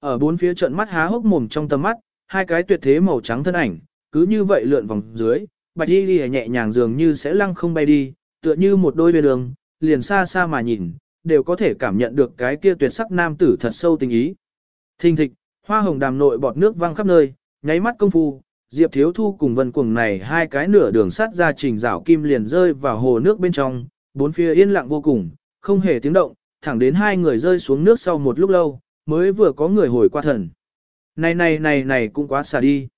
Ở bốn phía trận mắt há hốc mồm trong tầm mắt, hai cái tuyệt thế màu trắng thân ảnh, cứ như vậy lượn vòng dưới, bạch y đi nhẹ nhàng dường như sẽ lăng không bay đi, tựa như một đôi bên đường, liền xa xa mà nhìn, đều có thể cảm nhận được cái kia tuyệt sắc nam tử thật sâu tình ý. Thình thịch, hoa hồng đàm nội bọt nước văng khắp nơi, nháy mắt công phu, Diệp Thiếu Thu cùng Vân Cuồng này hai cái nửa đường sắt ra trình rảo kim liền rơi vào hồ nước bên trong, bốn phía yên lặng vô cùng, không hề tiếng động, thẳng đến hai người rơi xuống nước sau một lúc lâu, mới vừa có người hồi qua thần. Này này này này cũng quá xa đi.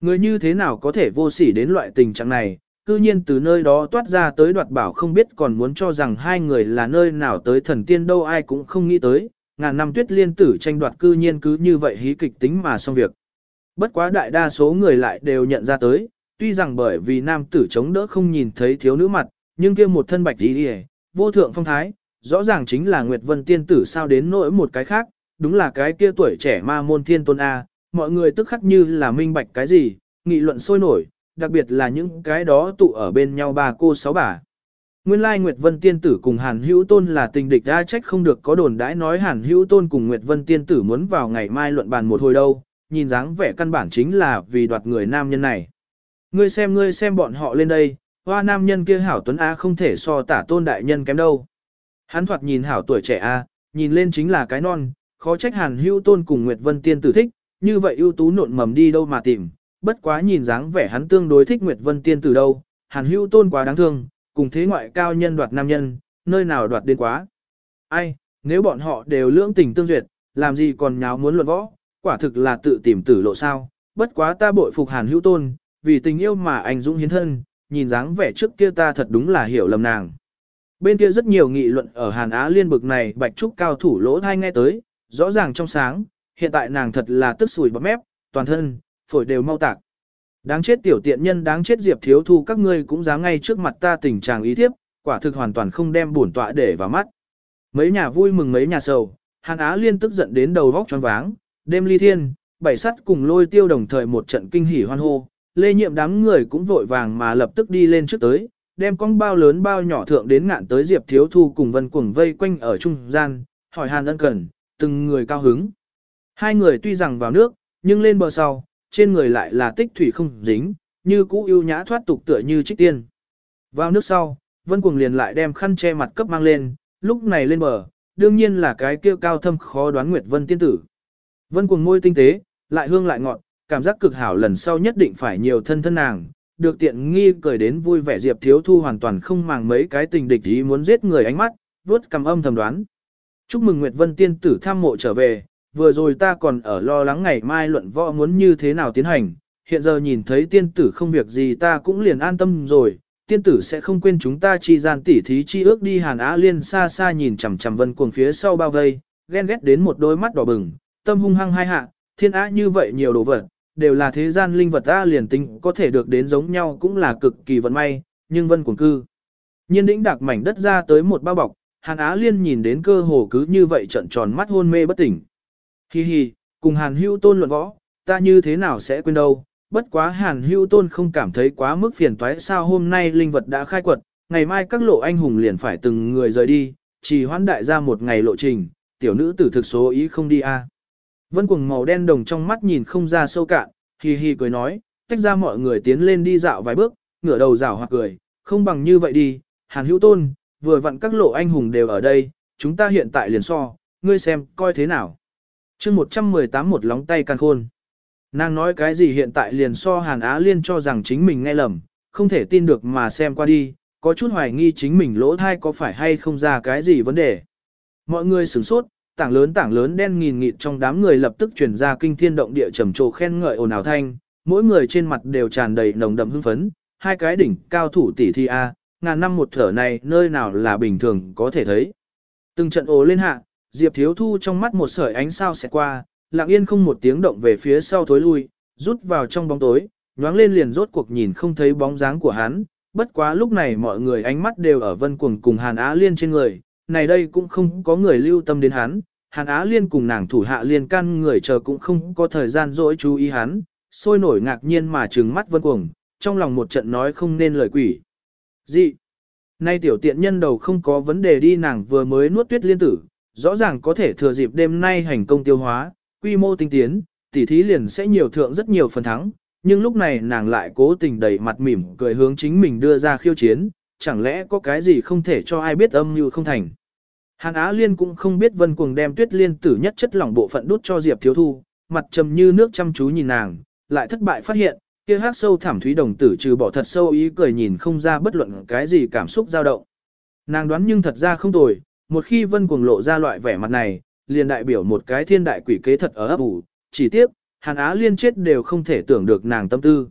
Người như thế nào có thể vô sỉ đến loại tình trạng này, cư nhiên từ nơi đó toát ra tới đoạt bảo không biết còn muốn cho rằng hai người là nơi nào tới thần tiên đâu ai cũng không nghĩ tới, ngàn năm tuyết liên tử tranh đoạt cư nhiên cứ như vậy hí kịch tính mà xong việc. Bất quá đại đa số người lại đều nhận ra tới, tuy rằng bởi vì nam tử chống đỡ không nhìn thấy thiếu nữ mặt, nhưng kia một thân bạch đi đi vô thượng phong thái, rõ ràng chính là Nguyệt Vân tiên tử sao đến nỗi một cái khác, đúng là cái kia tuổi trẻ ma môn thiên tôn A, mọi người tức khắc như là minh bạch cái gì, nghị luận sôi nổi, đặc biệt là những cái đó tụ ở bên nhau ba cô sáu bà. Nguyên lai Nguyệt Vân Tiên Tử cùng Hàn Hữu Tôn là tình địch ra trách không được có đồn đãi nói Hàn Hữu Tôn cùng Nguyệt Vân Tiên Tử muốn vào ngày mai luận bàn một hồi đâu, nhìn dáng vẻ căn bản chính là vì đoạt người nam nhân này. Ngươi xem ngươi xem bọn họ lên đây, hoa nam nhân kia hảo tuấn A không thể so tả tôn đại nhân kém đâu. Hắn thoạt nhìn hảo tuổi trẻ A, nhìn lên chính là cái non, khó trách Hàn Hưu Tôn cùng Nguyệt Vân Tiên Tử thích, như vậy ưu tú nộn mầm đi đâu mà tìm, bất quá nhìn dáng vẻ hắn tương đối thích Nguyệt Vân Tiên Tử đâu, Hàn Hưu Tôn quá đáng thương, cùng thế ngoại cao nhân đoạt nam nhân, nơi nào đoạt đến quá. Ai, nếu bọn họ đều lưỡng tình tương duyệt, làm gì còn nháo muốn luận võ, quả thực là tự tìm tử lộ sao, bất quá ta bội phục Hàn Hưu Tôn, vì tình yêu mà anh dũng hiến thân, nhìn dáng vẻ trước kia ta thật đúng là hiểu lầm nàng. Bên kia rất nhiều nghị luận ở Hàn Á liên bực này bạch trúc cao thủ lỗ thai nghe tới, rõ ràng trong sáng, hiện tại nàng thật là tức sùi bắp mép, toàn thân, phổi đều mau tạc. Đáng chết tiểu tiện nhân đáng chết Diệp Thiếu Thu các ngươi cũng dám ngay trước mặt ta tình trạng ý thiếp, quả thực hoàn toàn không đem bổn tọa để vào mắt. Mấy nhà vui mừng mấy nhà sầu, Hàn Á liên tức giận đến đầu vóc choáng váng, đêm ly thiên, bảy sắt cùng lôi tiêu đồng thời một trận kinh hỉ hoan hô, lê nhiệm đám người cũng vội vàng mà lập tức đi lên trước tới, đem con bao lớn bao nhỏ thượng đến ngạn tới Diệp Thiếu Thu cùng Vân Cuồng vây quanh ở trung gian, hỏi Hàn ân cần, từng người cao hứng. Hai người tuy rằng vào nước, nhưng lên bờ sau, trên người lại là tích thủy không dính, như cũ ưu nhã thoát tục tựa như trích tiên. Vào nước sau, Vân Cuồng liền lại đem khăn che mặt cấp mang lên, lúc này lên bờ, đương nhiên là cái kia cao thâm khó đoán Nguyệt Vân tiên tử. Vân Cuồng môi tinh tế, lại hương lại ngọt, cảm giác cực hảo lần sau nhất định phải nhiều thân thân nàng, được tiện nghi cười đến vui vẻ Diệp Thiếu Thu hoàn toàn không màng mấy cái tình địch ý muốn giết người ánh mắt, vuốt cầm âm thầm đoán. Chúc mừng Nguyệt Vân tiên tử tham mộ trở về, vừa rồi ta còn ở lo lắng ngày mai luận võ muốn như thế nào tiến hành, hiện giờ nhìn thấy tiên tử không việc gì ta cũng liền an tâm rồi, tiên tử sẽ không quên chúng ta chi gian tỉ thí chi ước đi Hàn Á Liên xa xa nhìn chằm chằm vân cuồng phía sau bao vây, ghen ghét đến một đôi mắt đỏ bừng, tâm hung hăng hai hạ, thiên á như vậy nhiều đồ vật, đều là thế gian linh vật ta liền tính có thể được đến giống nhau cũng là cực kỳ vận may, nhưng vân cuồng cư. Nhiên đĩnh đạc mảnh đất ra tới một bao bọc, Hàn Á Liên nhìn đến cơ hồ cứ như vậy trận tròn mắt hôn mê bất tỉnh. Hi hi, cùng Hàn Hữu Tôn luận võ, ta như thế nào sẽ quên đâu, bất quá Hàn Hữu Tôn không cảm thấy quá mức phiền toái sao hôm nay linh vật đã khai quật, ngày mai các lộ anh hùng liền phải từng người rời đi, chỉ hoãn đại ra một ngày lộ trình, tiểu nữ tử thực số ý không đi a. Vân cuồng màu đen đồng trong mắt nhìn không ra sâu cạn, hi hi cười nói, tách ra mọi người tiến lên đi dạo vài bước, ngửa đầu rảo hoặc cười, không bằng như vậy đi, Hàn Hữu Tôn, vừa vặn các lộ anh hùng đều ở đây, chúng ta hiện tại liền so, ngươi xem, coi thế nào chương 118 một lóng tay can khôn. Nàng nói cái gì hiện tại liền so Hàn Á Liên cho rằng chính mình nghe lầm, không thể tin được mà xem qua đi, có chút hoài nghi chính mình lỗ thai có phải hay không ra cái gì vấn đề. Mọi người sửng sốt, tảng lớn tảng lớn đen nghìn nghịt trong đám người lập tức truyền ra kinh thiên động địa trầm trồ khen ngợi ồn ào thanh, mỗi người trên mặt đều tràn đầy nồng đậm hưng phấn, hai cái đỉnh cao thủ tỷ thi A, ngàn năm một thở này nơi nào là bình thường có thể thấy. Từng trận ồ lên hạ, Diệp Thiếu Thu trong mắt một sợi ánh sao sẽ qua, lặng yên không một tiếng động về phía sau thối lui, rút vào trong bóng tối, nhoáng lên liền rốt cuộc nhìn không thấy bóng dáng của hắn. Bất quá lúc này mọi người ánh mắt đều ở vân cuồng cùng Hàn Á Liên trên người, này đây cũng không có người lưu tâm đến hắn. Hàn Á Liên cùng nàng thủ hạ liên can người chờ cũng không có thời gian dỗi chú ý hắn, sôi nổi ngạc nhiên mà trừng mắt vân cuồng, trong lòng một trận nói không nên lời quỷ. Dị? Nay tiểu tiện nhân đầu không có vấn đề đi nàng vừa mới nuốt tuyết liên tử, rõ ràng có thể thừa dịp đêm nay hành công tiêu hóa, quy mô tinh tiến, tỉ thí liền sẽ nhiều thượng rất nhiều phần thắng, nhưng lúc này nàng lại cố tình đầy mặt mỉm cười hướng chính mình đưa ra khiêu chiến, chẳng lẽ có cái gì không thể cho ai biết âm như không thành. Hàn Á Liên cũng không biết Vân Cuồng đem Tuyết Liên tử nhất chất lỏng bộ phận đút cho Diệp Thiếu Thu, mặt trầm như nước chăm chú nhìn nàng, lại thất bại phát hiện, kia hắc sâu thẳm thúy đồng tử trừ bỏ thật sâu ý cười nhìn không ra bất luận cái gì cảm xúc dao động. Nàng đoán nhưng thật ra không tồi, một khi Vân Cuồng lộ ra loại vẻ mặt này, liền đại biểu một cái thiên đại quỷ kế thật ở ấp ủ, chỉ tiếc, Hàn Á Liên chết đều không thể tưởng được nàng tâm tư.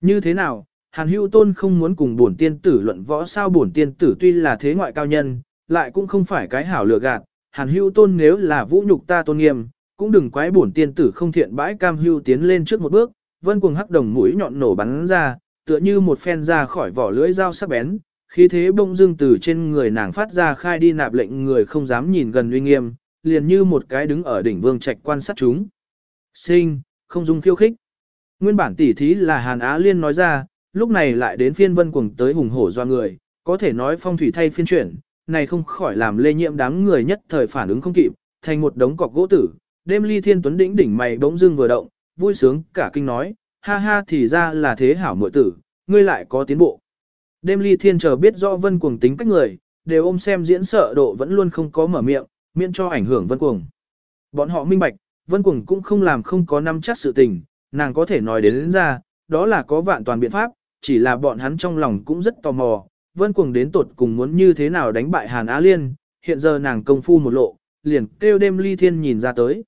Như thế nào, Hàn Hữu Tôn không muốn cùng bổn tiên tử luận võ sao bổn tiên tử tuy là thế ngoại cao nhân, lại cũng không phải cái hảo lừa gạt, Hàn Hữu Tôn nếu là vũ nhục ta tôn nghiêm, cũng đừng quái bổn tiên tử không thiện bãi cam hưu tiến lên trước một bước, vân cuồng hắc đồng mũi nhọn nổ bắn ra, tựa như một phen ra khỏi vỏ lưỡi dao sắc bén, khí thế bỗng dưng từ trên người nàng phát ra khai đi nạp lệnh người không dám nhìn gần uy nghiêm, liền như một cái đứng ở đỉnh vương trạch quan sát chúng. Sinh, không dung khiêu khích. Nguyên bản tỉ thí là Hàn Á Liên nói ra, lúc này lại đến phiên vân cuồng tới hùng hổ do người, có thể nói phong thủy thay phiên chuyển, này không khỏi làm lê nhiễm đáng người nhất thời phản ứng không kịp, thành một đống cọc gỗ tử, đêm ly thiên tuấn đỉnh đỉnh mày bỗng dưng vừa động, vui sướng cả kinh nói, ha ha thì ra là thế hảo muội tử, ngươi lại có tiến bộ. Đêm ly thiên chờ biết rõ vân cuồng tính cách người, đều ôm xem diễn sợ độ vẫn luôn không có mở miệng, miễn cho ảnh hưởng vân cuồng. Bọn họ minh bạch, vân cuồng cũng không làm không có năm chắc sự tình, nàng có thể nói đến, đến ra, đó là có vạn toàn biện pháp, chỉ là bọn hắn trong lòng cũng rất tò mò, vân cuồng đến tột cùng muốn như thế nào đánh bại Hàn Á Liên, hiện giờ nàng công phu một lộ, liền kêu đêm ly thiên nhìn ra tới.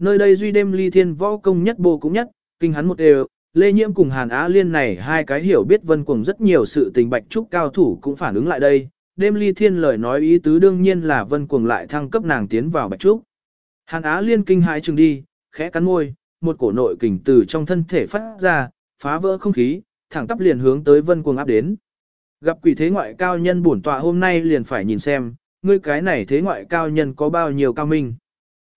Nơi đây duy đêm ly thiên võ công nhất bồ cũng nhất, kinh hắn một đều, Lê Nhiễm cùng Hàn Á Liên này hai cái hiểu biết vân cuồng rất nhiều sự tình bạch trúc cao thủ cũng phản ứng lại đây. Đêm ly thiên lời nói ý tứ đương nhiên là vân cuồng lại thăng cấp nàng tiến vào bạch trúc. Hàn Á Liên kinh hãi chừng đi, khẽ cắn môi, một cổ nội kình từ trong thân thể phát ra, phá vỡ không khí, thẳng tắp liền hướng tới vân cuồng áp đến. Gặp quỷ thế ngoại cao nhân bổn tọa hôm nay liền phải nhìn xem, ngươi cái này thế ngoại cao nhân có bao nhiêu cao minh.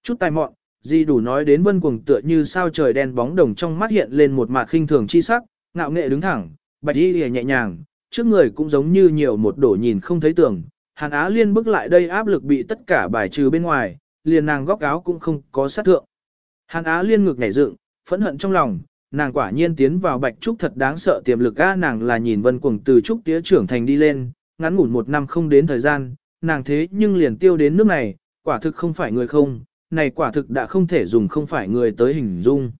Chút tài mọn, Di đủ nói đến vân cuồng tựa như sao trời đen bóng đồng trong mắt hiện lên một mặt khinh thường chi sắc, ngạo nghệ đứng thẳng, bạch y lìa nhẹ nhàng, trước người cũng giống như nhiều một đổ nhìn không thấy tưởng. Hàn Á Liên bước lại đây áp lực bị tất cả bài trừ bên ngoài, liền nàng góc áo cũng không có sát thượng. Hàn Á Liên ngực nhảy dựng, phẫn hận trong lòng, nàng quả nhiên tiến vào bạch trúc thật đáng sợ tiềm lực a nàng là nhìn vân cuồng từ trúc tía trưởng thành đi lên, ngắn ngủn một năm không đến thời gian, nàng thế nhưng liền tiêu đến nước này, quả thực không phải người không, này quả thực đã không thể dùng không phải người tới hình dung.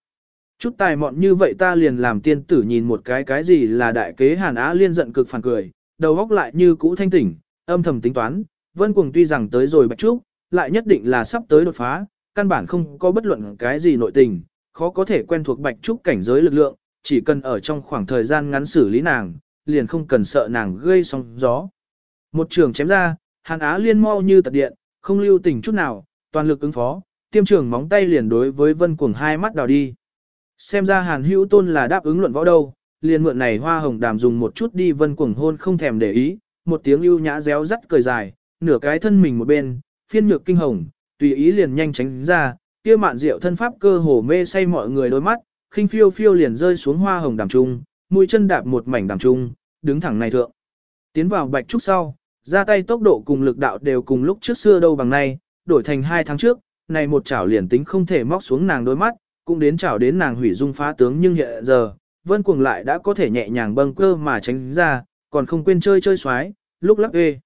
Chút tài mọn như vậy ta liền làm tiên tử nhìn một cái cái gì là đại kế hàn á liên giận cực phản cười, đầu góc lại như cũ thanh tỉnh, âm thầm tính toán, vân cuồng tuy rằng tới rồi bạch trúc, lại nhất định là sắp tới đột phá, căn bản không có bất luận cái gì nội tình, khó có thể quen thuộc bạch trúc cảnh giới lực lượng, chỉ cần ở trong khoảng thời gian ngắn xử lý nàng, liền không cần sợ nàng gây sóng gió. Một trường chém ra, Hàn Á liên mau như tật điện, không lưu tình chút nào, toàn lực ứng phó, tiêm trưởng móng tay liền đối với vân cuồng hai mắt đào đi. Xem ra Hàn Hữu Tôn là đáp ứng luận võ đâu, liền mượn này hoa hồng đàm dùng một chút đi vân cuồng hôn không thèm để ý, một tiếng ưu nhã réo rắt cười dài, nửa cái thân mình một bên, phiên nhược kinh hồng, tùy ý liền nhanh tránh ra, kia mạn diệu thân pháp cơ hồ mê say mọi người đôi mắt, khinh phiêu phiêu liền rơi xuống hoa hồng đàm trung, mũi chân đạp một mảnh đàm trung, đứng thẳng này thượng. Tiến vào bạch trúc sau, ra tay tốc độ cùng lực đạo đều cùng lúc trước xưa đâu bằng nay, đổi thành hai tháng trước, này một chảo liền tính không thể móc xuống nàng đôi mắt, cũng đến chảo đến nàng hủy dung phá tướng nhưng hiện giờ, vân cuồng lại đã có thể nhẹ nhàng bâng cơ mà tránh ra, còn không quên chơi chơi xoái, lúc lắc ê.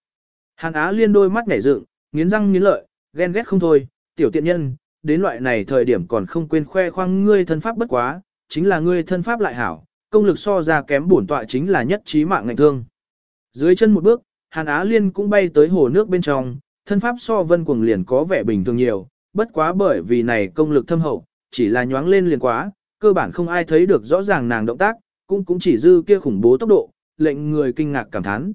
Hàn Á liên đôi mắt nhảy dựng, nghiến răng nghiến lợi, ghen ghét không thôi, tiểu tiện nhân, đến loại này thời điểm còn không quên khoe khoang ngươi thân pháp bất quá, chính là ngươi thân pháp lại hảo, công lực so ra kém bổn tọa chính là nhất trí mạng ngành thương. Dưới chân một bước, Hàn Á Liên cũng bay tới hồ nước bên trong, thân pháp so vân cuồng liền có vẻ bình thường nhiều, bất quá bởi vì này công lực thâm hậu, chỉ là nhoáng lên liền quá, cơ bản không ai thấy được rõ ràng nàng động tác, cũng cũng chỉ dư kia khủng bố tốc độ, lệnh người kinh ngạc cảm thán.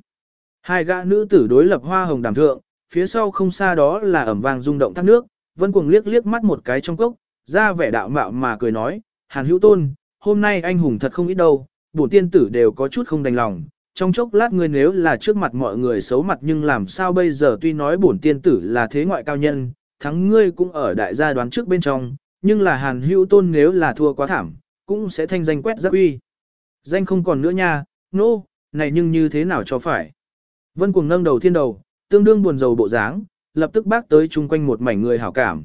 Hai gã nữ tử đối lập hoa hồng đàm thượng, phía sau không xa đó là ẩm vang rung động thác nước, vân cuồng liếc liếc mắt một cái trong cốc, ra vẻ đạo mạo mà cười nói, Hàn hữu tôn, hôm nay anh hùng thật không ít đâu, bổn tiên tử đều có chút không đành lòng, trong chốc lát ngươi nếu là trước mặt mọi người xấu mặt nhưng làm sao bây giờ tuy nói bổn tiên tử là thế ngoại cao nhân, thắng ngươi cũng ở đại gia đoán trước bên trong, nhưng là hàn hữu tôn nếu là thua quá thảm, cũng sẽ thanh danh quét giác uy. Danh không còn nữa nha, nô, no, này nhưng như thế nào cho phải. Vân cuồng nâng đầu thiên đầu, tương đương buồn rầu bộ dáng, lập tức bác tới chung quanh một mảnh người hảo cảm.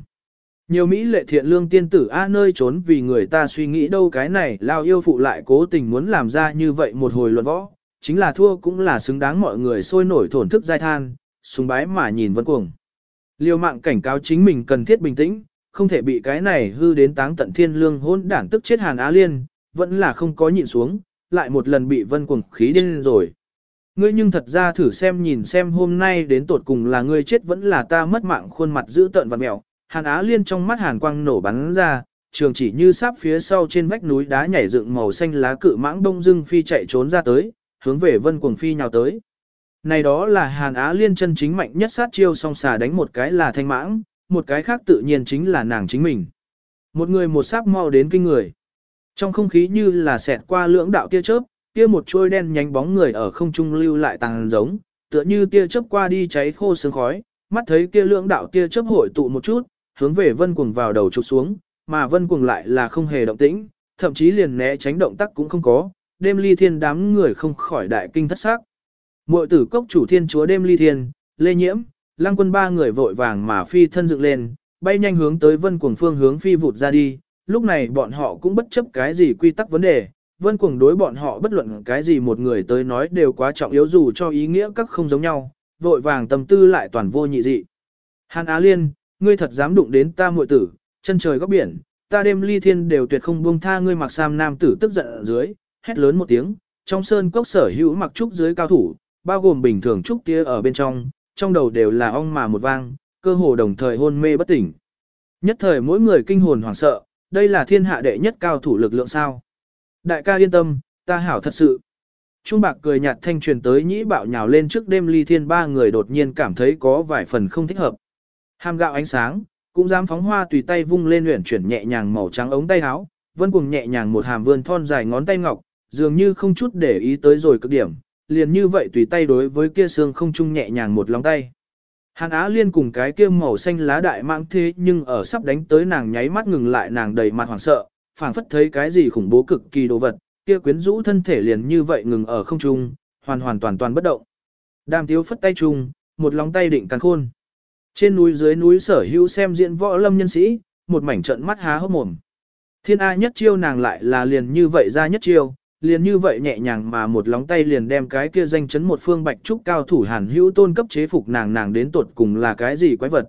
Nhiều Mỹ lệ thiện lương tiên tử A nơi trốn vì người ta suy nghĩ đâu cái này lao yêu phụ lại cố tình muốn làm ra như vậy một hồi luận võ, chính là thua cũng là xứng đáng mọi người sôi nổi thổn thức giai than, súng bái mà nhìn vân cuồng. liều mạng cảnh cáo chính mình cần thiết bình tĩnh, không thể bị cái này hư đến táng tận thiên lương hôn đản tức chết Hàn Á Liên, vẫn là không có nhịn xuống, lại một lần bị vân cuồng khí điên rồi. Ngươi nhưng thật ra thử xem nhìn xem hôm nay đến tột cùng là ngươi chết vẫn là ta mất mạng khuôn mặt giữ tợn và mẹo. Hàn Á Liên trong mắt hàn quang nổ bắn ra, trường chỉ như sáp phía sau trên vách núi đá nhảy dựng màu xanh lá cự mãng đông dưng phi chạy trốn ra tới, hướng về vân cuồng phi nhào tới. Này đó là Hàn Á Liên chân chính mạnh nhất sát chiêu song xà đánh một cái là thanh mãng, một cái khác tự nhiên chính là nàng chính mình. Một người một sáp mau đến kinh người. Trong không khí như là xẹt qua lưỡng đạo tia chớp, kia một trôi đen nhánh bóng người ở không trung lưu lại tàng giống, tựa như tia chớp qua đi cháy khô sương khói, mắt thấy kia lưỡng đạo tia chớp hội tụ một chút, hướng về vân cuồng vào đầu chụp xuống, mà vân cuồng lại là không hề động tĩnh, thậm chí liền né tránh động tác cũng không có, đêm ly thiên đám người không khỏi đại kinh thất xác. Muội tử cốc chủ thiên chúa đêm ly thiên, lê nhiễm, lăng quân ba người vội vàng mà phi thân dựng lên, bay nhanh hướng tới vân cuồng phương hướng phi vụt ra đi, lúc này bọn họ cũng bất chấp cái gì quy tắc vấn đề, vân cuồng đối bọn họ bất luận cái gì một người tới nói đều quá trọng yếu dù cho ý nghĩa các không giống nhau, vội vàng tâm tư lại toàn vô nhị dị. Hàn Á Liên, ngươi thật dám đụng đến ta muội tử, chân trời góc biển, ta đêm ly thiên đều tuyệt không buông tha ngươi mặc sam nam tử tức giận ở dưới, hét lớn một tiếng, trong sơn cốc sở hữu mặc trúc dưới cao thủ, bao gồm bình thường trúc tia ở bên trong, trong đầu đều là ong mà một vang, cơ hồ đồng thời hôn mê bất tỉnh. Nhất thời mỗi người kinh hồn hoảng sợ, đây là thiên hạ đệ nhất cao thủ lực lượng sao. Đại ca yên tâm, ta hảo thật sự. Trung bạc cười nhạt thanh truyền tới nhĩ bạo nhào lên trước đêm ly thiên ba người đột nhiên cảm thấy có vài phần không thích hợp. hàm gạo ánh sáng, cũng dám phóng hoa tùy tay vung lên luyện chuyển nhẹ nhàng màu trắng ống tay áo, vân cùng nhẹ nhàng một hàm vươn thon dài ngón tay ngọc, dường như không chút để ý tới rồi cực điểm, liền như vậy tùy tay đối với kia xương không chung nhẹ nhàng một lòng tay. Hàn Á Liên cùng cái kia màu xanh lá đại mạng thế nhưng ở sắp đánh tới nàng nháy mắt ngừng lại nàng đầy mặt hoảng sợ, phảng phất thấy cái gì khủng bố cực kỳ đồ vật, kia quyến rũ thân thể liền như vậy ngừng ở không trung, hoàn hoàn toàn toàn bất động. Đàm tiếu phất tay chung, một lòng tay định càn khôn. Trên núi dưới núi sở hữu xem diễn võ lâm nhân sĩ, một mảnh trận mắt há hốc mồm. Thiên A nhất chiêu nàng lại là liền như vậy ra nhất chiêu, liền như vậy nhẹ nhàng mà một lóng tay liền đem cái kia danh chấn một phương bạch trúc cao thủ hàn hữu tôn cấp chế phục nàng nàng đến tột cùng là cái gì quái vật.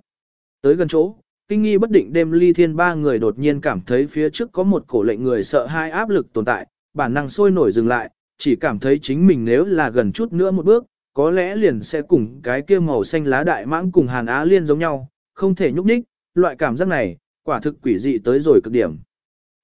Tới gần chỗ, kinh nghi bất định đêm ly thiên ba người đột nhiên cảm thấy phía trước có một cổ lệnh người sợ hai áp lực tồn tại, bản năng sôi nổi dừng lại, chỉ cảm thấy chính mình nếu là gần chút nữa một bước, có lẽ liền sẽ cùng cái kia màu xanh lá đại mãng cùng hàn á liên giống nhau, không thể nhúc nhích, loại cảm giác này, quả thực quỷ dị tới rồi cực điểm.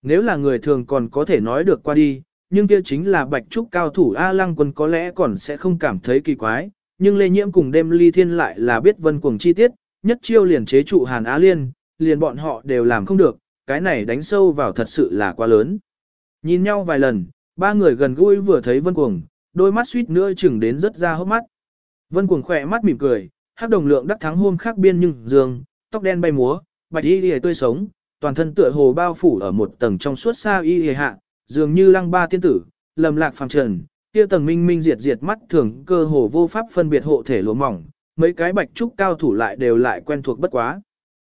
Nếu là người thường còn có thể nói được qua đi, nhưng kia chính là bạch trúc cao thủ A Lăng quân có lẽ còn sẽ không cảm thấy kỳ quái, nhưng Lê Nhiễm cùng đêm ly thiên lại là biết vân cuồng chi tiết, nhất chiêu liền chế trụ Hàn Á Liên, liền bọn họ đều làm không được, cái này đánh sâu vào thật sự là quá lớn. Nhìn nhau vài lần, ba người gần gũi vừa thấy vân cuồng, đôi mắt suýt nữa chừng đến rất ra hốc mắt. Vân cuồng khỏe mắt mỉm cười, hắc đồng lượng đắc thắng hôm khác biên nhưng dương, tóc đen bay múa, bạch y y tươi sống, toàn thân tựa hồ bao phủ ở một tầng trong suốt xa y y hạ, dường như lăng ba tiên tử, lầm lạc phàm trần, kia tầng minh minh diệt diệt mắt thường cơ hồ vô pháp phân biệt hộ thể lúa mỏng, mấy cái bạch trúc cao thủ lại đều lại quen thuộc bất quá.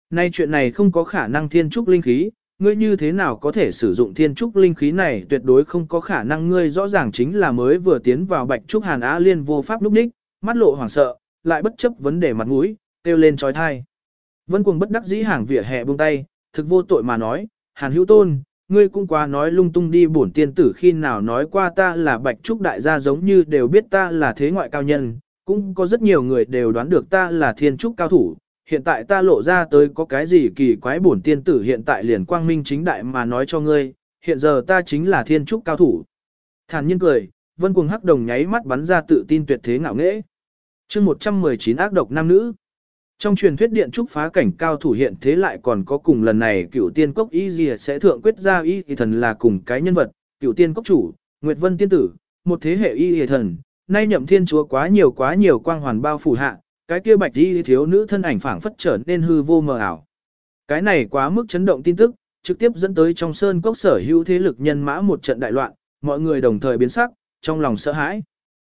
Nay chuyện này không có khả năng thiên trúc linh khí, ngươi như thế nào có thể sử dụng thiên trúc linh khí này tuyệt đối không có khả năng ngươi rõ ràng chính là mới vừa tiến vào bạch trúc hàn á liên vô pháp lúc ních, mắt lộ hoảng sợ, lại bất chấp vấn đề mặt mũi, kêu lên trói thai. Vân cuồng bất đắc dĩ hàng vỉa hè buông tay, thực vô tội mà nói, hàn hữu tôn, ngươi cũng quá nói lung tung đi bổn tiên tử khi nào nói qua ta là bạch trúc đại gia giống như đều biết ta là thế ngoại cao nhân, cũng có rất nhiều người đều đoán được ta là thiên trúc cao thủ, hiện tại ta lộ ra tới có cái gì kỳ quái bổn tiên tử hiện tại liền quang minh chính đại mà nói cho ngươi, hiện giờ ta chính là thiên trúc cao thủ. Thản nhiên cười, vân cuồng hắc đồng nháy mắt bắn ra tự tin tuyệt thế ngạo nghễ. chương 119 ác độc nam nữ. Trong truyền thuyết điện trúc phá cảnh cao thủ hiện thế lại còn có cùng lần này cựu tiên cốc y gì sẽ thượng quyết ra y thì thần là cùng cái nhân vật, cựu tiên cốc chủ, Nguyệt Vân tiên tử, một thế hệ y y thần, nay nhậm thiên chúa quá nhiều quá nhiều quang hoàn bao phủ hạ, cái kia bạch y thiếu nữ thân ảnh phảng phất trở nên hư vô mờ ảo. Cái này quá mức chấn động tin tức, trực tiếp dẫn tới trong sơn cốc sở hữu thế lực nhân mã một trận đại loạn, mọi người đồng thời biến sắc, trong lòng sợ hãi.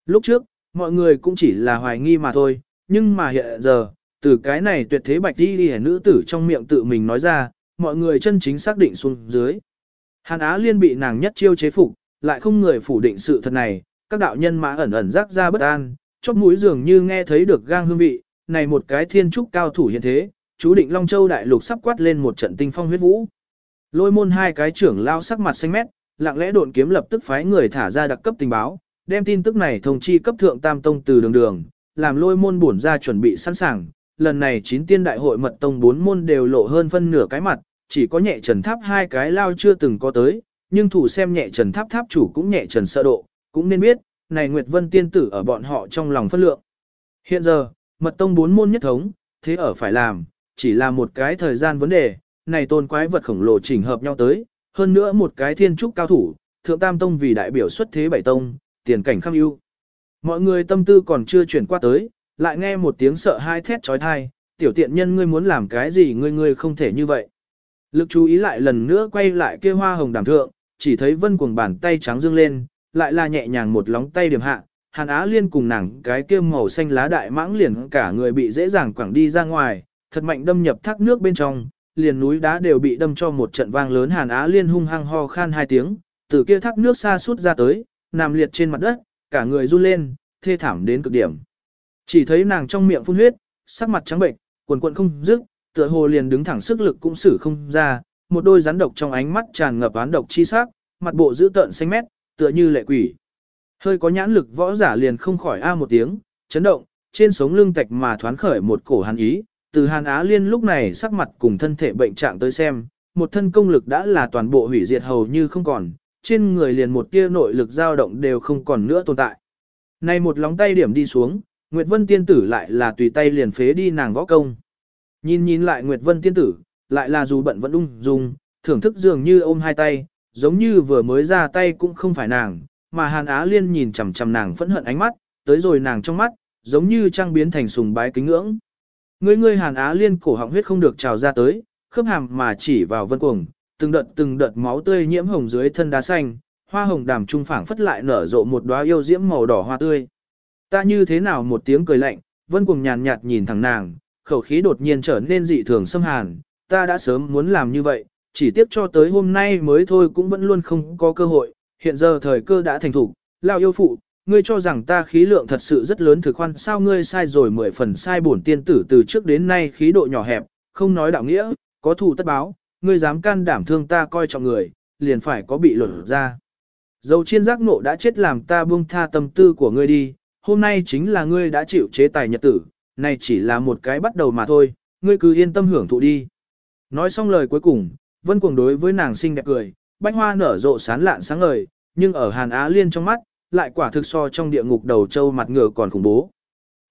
Lúc trước, mọi người cũng chỉ là hoài nghi mà thôi, nhưng mà hiện giờ, từ cái này tuyệt thế bạch đi đi nữ tử trong miệng tự mình nói ra, mọi người chân chính xác định xuống dưới. Hàn Á Liên bị nàng nhất chiêu chế phục, lại không người phủ định sự thật này, các đạo nhân mã ẩn ẩn rắc ra bất an, chóp mũi dường như nghe thấy được gang hương vị, này một cái thiên trúc cao thủ hiện thế, chú định Long Châu đại lục sắp quát lên một trận tinh phong huyết vũ. Lôi môn hai cái trưởng lao sắc mặt xanh mét, lặng lẽ độn kiếm lập tức phái người thả ra đặc cấp tình báo, đem tin tức này thông chi cấp thượng tam tông từ đường đường, làm lôi môn bổn ra chuẩn bị sẵn sàng. Lần này chín tiên đại hội mật tông bốn môn đều lộ hơn phân nửa cái mặt, chỉ có nhẹ trần tháp hai cái lao chưa từng có tới, nhưng thủ xem nhẹ trần tháp tháp chủ cũng nhẹ trần sợ độ, cũng nên biết, này Nguyệt Vân tiên tử ở bọn họ trong lòng phân lượng. Hiện giờ, mật tông bốn môn nhất thống, thế ở phải làm, chỉ là một cái thời gian vấn đề, này tôn quái vật khổng lồ chỉnh hợp nhau tới, hơn nữa một cái thiên trúc cao thủ, thượng tam tông vì đại biểu xuất thế bảy tông, tiền cảnh kham ưu. Mọi người tâm tư còn chưa chuyển qua tới, lại nghe một tiếng sợ hai thét trói thai, tiểu tiện nhân ngươi muốn làm cái gì ngươi ngươi không thể như vậy. Lực chú ý lại lần nữa quay lại kia hoa hồng đàm thượng, chỉ thấy vân cuồng bàn tay trắng dương lên, lại là nhẹ nhàng một lóng tay điểm hạ, Hàn Á Liên cùng nàng cái kia màu xanh lá đại mãng liền cả người bị dễ dàng quẳng đi ra ngoài, thật mạnh đâm nhập thác nước bên trong, liền núi đá đều bị đâm cho một trận vang lớn Hàn Á Liên hung hăng ho khan hai tiếng, từ kia thác nước xa suốt ra tới, nằm liệt trên mặt đất, cả người run lên, thê thảm đến cực điểm. Chỉ thấy nàng trong miệng phun huyết, sắc mặt trắng bệnh, quần quần không dứt, tựa hồ liền đứng thẳng sức lực cũng xử không ra, một đôi rắn độc trong ánh mắt tràn ngập án độc chi sắc, mặt bộ dữ tợn xanh mét, tựa như lệ quỷ. Hơi có nhãn lực võ giả liền không khỏi a một tiếng, chấn động, trên sống lưng tạch mà thoán khởi một cổ hàn ý, từ hàn á liên lúc này sắc mặt cùng thân thể bệnh trạng tới xem, một thân công lực đã là toàn bộ hủy diệt hầu như không còn, trên người liền một tia nội lực dao động đều không còn nữa tồn tại. Này một lóng tay điểm đi xuống, Nguyệt Vân tiên tử lại là tùy tay liền phế đi nàng võ công. Nhìn nhìn lại Nguyệt Vân tiên tử, lại là dù bận vẫn ung dung, thưởng thức dường như ôm hai tay, giống như vừa mới ra tay cũng không phải nàng, mà Hàn Á Liên nhìn chằm chằm nàng phẫn hận ánh mắt, tới rồi nàng trong mắt, giống như trang biến thành sùng bái kính ngưỡng. Ngươi ngươi Hàn Á Liên cổ họng huyết không được trào ra tới, khớp hàm mà chỉ vào vân cuồng, từng đợt từng đợt máu tươi nhiễm hồng dưới thân đá xanh, hoa hồng đàm trung phảng phất lại nở rộ một đóa yêu diễm màu đỏ hoa tươi. Ta như thế nào một tiếng cười lạnh, vân cuồng nhàn nhạt nhìn thẳng nàng, khẩu khí đột nhiên trở nên dị thường xâm hàn, ta đã sớm muốn làm như vậy, chỉ tiếc cho tới hôm nay mới thôi cũng vẫn luôn không có cơ hội, hiện giờ thời cơ đã thành thủ, lao yêu phụ, ngươi cho rằng ta khí lượng thật sự rất lớn thực khoan sao ngươi sai rồi mười phần sai bổn tiên tử từ trước đến nay khí độ nhỏ hẹp, không nói đạo nghĩa, có thù tất báo, ngươi dám can đảm thương ta coi trọng người, liền phải có bị lột ra. Dầu chiên giác nộ đã chết làm ta buông tha tâm tư của ngươi đi, hôm nay chính là ngươi đã chịu chế tài nhật tử, này chỉ là một cái bắt đầu mà thôi, ngươi cứ yên tâm hưởng thụ đi. Nói xong lời cuối cùng, Vân Cuồng đối với nàng xinh đẹp cười, bánh hoa nở rộ sán lạn sáng ngời, nhưng ở Hàn Á Liên trong mắt, lại quả thực so trong địa ngục đầu châu mặt ngựa còn khủng bố.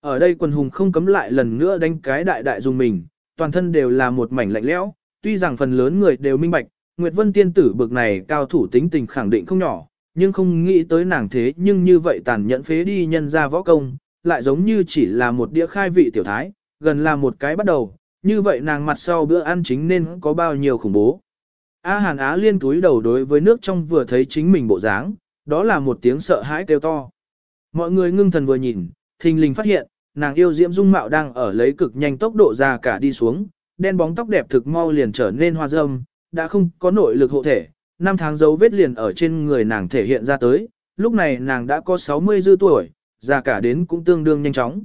Ở đây quần hùng không cấm lại lần nữa đánh cái đại đại dùng mình, toàn thân đều là một mảnh lạnh lẽo, tuy rằng phần lớn người đều minh bạch, Nguyệt Vân tiên tử bực này cao thủ tính tình khẳng định không nhỏ, nhưng không nghĩ tới nàng thế nhưng như vậy tàn nhẫn phế đi nhân ra võ công, lại giống như chỉ là một đĩa khai vị tiểu thái, gần là một cái bắt đầu, như vậy nàng mặt sau bữa ăn chính nên có bao nhiêu khủng bố. A Hàn Á liên túi đầu đối với nước trong vừa thấy chính mình bộ dáng, đó là một tiếng sợ hãi kêu to. Mọi người ngưng thần vừa nhìn, thình lình phát hiện, nàng yêu diễm dung mạo đang ở lấy cực nhanh tốc độ ra cả đi xuống, đen bóng tóc đẹp thực mau liền trở nên hoa dâm đã không có nội lực hộ thể, năm tháng dấu vết liền ở trên người nàng thể hiện ra tới, lúc này nàng đã có 60 dư tuổi, già cả đến cũng tương đương nhanh chóng.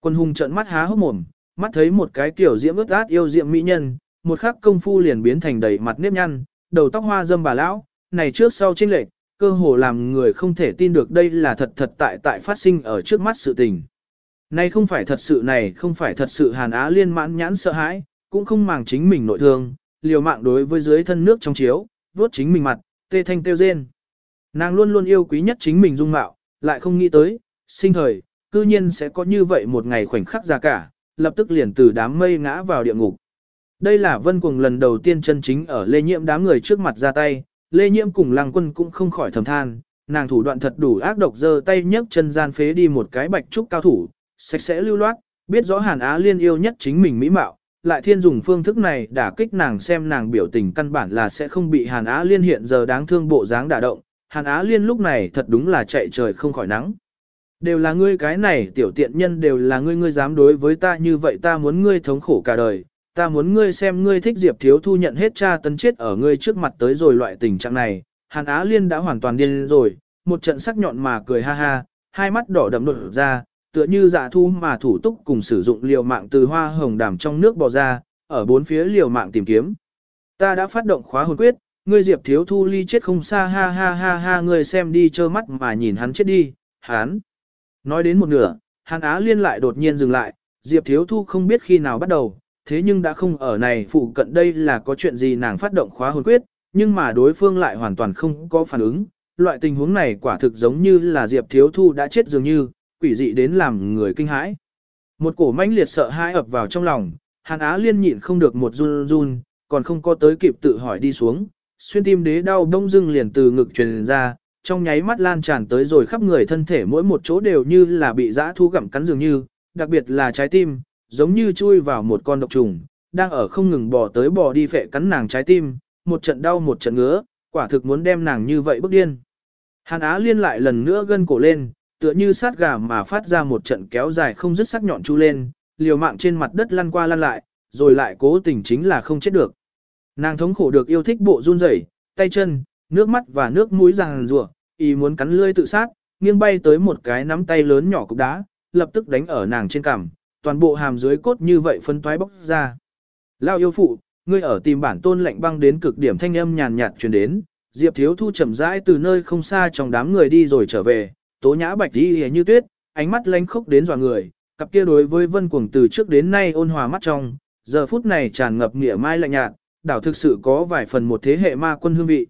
Quân hùng trợn mắt há hốc mồm, mắt thấy một cái kiểu diễm ướt át yêu diệm mỹ nhân, một khắc công phu liền biến thành đầy mặt nếp nhăn, đầu tóc hoa dâm bà lão, này trước sau chênh lệch, cơ hồ làm người không thể tin được đây là thật thật tại tại phát sinh ở trước mắt sự tình. Này không phải thật sự này không phải thật sự Hàn Á liên mãn nhãn sợ hãi, cũng không màng chính mình nội thương, liều mạng đối với dưới thân nước trong chiếu, vuốt chính mình mặt, tê thanh tiêu rên. Nàng luôn luôn yêu quý nhất chính mình dung mạo, lại không nghĩ tới, sinh thời, cư nhiên sẽ có như vậy một ngày khoảnh khắc ra cả, lập tức liền từ đám mây ngã vào địa ngục. Đây là vân cuồng lần đầu tiên chân chính ở lê nhiễm đám người trước mặt ra tay, lê nhiễm cùng lăng quân cũng không khỏi thầm than, nàng thủ đoạn thật đủ ác độc giơ tay nhấc chân gian phế đi một cái bạch trúc cao thủ, sạch sẽ lưu loát, biết rõ Hàn Á Liên yêu nhất chính mình mỹ mạo, lại thiên dùng phương thức này đả kích nàng xem nàng biểu tình căn bản là sẽ không bị Hàn Á Liên hiện giờ đáng thương bộ dáng đả động, Hàn Á Liên lúc này thật đúng là chạy trời không khỏi nắng. Đều là ngươi cái này tiểu tiện nhân đều là ngươi ngươi dám đối với ta như vậy ta muốn ngươi thống khổ cả đời, ta muốn ngươi xem ngươi thích Diệp Thiếu Thu nhận hết cha tấn chết ở ngươi trước mặt tới rồi loại tình trạng này, Hàn Á Liên đã hoàn toàn điên rồi, một trận sắc nhọn mà cười ha ha, hai mắt đỏ đậm đột ra, tựa như dạ thu mà thủ túc cùng sử dụng liều mạng từ hoa hồng đàm trong nước bò ra, ở bốn phía liều mạng tìm kiếm. Ta đã phát động khóa hồn quyết, ngươi Diệp Thiếu Thu ly chết không xa ha ha ha ha ngươi xem đi trơ mắt mà nhìn hắn chết đi, hắn. Nói đến một nửa, Hàn Á Liên lại đột nhiên dừng lại, Diệp Thiếu Thu không biết khi nào bắt đầu, thế nhưng đã không ở này phụ cận đây là có chuyện gì nàng phát động khóa hồn quyết, nhưng mà đối phương lại hoàn toàn không có phản ứng. Loại tình huống này quả thực giống như là Diệp Thiếu Thu đã chết dường như, quỷ dị đến làm người kinh hãi. Một cổ mãnh liệt sợ hãi ập vào trong lòng, Hàn Á Liên nhịn không được một run run, còn không có tới kịp tự hỏi đi xuống, xuyên tim đế đau đông dưng liền từ ngực truyền ra, trong nháy mắt lan tràn tới rồi khắp người thân thể mỗi một chỗ đều như là bị dã thu gặm cắn dường như, đặc biệt là trái tim, giống như chui vào một con độc trùng, đang ở không ngừng bò tới bò đi phệ cắn nàng trái tim, một trận đau một trận ngứa, quả thực muốn đem nàng như vậy bức điên. Hàn Á liên lại lần nữa gân cổ lên, tựa như sát gà mà phát ra một trận kéo dài không dứt sắc nhọn chu lên, liều mạng trên mặt đất lăn qua lăn lại, rồi lại cố tình chính là không chết được. Nàng thống khổ được yêu thích bộ run rẩy, tay chân, nước mắt và nước mũi ràng rùa, ý muốn cắn lươi tự sát, nghiêng bay tới một cái nắm tay lớn nhỏ cục đá, lập tức đánh ở nàng trên cằm, toàn bộ hàm dưới cốt như vậy phân toái bóc ra. Lao yêu phụ, ngươi ở tìm bản tôn lạnh băng đến cực điểm thanh âm nhàn nhạt truyền đến, Diệp Thiếu Thu chậm rãi từ nơi không xa trong đám người đi rồi trở về, tố nhã bạch đi như tuyết, ánh mắt lanh khốc đến dò người, cặp kia đối với vân cuồng từ trước đến nay ôn hòa mắt trong, giờ phút này tràn ngập nghĩa mai lạnh nhạt, đảo thực sự có vài phần một thế hệ ma quân hương vị.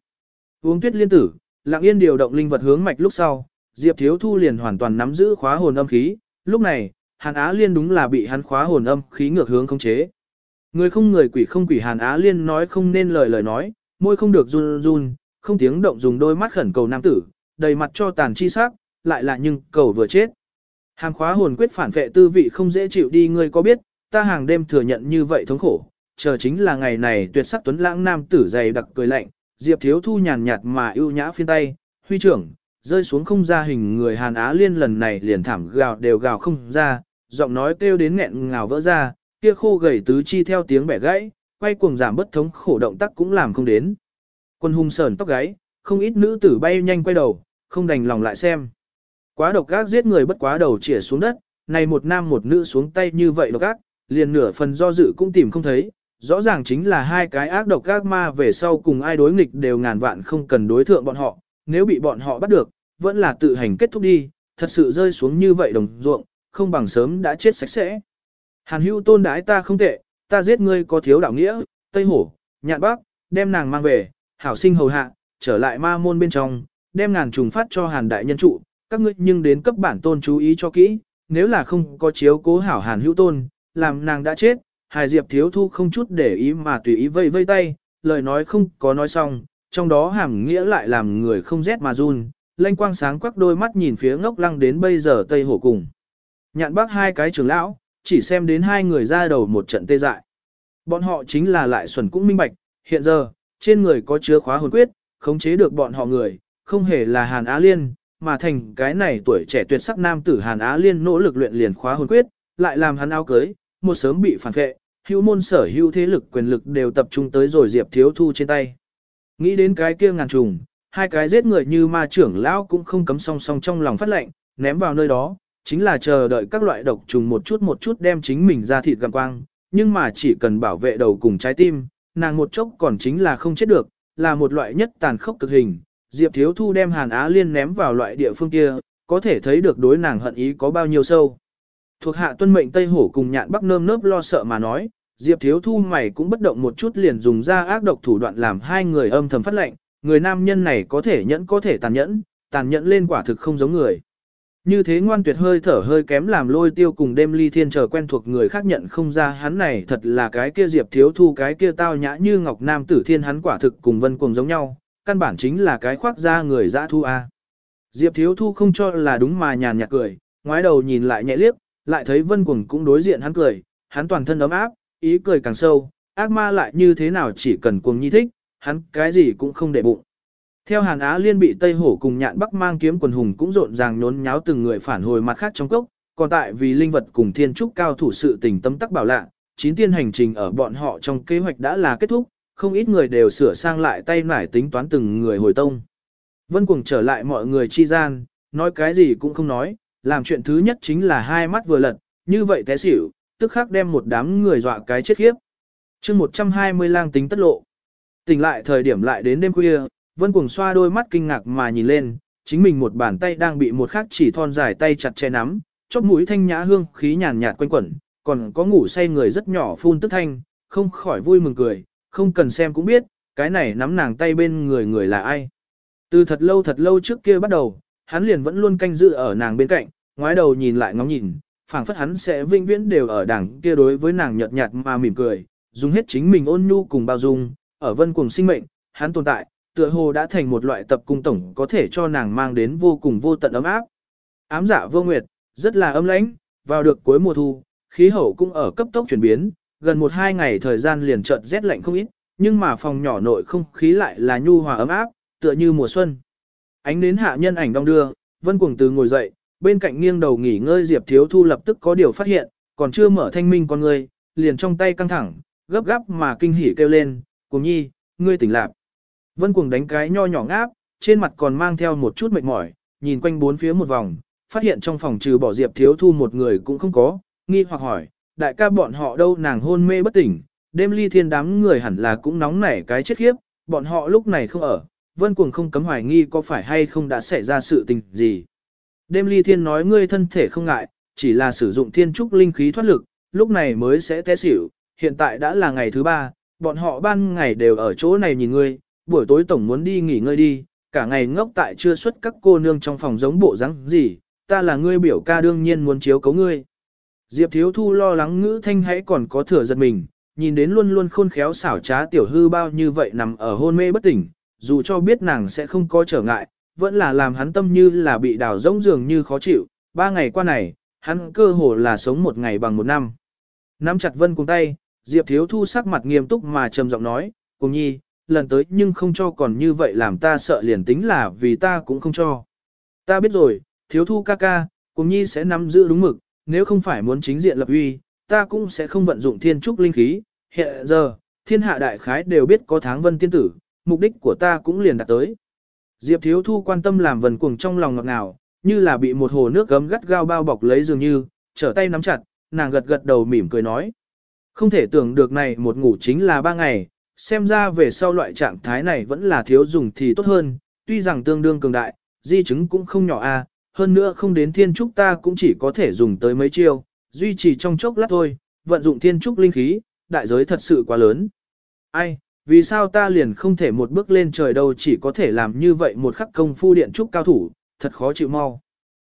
Uống tuyết liên tử, lặng yên điều động linh vật hướng mạch lúc sau, Diệp Thiếu Thu liền hoàn toàn nắm giữ khóa hồn âm khí, lúc này, Hàn Á Liên đúng là bị hắn khóa hồn âm khí ngược hướng khống chế. Người không người quỷ không quỷ Hàn Á Liên nói không nên lời lời nói, môi không được run run, không tiếng động dùng đôi mắt khẩn cầu nam tử, đầy mặt cho tàn chi sắc, lại là nhưng cầu vừa chết. hàng khóa hồn quyết phản vệ tư vị không dễ chịu đi ngươi có biết, ta hàng đêm thừa nhận như vậy thống khổ, chờ chính là ngày này tuyệt sắc tuấn lãng nam tử dày đặc cười lạnh, Diệp Thiếu Thu nhàn nhạt mà ưu nhã phiên tay, huy trưởng, rơi xuống không ra hình người Hàn Á Liên lần này liền thảm gào đều gào không ra, giọng nói kêu đến nghẹn ngào vỡ ra, kia khô gầy tứ chi theo tiếng bẻ gãy, quay cuồng giảm bất thống khổ động tác cũng làm không đến. Quân hung sờn tóc gáy, không ít nữ tử bay nhanh quay đầu, không đành lòng lại xem. Quá độc gác giết người bất quá đầu chĩa xuống đất, này một nam một nữ xuống tay như vậy độc gác, liền nửa phần do dự cũng tìm không thấy, rõ ràng chính là hai cái ác độc gác ma về sau cùng ai đối nghịch đều ngàn vạn không cần đối thượng bọn họ, nếu bị bọn họ bắt được, vẫn là tự hành kết thúc đi, thật sự rơi xuống như vậy đồng ruộng, không bằng sớm đã chết sạch sẽ. Hàn hưu tôn đái ta không tệ, ta giết ngươi có thiếu đạo nghĩa, Tây Hổ, Nhạn Bắc, đem nàng mang về, hảo sinh hầu hạ, trở lại ma môn bên trong, đem ngàn trùng phát cho hàn đại nhân trụ, các ngươi nhưng đến cấp bản tôn chú ý cho kỹ, nếu là không có chiếu cố hảo hàn hữu tôn, làm nàng đã chết, hài diệp thiếu thu không chút để ý mà tùy ý vây vây tay, lời nói không có nói xong, trong đó hàm nghĩa lại làm người không rét mà run, lanh quang sáng quắc đôi mắt nhìn phía ngốc lăng đến bây giờ tây hổ cùng. Nhạn bác hai cái trưởng lão, chỉ xem đến hai người ra đầu một trận tê dại. Bọn họ chính là lại xuẩn cũng minh bạch, hiện giờ, trên người có chứa khóa hồn quyết, khống chế được bọn họ người, không hề là Hàn Á Liên, mà thành cái này tuổi trẻ tuyệt sắc nam tử Hàn Á Liên nỗ lực luyện liền khóa hồn quyết, lại làm hắn áo cưới, một sớm bị phản vệ, hữu môn sở hữu thế lực quyền lực đều tập trung tới rồi Diệp Thiếu Thu trên tay. Nghĩ đến cái kia ngàn trùng, hai cái giết người như ma trưởng lão cũng không cấm song song trong lòng phát lệnh, ném vào nơi đó, chính là chờ đợi các loại độc trùng một chút một chút đem chính mình ra thịt gặm quang, nhưng mà chỉ cần bảo vệ đầu cùng trái tim, nàng một chốc còn chính là không chết được, là một loại nhất tàn khốc cực hình. Diệp Thiếu Thu đem Hàn Á Liên ném vào loại địa phương kia, có thể thấy được đối nàng hận ý có bao nhiêu sâu. Thuộc hạ tuân mệnh Tây Hổ cùng nhạn bắc nơm nớp lo sợ mà nói, Diệp Thiếu Thu mày cũng bất động một chút liền dùng ra ác độc thủ đoạn làm hai người âm thầm phát lệnh, người nam nhân này có thể nhẫn có thể tàn nhẫn, tàn nhẫn lên quả thực không giống người. Như thế ngoan tuyệt hơi thở hơi kém làm lôi tiêu cùng đêm ly thiên chờ quen thuộc người khác nhận không ra hắn này thật là cái kia diệp thiếu thu cái kia tao nhã như ngọc nam tử thiên hắn quả thực cùng vân cuồng giống nhau, căn bản chính là cái khoác da người dã thu a. Diệp thiếu thu không cho là đúng mà nhàn nhạt cười, ngoái đầu nhìn lại nhẹ liếc, lại thấy vân cuồng cũng đối diện hắn cười, hắn toàn thân ấm áp, ý cười càng sâu, ác ma lại như thế nào chỉ cần cuồng nhi thích, hắn cái gì cũng không để bụng. Theo Hàn Á Liên bị Tây Hổ cùng nhạn Bắc mang kiếm quần hùng cũng rộn ràng nhốn nháo từng người phản hồi mặt khác trong cốc, còn tại vì linh vật cùng thiên trúc cao thủ sự tình tâm tắc bảo lạ, chín tiên hành trình ở bọn họ trong kế hoạch đã là kết thúc, không ít người đều sửa sang lại tay nải tính toán từng người hồi tông. Vân Cuồng trở lại mọi người chi gian, nói cái gì cũng không nói, làm chuyện thứ nhất chính là hai mắt vừa lật, như vậy té xỉu, tức khắc đem một đám người dọa cái chết khiếp. chương 120 lang tính tất lộ. Tỉnh lại thời điểm lại đến đêm khuya, Vân Cuồng xoa đôi mắt kinh ngạc mà nhìn lên, chính mình một bàn tay đang bị một khắc chỉ thon dài tay chặt che nắm, chóp mũi thanh nhã hương khí nhàn nhạt quanh quẩn, còn có ngủ say người rất nhỏ phun tức thanh, không khỏi vui mừng cười, không cần xem cũng biết, cái này nắm nàng tay bên người người là ai. Từ thật lâu thật lâu trước kia bắt đầu, hắn liền vẫn luôn canh giữ ở nàng bên cạnh, ngoái đầu nhìn lại ngóng nhìn, phảng phất hắn sẽ vinh viễn đều ở đằng kia đối với nàng nhợt nhạt mà mỉm cười, dùng hết chính mình ôn nhu cùng bao dung, ở vân cùng sinh mệnh, hắn tồn tại, tựa hồ đã thành một loại tập cung tổng có thể cho nàng mang đến vô cùng vô tận ấm áp. Ám dạ vô nguyệt, rất là âm lãnh, vào được cuối mùa thu, khí hậu cũng ở cấp tốc chuyển biến, gần một hai ngày thời gian liền chợt rét lạnh không ít, nhưng mà phòng nhỏ nội không khí lại là nhu hòa ấm áp, tựa như mùa xuân. Ánh đến hạ nhân ảnh đong đưa, Vân Cuồng từ ngồi dậy, bên cạnh nghiêng đầu nghỉ ngơi Diệp Thiếu Thu lập tức có điều phát hiện, còn chưa mở thanh minh con người, liền trong tay căng thẳng, gấp gáp mà kinh hỉ kêu lên, "Cuồng nhi, ngươi tỉnh lạc." Vân Cuồng đánh cái nho nhỏ ngáp, trên mặt còn mang theo một chút mệt mỏi, nhìn quanh bốn phía một vòng, phát hiện trong phòng trừ bỏ Diệp Thiếu Thu một người cũng không có, nghi hoặc hỏi, đại ca bọn họ đâu nàng hôn mê bất tỉnh, đêm ly thiên đám người hẳn là cũng nóng nảy cái chết khiếp, bọn họ lúc này không ở, vân cuồng không cấm hoài nghi có phải hay không đã xảy ra sự tình gì. Đêm ly thiên nói ngươi thân thể không ngại, chỉ là sử dụng thiên trúc linh khí thoát lực, lúc này mới sẽ té xỉu, hiện tại đã là ngày thứ ba, bọn họ ban ngày đều ở chỗ này nhìn ngươi, buổi tối tổng muốn đi nghỉ ngơi đi, cả ngày ngốc tại chưa xuất các cô nương trong phòng giống bộ dáng gì, ta là ngươi biểu ca đương nhiên muốn chiếu cấu ngươi. Diệp Thiếu Thu lo lắng ngữ thanh hãy còn có thừa giật mình, nhìn đến luôn luôn khôn khéo xảo trá tiểu hư bao như vậy nằm ở hôn mê bất tỉnh, dù cho biết nàng sẽ không có trở ngại, vẫn là làm hắn tâm như là bị đào rỗng dường như khó chịu, ba ngày qua này, hắn cơ hồ là sống một ngày bằng một năm. Nắm chặt vân cùng tay, Diệp Thiếu Thu sắc mặt nghiêm túc mà trầm giọng nói, cùng nhi, lần tới nhưng không cho còn như vậy làm ta sợ liền tính là vì ta cũng không cho. Ta biết rồi, Thiếu Thu ca ca, cùng nhi sẽ nắm giữ đúng mực, nếu không phải muốn chính diện lập uy, ta cũng sẽ không vận dụng thiên trúc linh khí. Hiện giờ, thiên hạ đại khái đều biết có tháng vân tiên tử, mục đích của ta cũng liền đạt tới. Diệp Thiếu Thu quan tâm làm vần cuồng trong lòng ngọt ngào, như là bị một hồ nước gấm gắt gao bao bọc lấy dường như, trở tay nắm chặt, nàng gật gật đầu mỉm cười nói. Không thể tưởng được này một ngủ chính là ba ngày, xem ra về sau loại trạng thái này vẫn là thiếu dùng thì tốt hơn, tuy rằng tương đương cường đại, di chứng cũng không nhỏ a, hơn nữa không đến thiên trúc ta cũng chỉ có thể dùng tới mấy chiêu, duy trì trong chốc lát thôi, vận dụng thiên trúc linh khí, đại giới thật sự quá lớn. Ai, vì sao ta liền không thể một bước lên trời đâu chỉ có thể làm như vậy một khắc công phu điện trúc cao thủ, thật khó chịu mau.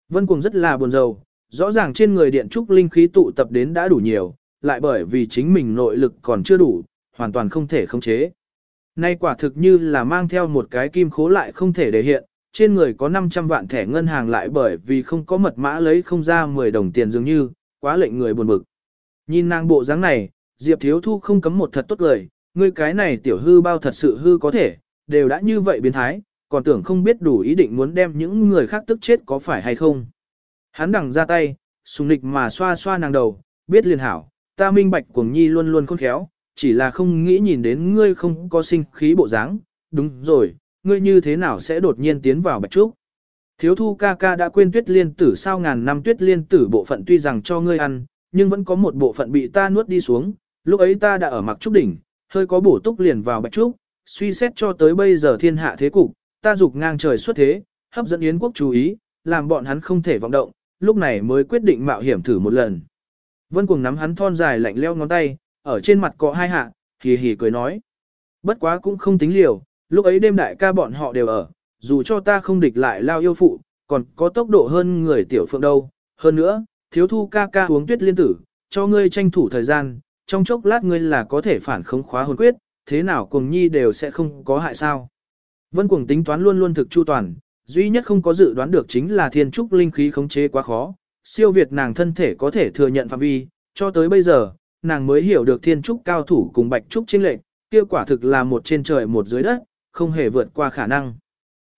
Vân Cuồng rất là buồn rầu, rõ ràng trên người điện trúc linh khí tụ tập đến đã đủ nhiều, lại bởi vì chính mình nội lực còn chưa đủ, hoàn toàn không thể khống chế. Nay quả thực như là mang theo một cái kim khố lại không thể để hiện, trên người có 500 vạn thẻ ngân hàng lại bởi vì không có mật mã lấy không ra 10 đồng tiền dường như, quá lệnh người buồn bực. Nhìn nàng bộ dáng này, Diệp Thiếu Thu không cấm một thật tốt lời, ngươi cái này tiểu hư bao thật sự hư có thể, đều đã như vậy biến thái, còn tưởng không biết đủ ý định muốn đem những người khác tức chết có phải hay không. Hắn đằng ra tay, sùng nịch mà xoa xoa nàng đầu, biết liền hảo, ta minh bạch cuồng nhi luôn luôn khôn khéo, chỉ là không nghĩ nhìn đến ngươi không có sinh khí bộ dáng, đúng rồi, ngươi như thế nào sẽ đột nhiên tiến vào bạch trúc. Thiếu thu ca ca đã quên tuyết liên tử sao ngàn năm tuyết liên tử bộ phận tuy rằng cho ngươi ăn, nhưng vẫn có một bộ phận bị ta nuốt đi xuống, lúc ấy ta đã ở mặc trúc đỉnh, hơi có bổ túc liền vào bạch trúc, suy xét cho tới bây giờ thiên hạ thế cục, ta dục ngang trời xuất thế, hấp dẫn yến quốc chú ý, làm bọn hắn không thể vọng động, lúc này mới quyết định mạo hiểm thử một lần. Vân cuồng nắm hắn thon dài lạnh leo ngón tay, ở trên mặt có hai hạ, hì hì cười nói. Bất quá cũng không tính liều, lúc ấy đêm đại ca bọn họ đều ở, dù cho ta không địch lại lao yêu phụ, còn có tốc độ hơn người tiểu phượng đâu. Hơn nữa, thiếu thu ca ca uống tuyết liên tử, cho ngươi tranh thủ thời gian, trong chốc lát ngươi là có thể phản khống khóa hồn quyết, thế nào cùng nhi đều sẽ không có hại sao. Vân cuồng tính toán luôn luôn thực chu toàn, duy nhất không có dự đoán được chính là thiên trúc linh khí khống chế quá khó, siêu việt nàng thân thể có thể thừa nhận phạm vi, cho tới bây giờ, nàng mới hiểu được thiên trúc cao thủ cùng bạch trúc chênh lệnh, kia quả thực là một trên trời một dưới đất, không hề vượt qua khả năng.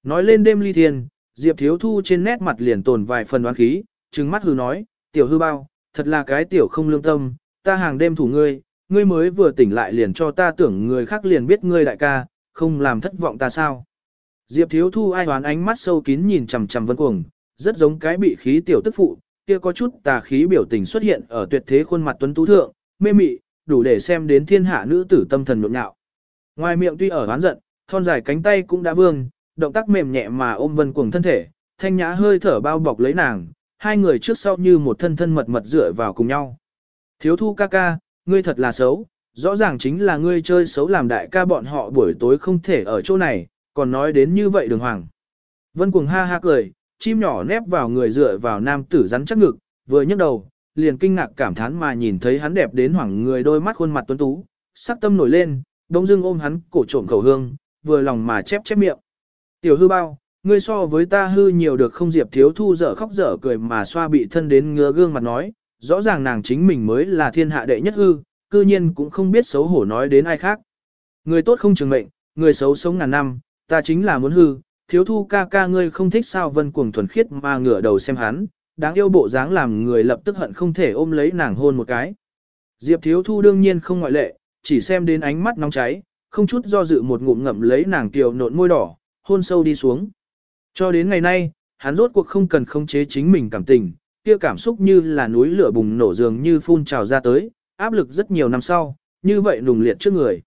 Nói lên đêm ly thiên, Diệp Thiếu Thu trên nét mặt liền tồn vài phần đoán khí, trừng mắt hư nói, tiểu hư bao, thật là cái tiểu không lương tâm, ta hàng đêm thủ ngươi, ngươi mới vừa tỉnh lại liền cho ta tưởng người khác liền biết ngươi đại ca, không làm thất vọng ta sao. Diệp Thiếu Thu ai hoán ánh mắt sâu kín nhìn chằm chằm Vân Cuồng, rất giống cái bị khí tiểu tức phụ, kia có chút tà khí biểu tình xuất hiện ở tuyệt thế khuôn mặt tuấn tú thượng, mê mị, đủ để xem đến thiên hạ nữ tử tâm thần nhộn nhạo. Ngoài miệng tuy ở oán giận, thon dài cánh tay cũng đã vương, động tác mềm nhẹ mà ôm Vân Cuồng thân thể, thanh nhã hơi thở bao bọc lấy nàng, hai người trước sau như một thân thân mật mật dựa vào cùng nhau. Thiếu thu ca ca, ngươi thật là xấu, rõ ràng chính là ngươi chơi xấu làm đại ca bọn họ buổi tối không thể ở chỗ này, còn nói đến như vậy đường hoàng. Vân cuồng ha ha cười, chim nhỏ nép vào người dựa vào nam tử rắn chắc ngực, vừa nhấc đầu, liền kinh ngạc cảm thán mà nhìn thấy hắn đẹp đến hoảng người đôi mắt khuôn mặt tuấn tú, sắc tâm nổi lên, đông dưng ôm hắn cổ trộm khẩu hương, vừa lòng mà chép chép miệng. Tiểu hư bao, ngươi so với ta hư nhiều được không diệp thiếu thu dở khóc dở cười mà xoa bị thân đến ngứa gương mặt nói, rõ ràng nàng chính mình mới là thiên hạ đệ nhất hư, cư nhiên cũng không biết xấu hổ nói đến ai khác. Người tốt không trường mệnh, người xấu sống ngàn năm, ta chính là muốn hư, thiếu thu ca ca ngươi không thích sao vân cuồng thuần khiết mà ngửa đầu xem hắn, đáng yêu bộ dáng làm người lập tức hận không thể ôm lấy nàng hôn một cái. Diệp thiếu thu đương nhiên không ngoại lệ, chỉ xem đến ánh mắt nóng cháy, không chút do dự một ngụm ngậm lấy nàng tiểu nộn môi đỏ, hôn sâu đi xuống. Cho đến ngày nay, hắn rốt cuộc không cần khống chế chính mình cảm tình, kia cảm xúc như là núi lửa bùng nổ dường như phun trào ra tới, áp lực rất nhiều năm sau, như vậy nùng liệt trước người.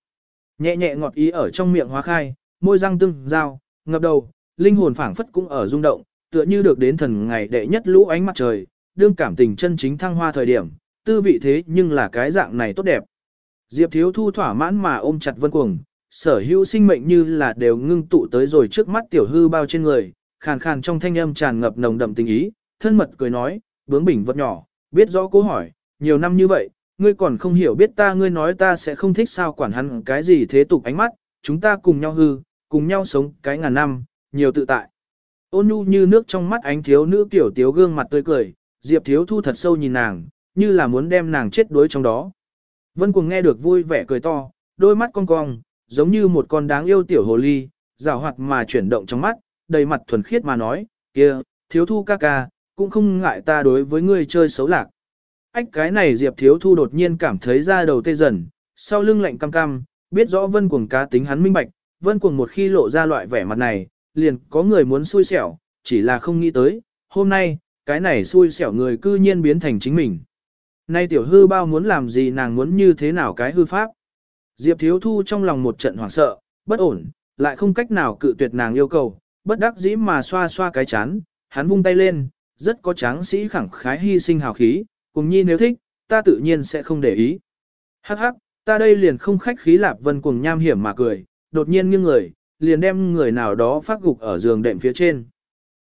Nhẹ nhẹ ngọt ý ở trong miệng hóa khai, môi răng tương giao, ngập đầu, linh hồn phảng phất cũng ở rung động, tựa như được đến thần ngày đệ nhất lũ ánh mặt trời, đương cảm tình chân chính thăng hoa thời điểm, tư vị thế nhưng là cái dạng này tốt đẹp. Diệp Thiếu Thu thỏa mãn mà ôm chặt Vân Cuồng, sở hữu sinh mệnh như là đều ngưng tụ tới rồi trước mắt tiểu hư bao trên người, khàn khàn trong thanh âm tràn ngập nồng đậm tình ý, thân mật cười nói, bướng bỉnh vật nhỏ, biết rõ cố hỏi, nhiều năm như vậy, ngươi còn không hiểu biết ta ngươi nói ta sẽ không thích sao quản hắn cái gì thế tục ánh mắt, chúng ta cùng nhau hư, cùng nhau sống cái ngàn năm, nhiều tự tại. Ôn nhu như nước trong mắt ánh thiếu nữ tiểu tiếu gương mặt tươi cười, Diệp thiếu thu thật sâu nhìn nàng, như là muốn đem nàng chết đuối trong đó. Vân cuồng nghe được vui vẻ cười to, đôi mắt cong cong, giống như một con đáng yêu tiểu hồ ly, rào hoạt mà chuyển động trong mắt, đầy mặt thuần khiết mà nói, kia, thiếu thu ca ca, cũng không ngại ta đối với ngươi chơi xấu lạc. Ách cái này Diệp thiếu thu đột nhiên cảm thấy ra đầu tê dần, sau lưng lạnh cam cam, biết rõ vân cuồng cá tính hắn minh bạch, vân cuồng một khi lộ ra loại vẻ mặt này, liền có người muốn xui xẻo, chỉ là không nghĩ tới, hôm nay, cái này xui xẻo người cư nhiên biến thành chính mình. Nay tiểu hư bao muốn làm gì nàng muốn như thế nào cái hư pháp. Diệp thiếu thu trong lòng một trận hoảng sợ, bất ổn, lại không cách nào cự tuyệt nàng yêu cầu, bất đắc dĩ mà xoa xoa cái chán, hắn vung tay lên, rất có tráng sĩ khẳng khái hy sinh hào khí, cùng nhi nếu thích, ta tự nhiên sẽ không để ý. Hắc hắc, ta đây liền không khách khí lạp vân cùng nham hiểm mà cười, đột nhiên nghiêng người, liền đem người nào đó phát gục ở giường đệm phía trên.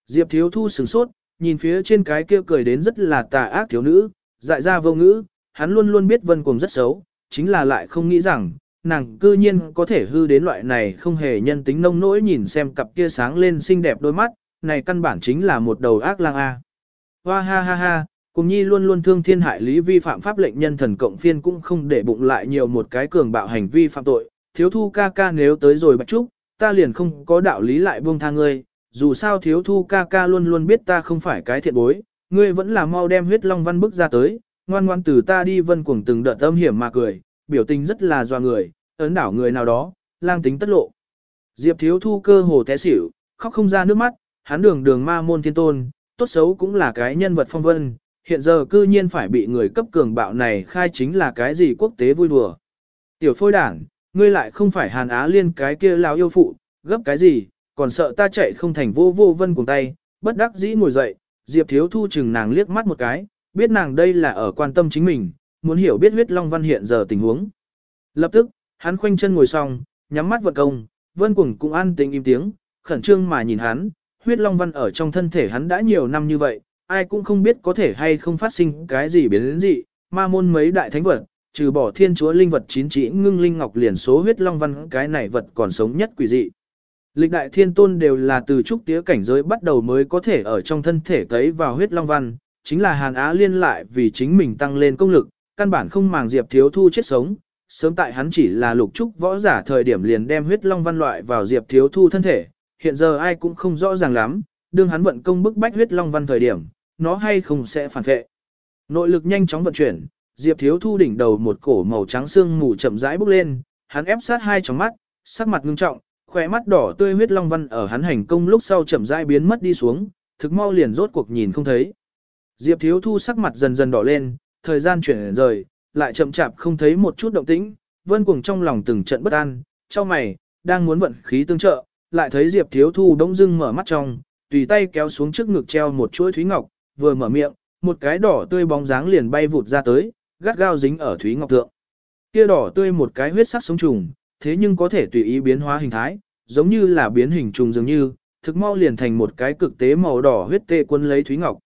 Diệp thiếu thu sửng sốt, nhìn phía trên cái kia cười đến rất là tà ác thiếu nữ, dại ra vô ngữ, hắn luôn luôn biết vân cuồng rất xấu, chính là lại không nghĩ rằng, nàng cư nhiên có thể hư đến loại này không hề nhân tính nông nỗi nhìn xem cặp kia sáng lên xinh đẹp đôi mắt, này căn bản chính là một đầu ác lang A. Hoa ha ha ha, cùng nhi luôn luôn thương thiên hại lý vi phạm pháp lệnh nhân thần cộng phiên cũng không để bụng lại nhiều một cái cường bạo hành vi phạm tội, thiếu thu ca ca nếu tới rồi bạch trúc, ta liền không có đạo lý lại buông tha ngươi, dù sao thiếu thu ca ca luôn luôn biết ta không phải cái thiện bối, ngươi vẫn là mau đem huyết long văn bức ra tới, ngoan ngoan từ ta đi vân cuồng từng đợt âm hiểm mà cười, biểu tình rất là doa người, ấn đảo người nào đó, lang tính tất lộ. Diệp thiếu thu cơ hồ té xỉu, khóc không ra nước mắt, hắn đường đường ma môn thiên tôn, tốt xấu cũng là cái nhân vật phong vân, hiện giờ cư nhiên phải bị người cấp cường bạo này khai chính là cái gì quốc tế vui đùa. Tiểu phôi đảng, ngươi lại không phải Hàn Á Liên cái kia lão yêu phụ, gấp cái gì, còn sợ ta chạy không thành vô vô vân cùng tay, bất đắc dĩ ngồi dậy, Diệp Thiếu Thu chừng nàng liếc mắt một cái, biết nàng đây là ở quan tâm chính mình, muốn hiểu biết huyết long văn hiện giờ tình huống. Lập tức, hắn khoanh chân ngồi xong, nhắm mắt vận công, vân cùng cũng an tình im tiếng, khẩn trương mà nhìn hắn, huyết long văn ở trong thân thể hắn đã nhiều năm như vậy, ai cũng không biết có thể hay không phát sinh cái gì biến đến gì, ma môn mấy đại thánh vật, trừ bỏ thiên chúa linh vật chín chỉ ngưng linh ngọc liền số huyết long văn cái này vật còn sống nhất quỷ dị. Lịch đại thiên tôn đều là từ trúc tía cảnh giới bắt đầu mới có thể ở trong thân thể tấy vào huyết long văn, chính là Hàn Á liên lại vì chính mình tăng lên công lực, căn bản không màng Diệp Thiếu Thu chết sống, sớm tại hắn chỉ là lục trúc võ giả thời điểm liền đem huyết long văn loại vào Diệp Thiếu Thu thân thể, hiện giờ ai cũng không rõ ràng lắm, đương hắn vận công bức bách huyết long văn thời điểm, nó hay không sẽ phản vệ. Nội lực nhanh chóng vận chuyển, Diệp Thiếu Thu đỉnh đầu một cổ màu trắng xương mù chậm rãi bốc lên, hắn ép sát hai tròng mắt, sắc mặt ngưng trọng, khỏe mắt đỏ tươi huyết long văn ở hắn hành công lúc sau chậm rãi biến mất đi xuống, thực mau liền rốt cuộc nhìn không thấy. Diệp Thiếu Thu sắc mặt dần dần đỏ lên, thời gian chuyển rời, lại chậm chạp không thấy một chút động tĩnh, Vân Cuồng trong lòng từng trận bất an, cho mày, đang muốn vận khí tương trợ, lại thấy Diệp Thiếu Thu đống dưng mở mắt trong, tùy tay kéo xuống trước ngực treo một chuỗi thúy ngọc, vừa mở miệng, một cái đỏ tươi bóng dáng liền bay vụt ra tới, gắt gao dính ở thúy ngọc thượng. Kia đỏ tươi một cái huyết sắc sống trùng, thế nhưng có thể tùy ý biến hóa hình thái, giống như là biến hình trùng dường như, thực mau liền thành một cái cực tế màu đỏ huyết tê quân lấy thúy ngọc.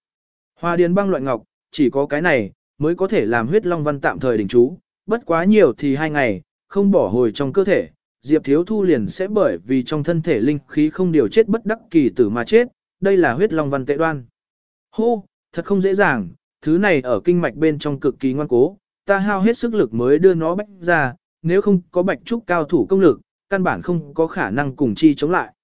Hoa điền băng loại ngọc, chỉ có cái này, mới có thể làm huyết long văn tạm thời đình trú, bất quá nhiều thì hai ngày, không bỏ hồi trong cơ thể, Diệp Thiếu Thu liền sẽ bởi vì trong thân thể linh khí không điều chết bất đắc kỳ tử mà chết, đây là huyết long văn tệ đoan. Hô, thật không dễ dàng, thứ này ở kinh mạch bên trong cực kỳ ngoan cố, ta hao hết sức lực mới đưa nó bách ra, nếu không có bạch trúc cao thủ công lực, căn bản không có khả năng cùng chi chống lại.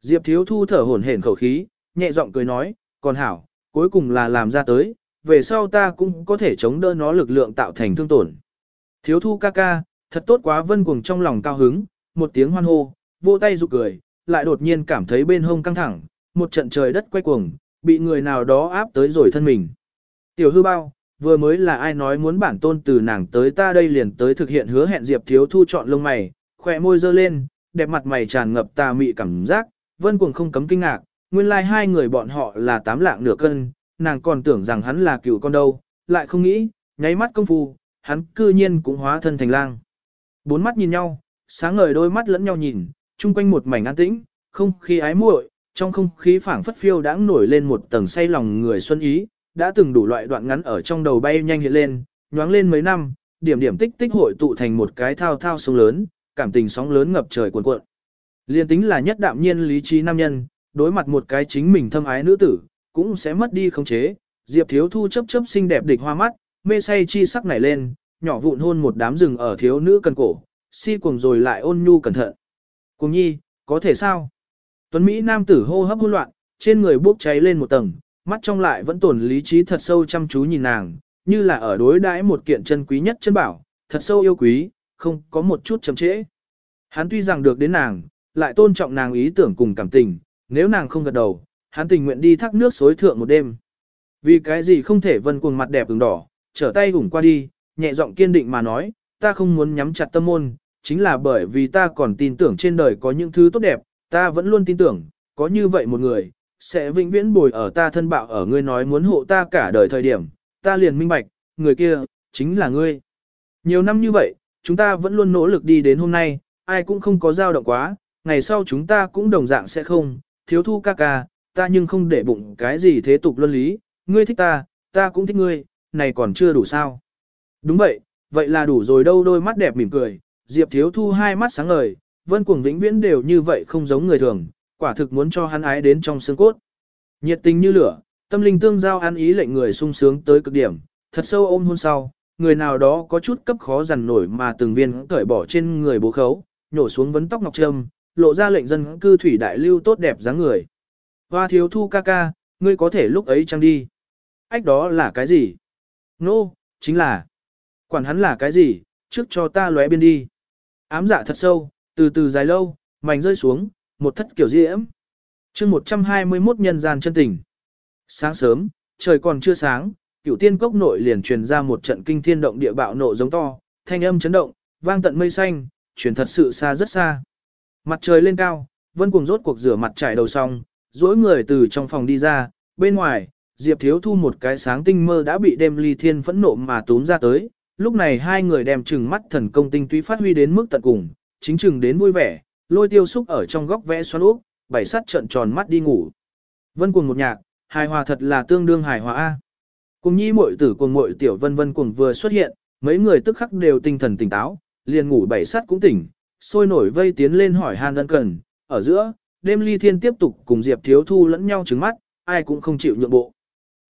Diệp Thiếu Thu thở hổn hển khẩu khí, nhẹ giọng cười nói, còn hảo, cuối cùng là làm ra tới, về sau ta cũng có thể chống đỡ nó lực lượng tạo thành thương tổn. Thiếu Thu ca ca, thật tốt quá vân cuồng trong lòng cao hứng, một tiếng hoan hô, vô tay rụt cười, lại đột nhiên cảm thấy bên hông căng thẳng, một trận trời đất quay cuồng, bị người nào đó áp tới rồi thân mình. Tiểu hư bao, vừa mới là ai nói muốn bản tôn từ nàng tới ta đây liền tới thực hiện hứa hẹn Diệp Thiếu Thu chọn lông mày, khỏe môi dơ lên, đẹp mặt mày tràn ngập tà mị cảm giác, vân cuồng không cấm kinh ngạc, nguyên lai like hai người bọn họ là tám lạng nửa cân, nàng còn tưởng rằng hắn là cựu con đâu, lại không nghĩ, nháy mắt công phu, hắn cư nhiên cũng hóa thân thành lang. Bốn mắt nhìn nhau, sáng ngời đôi mắt lẫn nhau nhìn, chung quanh một mảnh an tĩnh, không khí ái muội, trong không khí phảng phất phiêu đãng nổi lên một tầng say lòng người xuân ý, đã từng đủ loại đoạn ngắn ở trong đầu bay nhanh hiện lên, nhoáng lên mấy năm, điểm điểm tích tích hội tụ thành một cái thao thao sông lớn, cảm tình sóng lớn ngập trời cuồn cuộn. Liên tính là nhất đạm nhiên lý trí nam nhân, đối mặt một cái chính mình thâm ái nữ tử, cũng sẽ mất đi khống chế. Diệp Thiếu Thu chấp chấp xinh đẹp địch hoa mắt, mê say chi sắc nảy lên, nhỏ vụn hôn một đám rừng ở thiếu nữ cần cổ, si cuồng rồi lại ôn nhu cẩn thận. Cùng nhi, có thể sao? Tuấn Mỹ nam tử hô hấp hỗn loạn, trên người bốc cháy lên một tầng, mắt trong lại vẫn tồn lý trí thật sâu chăm chú nhìn nàng, như là ở đối đãi một kiện chân quý nhất chân bảo, thật sâu yêu quý, không có một chút chậm trễ. Hắn tuy rằng được đến nàng, lại tôn trọng nàng ý tưởng cùng cảm tình, nếu nàng không gật đầu, hắn tình nguyện đi thác nước xối thượng một đêm. Vì cái gì không thể vân cuồng mặt đẹp ửng đỏ, trở tay gủng qua đi, nhẹ giọng kiên định mà nói, ta không muốn nhắm chặt tâm môn, chính là bởi vì ta còn tin tưởng trên đời có những thứ tốt đẹp, ta vẫn luôn tin tưởng, có như vậy một người, sẽ vĩnh viễn bồi ở ta thân bạo ở ngươi nói muốn hộ ta cả đời thời điểm, ta liền minh bạch, người kia, chính là ngươi. Nhiều năm như vậy, chúng ta vẫn luôn nỗ lực đi đến hôm nay, ai cũng không có dao động quá, ngày sau chúng ta cũng đồng dạng sẽ không, thiếu thu ca ca, ta nhưng không để bụng cái gì thế tục luân lý, ngươi thích ta, ta cũng thích ngươi, này còn chưa đủ sao. Đúng vậy, vậy là đủ rồi đâu đôi mắt đẹp mỉm cười, Diệp Thiếu Thu hai mắt sáng ngời, Vân Cuồng vĩnh viễn đều như vậy không giống người thường, quả thực muốn cho hắn ái đến trong xương cốt. Nhiệt tình như lửa, tâm linh tương giao ăn ý lệnh người sung sướng tới cực điểm, thật sâu ôm hôn sau, người nào đó có chút cấp khó dằn nổi mà từng viên cởi bỏ trên người bố khấu, nhổ xuống vấn tóc ngọc trâm, lộ ra lệnh dân cư thủy đại lưu tốt đẹp dáng người. Hoa thiếu thu ca ca, ngươi có thể lúc ấy trăng đi. Ách đó là cái gì? Nô, no, chính là. Quản hắn là cái gì, trước cho ta lóe biên đi. Ám dạ thật sâu, từ từ dài lâu, mảnh rơi xuống, một thất kiểu diễm. chương 121 nhân gian chân tình. Sáng sớm, trời còn chưa sáng, cửu tiên cốc nội liền truyền ra một trận kinh thiên động địa bạo nộ giống to, thanh âm chấn động, vang tận mây xanh, truyền thật sự xa rất xa. Mặt trời lên cao, vân cuồng rốt cuộc rửa mặt trải đầu xong, dối người từ trong phòng đi ra, bên ngoài, Diệp Thiếu Thu một cái sáng tinh mơ đã bị đêm ly thiên phẫn nộ mà túm ra tới, lúc này hai người đem chừng mắt thần công tinh túy phát huy đến mức tận cùng, chính chừng đến vui vẻ, lôi tiêu xúc ở trong góc vẽ xoắn úp, bảy sắt trợn tròn mắt đi ngủ. Vân cuồng một nhạc, hài hòa thật là tương đương hài hòa A. Cùng nhi muội tử cùng muội tiểu vân vân cuồng vừa xuất hiện, mấy người tức khắc đều tinh thần tỉnh táo, liền ngủ bảy sắt cũng tỉnh, sôi nổi vây tiến lên hỏi han đơn cần, ở giữa, đêm ly thiên tiếp tục cùng Diệp Thiếu Thu lẫn nhau trứng mắt, ai cũng không chịu nhượng bộ.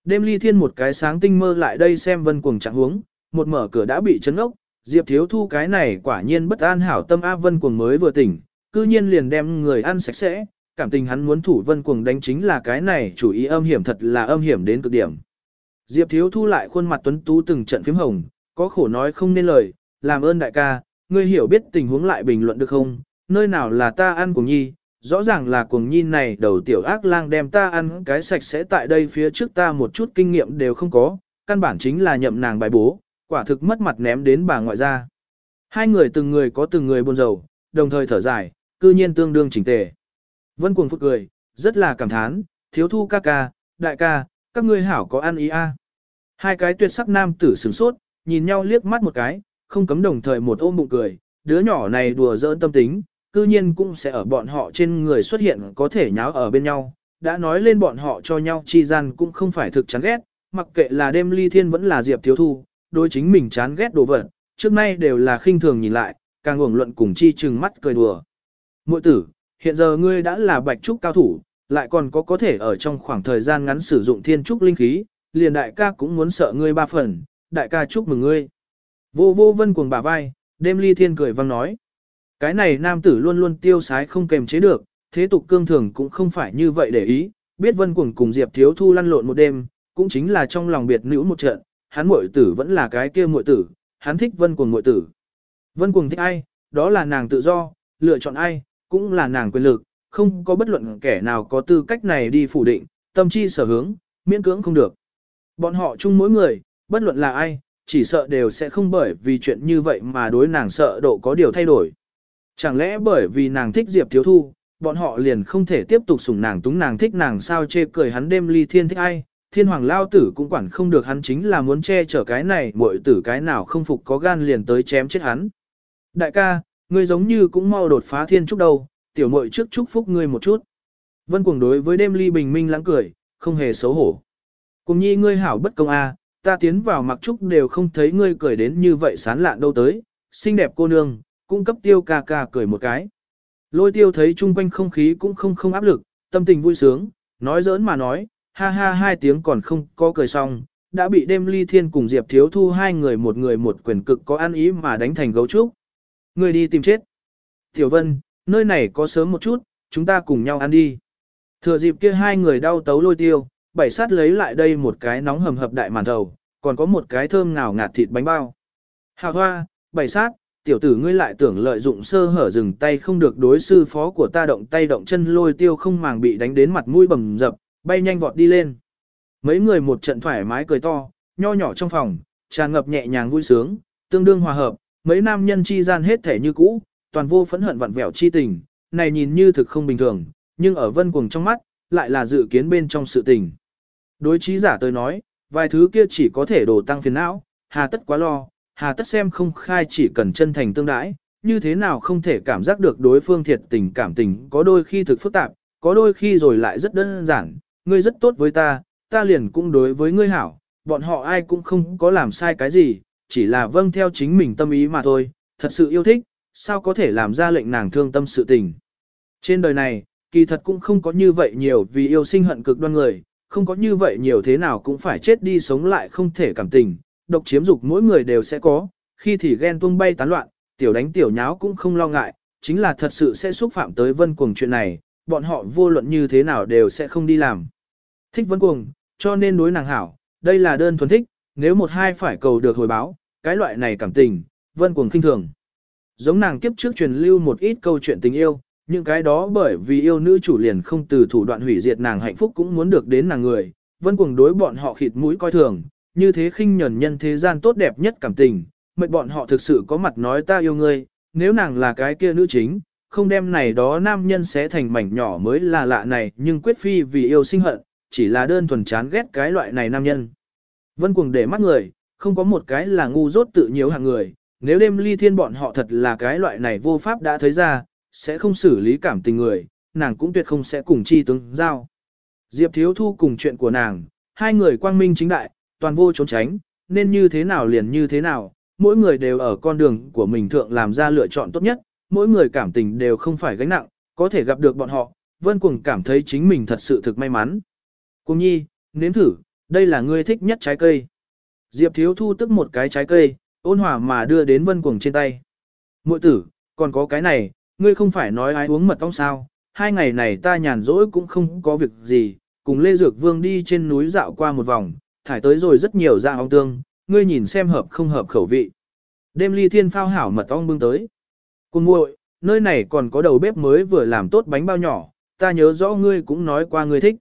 Đêm ly thiên một cái sáng tinh mơ lại đây xem vân cuồng trạng huống, một mở cửa đã bị chấn ốc, Diệp Thiếu Thu cái này quả nhiên bất an hảo tâm A Vân cuồng mới vừa tỉnh, cư nhiên liền đem người ăn sạch sẽ, cảm tình hắn muốn thủ vân cuồng đánh chính là cái này chủ ý âm hiểm thật là âm hiểm đến cực điểm. Diệp Thiếu thu lại khuôn mặt tuấn tú từng trận phím hồng, có khổ nói không nên lời, làm ơn đại ca, ngươi hiểu biết tình huống lại bình luận được không, nơi nào là ta ăn cuồng nhi, rõ ràng là cuồng nhi này đầu tiểu ác lang đem ta ăn cái sạch sẽ tại đây phía trước ta một chút kinh nghiệm đều không có, căn bản chính là nhậm nàng bài bố, quả thực mất mặt ném đến bà ngoại ra. Hai người từng người có từng người buồn rầu, đồng thời thở dài, cư nhiên tương đương chỉnh tề. Vân cuồng phụt cười, rất là cảm thán, thiếu thu ca ca, đại ca, các ngươi hảo có ăn ý a. Hai cái tuyệt sắc nam tử sửng sốt, nhìn nhau liếc mắt một cái, không cấm đồng thời một ôm bụng cười, đứa nhỏ này đùa giỡn tâm tính, cư nhiên cũng sẽ ở bọn họ trên người xuất hiện có thể nháo ở bên nhau. Đã nói lên bọn họ cho nhau chi gian cũng không phải thực chán ghét, mặc kệ là đêm ly thiên vẫn là diệp thiếu thu, đối chính mình chán ghét đồ vật, trước nay đều là khinh thường nhìn lại, càng uổng luận cùng chi chừng mắt cười đùa. Mội tử, hiện giờ ngươi đã là bạch trúc cao thủ, lại còn có có thể ở trong khoảng thời gian ngắn sử dụng thiên trúc linh khí, liền đại ca cũng muốn sợ ngươi ba phần, đại ca chúc mừng ngươi. Vô vô vân cuồng bả vai, đêm ly thiên cười vang nói. Cái này nam tử luôn luôn tiêu sái không kềm chế được, thế tục cương thường cũng không phải như vậy để ý, biết vân cuồng cùng Diệp Thiếu Thu lăn lộn một đêm, cũng chính là trong lòng biệt nữ một trận, hắn muội tử vẫn là cái kia muội tử, hắn thích vân cuồng muội tử. Vân cuồng thích ai, đó là nàng tự do, lựa chọn ai, cũng là nàng quyền lực, không có bất luận kẻ nào có tư cách này đi phủ định, tâm chi sở hướng, miễn cưỡng không được. Bọn họ chung mỗi người, bất luận là ai, chỉ sợ đều sẽ không bởi vì chuyện như vậy mà đối nàng sợ độ có điều thay đổi. Chẳng lẽ bởi vì nàng thích Diệp Thiếu Thu, bọn họ liền không thể tiếp tục sủng nàng túng nàng thích nàng sao chê cười hắn đêm ly thiên thích ai, thiên hoàng lao tử cũng quản không được hắn chính là muốn che chở cái này muội tử cái nào không phục có gan liền tới chém chết hắn. Đại ca, ngươi giống như cũng mau đột phá thiên trúc đâu, tiểu muội trước chúc phúc ngươi một chút. Vân cuồng đối với đêm ly bình minh lãng cười, không hề xấu hổ. Cùng nhi ngươi hảo bất công a, ta tiến vào mặc trúc đều không thấy ngươi cười đến như vậy sán lạn đâu tới, xinh đẹp cô nương, cung cấp tiêu ca ca cười một cái. Lôi tiêu thấy chung quanh không khí cũng không không áp lực, tâm tình vui sướng, nói giỡn mà nói, ha ha hai tiếng còn không có cười xong, đã bị đêm ly thiên cùng Diệp Thiếu Thu hai người một người một quyền cực có ăn ý mà đánh thành gấu trúc. Người đi tìm chết. Tiểu Vân, nơi này có sớm một chút, chúng ta cùng nhau ăn đi. Thừa dịp kia hai người đau tấu lôi tiêu, bảy sát lấy lại đây một cái nóng hầm hập đại màn thầu, còn có một cái thơm ngào ngạt thịt bánh bao. Hào hoa, bảy sát, tiểu tử ngươi lại tưởng lợi dụng sơ hở dừng tay không được đối sư phó của ta động tay động chân lôi tiêu không màng bị đánh đến mặt mũi bầm dập, bay nhanh vọt đi lên. Mấy người một trận thoải mái cười to, nho nhỏ trong phòng, tràn ngập nhẹ nhàng vui sướng, tương đương hòa hợp, mấy nam nhân chi gian hết thể như cũ, toàn vô phẫn hận vặn vẹo chi tình, này nhìn như thực không bình thường, nhưng ở vân cuồng trong mắt, lại là dự kiến bên trong sự tình. Đối trí giả tôi nói, vài thứ kia chỉ có thể đổ tăng phiền não, hà tất quá lo, hà tất xem không khai chỉ cần chân thành tương đãi, như thế nào không thể cảm giác được đối phương thiệt tình cảm tình có đôi khi thực phức tạp, có đôi khi rồi lại rất đơn giản, ngươi rất tốt với ta, ta liền cũng đối với ngươi hảo, bọn họ ai cũng không có làm sai cái gì, chỉ là vâng theo chính mình tâm ý mà thôi, thật sự yêu thích, sao có thể làm ra lệnh nàng thương tâm sự tình. Trên đời này, kỳ thật cũng không có như vậy nhiều vì yêu sinh hận cực đoan người, không có như vậy nhiều thế nào cũng phải chết đi sống lại không thể cảm tình, độc chiếm dục mỗi người đều sẽ có, khi thì ghen tuông bay tán loạn, tiểu đánh tiểu nháo cũng không lo ngại, chính là thật sự sẽ xúc phạm tới vân cuồng chuyện này, bọn họ vô luận như thế nào đều sẽ không đi làm. Thích vân cuồng, cho nên đối nàng hảo, đây là đơn thuần thích, nếu một hai phải cầu được hồi báo, cái loại này cảm tình, vân cuồng khinh thường. Giống nàng kiếp trước truyền lưu một ít câu chuyện tình yêu, những cái đó bởi vì yêu nữ chủ liền không từ thủ đoạn hủy diệt nàng hạnh phúc cũng muốn được đến nàng người, vân cuồng đối bọn họ khịt mũi coi thường, như thế khinh nhẫn nhân thế gian tốt đẹp nhất cảm tình, mệt bọn họ thực sự có mặt nói ta yêu ngươi, nếu nàng là cái kia nữ chính, không đem này đó nam nhân sẽ thành mảnh nhỏ mới là lạ này nhưng quyết phi vì yêu sinh hận, chỉ là đơn thuần chán ghét cái loại này nam nhân. Vân cuồng để mắt người, không có một cái là ngu dốt tự nhiều hàng người, nếu đêm ly thiên bọn họ thật là cái loại này vô pháp đã thấy ra, sẽ không xử lý cảm tình người, nàng cũng tuyệt không sẽ cùng chi tướng giao. Diệp Thiếu Thu cùng chuyện của nàng, hai người quang minh chính đại, toàn vô trốn tránh, nên như thế nào liền như thế nào, mỗi người đều ở con đường của mình thượng làm ra lựa chọn tốt nhất, mỗi người cảm tình đều không phải gánh nặng, có thể gặp được bọn họ, Vân Cuồng cảm thấy chính mình thật sự thực may mắn. Cùng nhi, nếm thử, đây là ngươi thích nhất trái cây. Diệp Thiếu Thu tức một cái trái cây, ôn hòa mà đưa đến Vân Cuồng trên tay. Mội tử, còn có cái này, ngươi không phải nói ai uống mật ong sao, hai ngày này ta nhàn rỗi cũng không có việc gì, cùng Lê Dược Vương đi trên núi dạo qua một vòng, thải tới rồi rất nhiều dạng ong tương, ngươi nhìn xem hợp không hợp khẩu vị. Đêm ly thiên phao hảo mật ong bưng tới. Cùng muội, nơi này còn có đầu bếp mới vừa làm tốt bánh bao nhỏ, ta nhớ rõ ngươi cũng nói qua ngươi thích.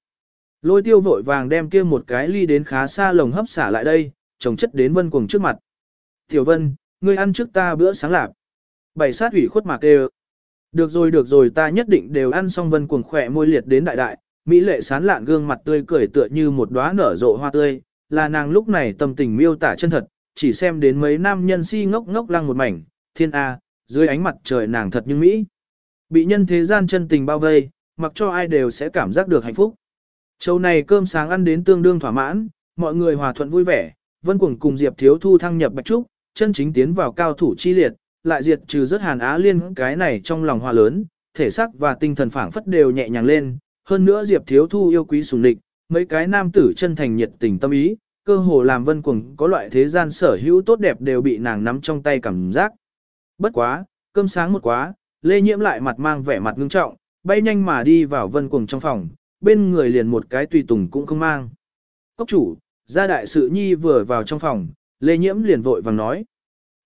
Lôi tiêu vội vàng đem kia một cái ly đến khá xa lồng hấp xả lại đây, chồng chất đến vân cuồng trước mặt. Tiểu vân, ngươi ăn trước ta bữa sáng lạp. Bảy sát ủy khuất mạc đều. Được rồi được rồi ta nhất định đều ăn xong vân cuồng khỏe môi liệt đến đại đại, Mỹ lệ sán lạn gương mặt tươi cười tựa như một đóa nở rộ hoa tươi, là nàng lúc này tâm tình miêu tả chân thật, chỉ xem đến mấy nam nhân si ngốc ngốc lăng một mảnh, thiên A, dưới ánh mặt trời nàng thật như Mỹ. Bị nhân thế gian chân tình bao vây, mặc cho ai đều sẽ cảm giác được hạnh phúc. Châu này cơm sáng ăn đến tương đương thỏa mãn, mọi người hòa thuận vui vẻ, Vân Cuồng cùng Diệp Thiếu Thu thăng nhập Bạch Trúc, chân chính tiến vào cao thủ chi liệt, lại diệt trừ rất Hàn Á Liên cái này trong lòng hòa lớn, thể xác và tinh thần phảng phất đều nhẹ nhàng lên, hơn nữa Diệp Thiếu Thu yêu quý sủng địch, mấy cái nam tử chân thành nhiệt tình tâm ý, cơ hồ làm Vân Cuồng có loại thế gian sở hữu tốt đẹp đều bị nàng nắm trong tay cảm giác. Bất quá, cơm sáng một quá, Lê Nhiễm lại mặt mang vẻ mặt ngưng trọng, bay nhanh mà đi vào Vân Cuồng trong phòng, bên người liền một cái tùy tùng cũng không mang. Cốc chủ, gia đại sự nhi vừa vào trong phòng, Lê Nhiễm liền vội vàng nói.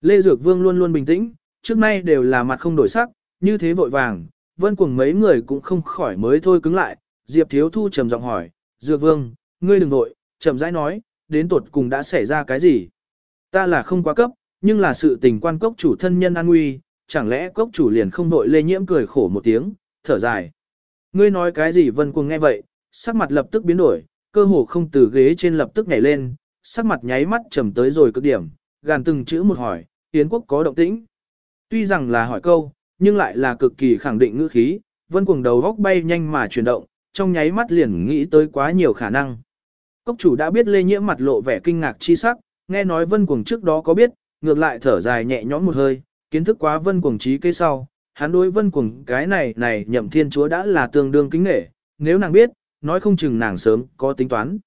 Lê Dược Vương luôn luôn bình tĩnh, trước nay đều là mặt không đổi sắc, như thế vội vàng, vân cuồng mấy người cũng không khỏi mới thôi cứng lại. Diệp Thiếu Thu trầm giọng hỏi, Dược Vương, ngươi đừng vội, chậm rãi nói, đến tuột cùng đã xảy ra cái gì? Ta là không quá cấp, nhưng là sự tình quan cốc chủ thân nhân an nguy, chẳng lẽ cốc chủ liền không vội lê nhiễm cười khổ một tiếng, thở dài. Ngươi nói cái gì vân cuồng nghe vậy, sắc mặt lập tức biến đổi, cơ hồ không từ ghế trên lập tức nhảy lên, sắc mặt nháy mắt trầm tới rồi cực điểm, gàn từng chữ một hỏi, Yến quốc có động tĩnh. Tuy rằng là hỏi câu, nhưng lại là cực kỳ khẳng định ngữ khí, vân cuồng đầu góc bay nhanh mà chuyển động, trong nháy mắt liền nghĩ tới quá nhiều khả năng. Cốc chủ đã biết lê nhiễm mặt lộ vẻ kinh ngạc chi sắc, nghe nói vân cuồng trước đó có biết, ngược lại thở dài nhẹ nhõm một hơi, kiến thức quá vân cuồng trí cây sau, hắn đối vân cuồng cái này này nhậm thiên chúa đã là tương đương kính nghệ, nếu nàng biết, nói không chừng nàng sớm có tính toán.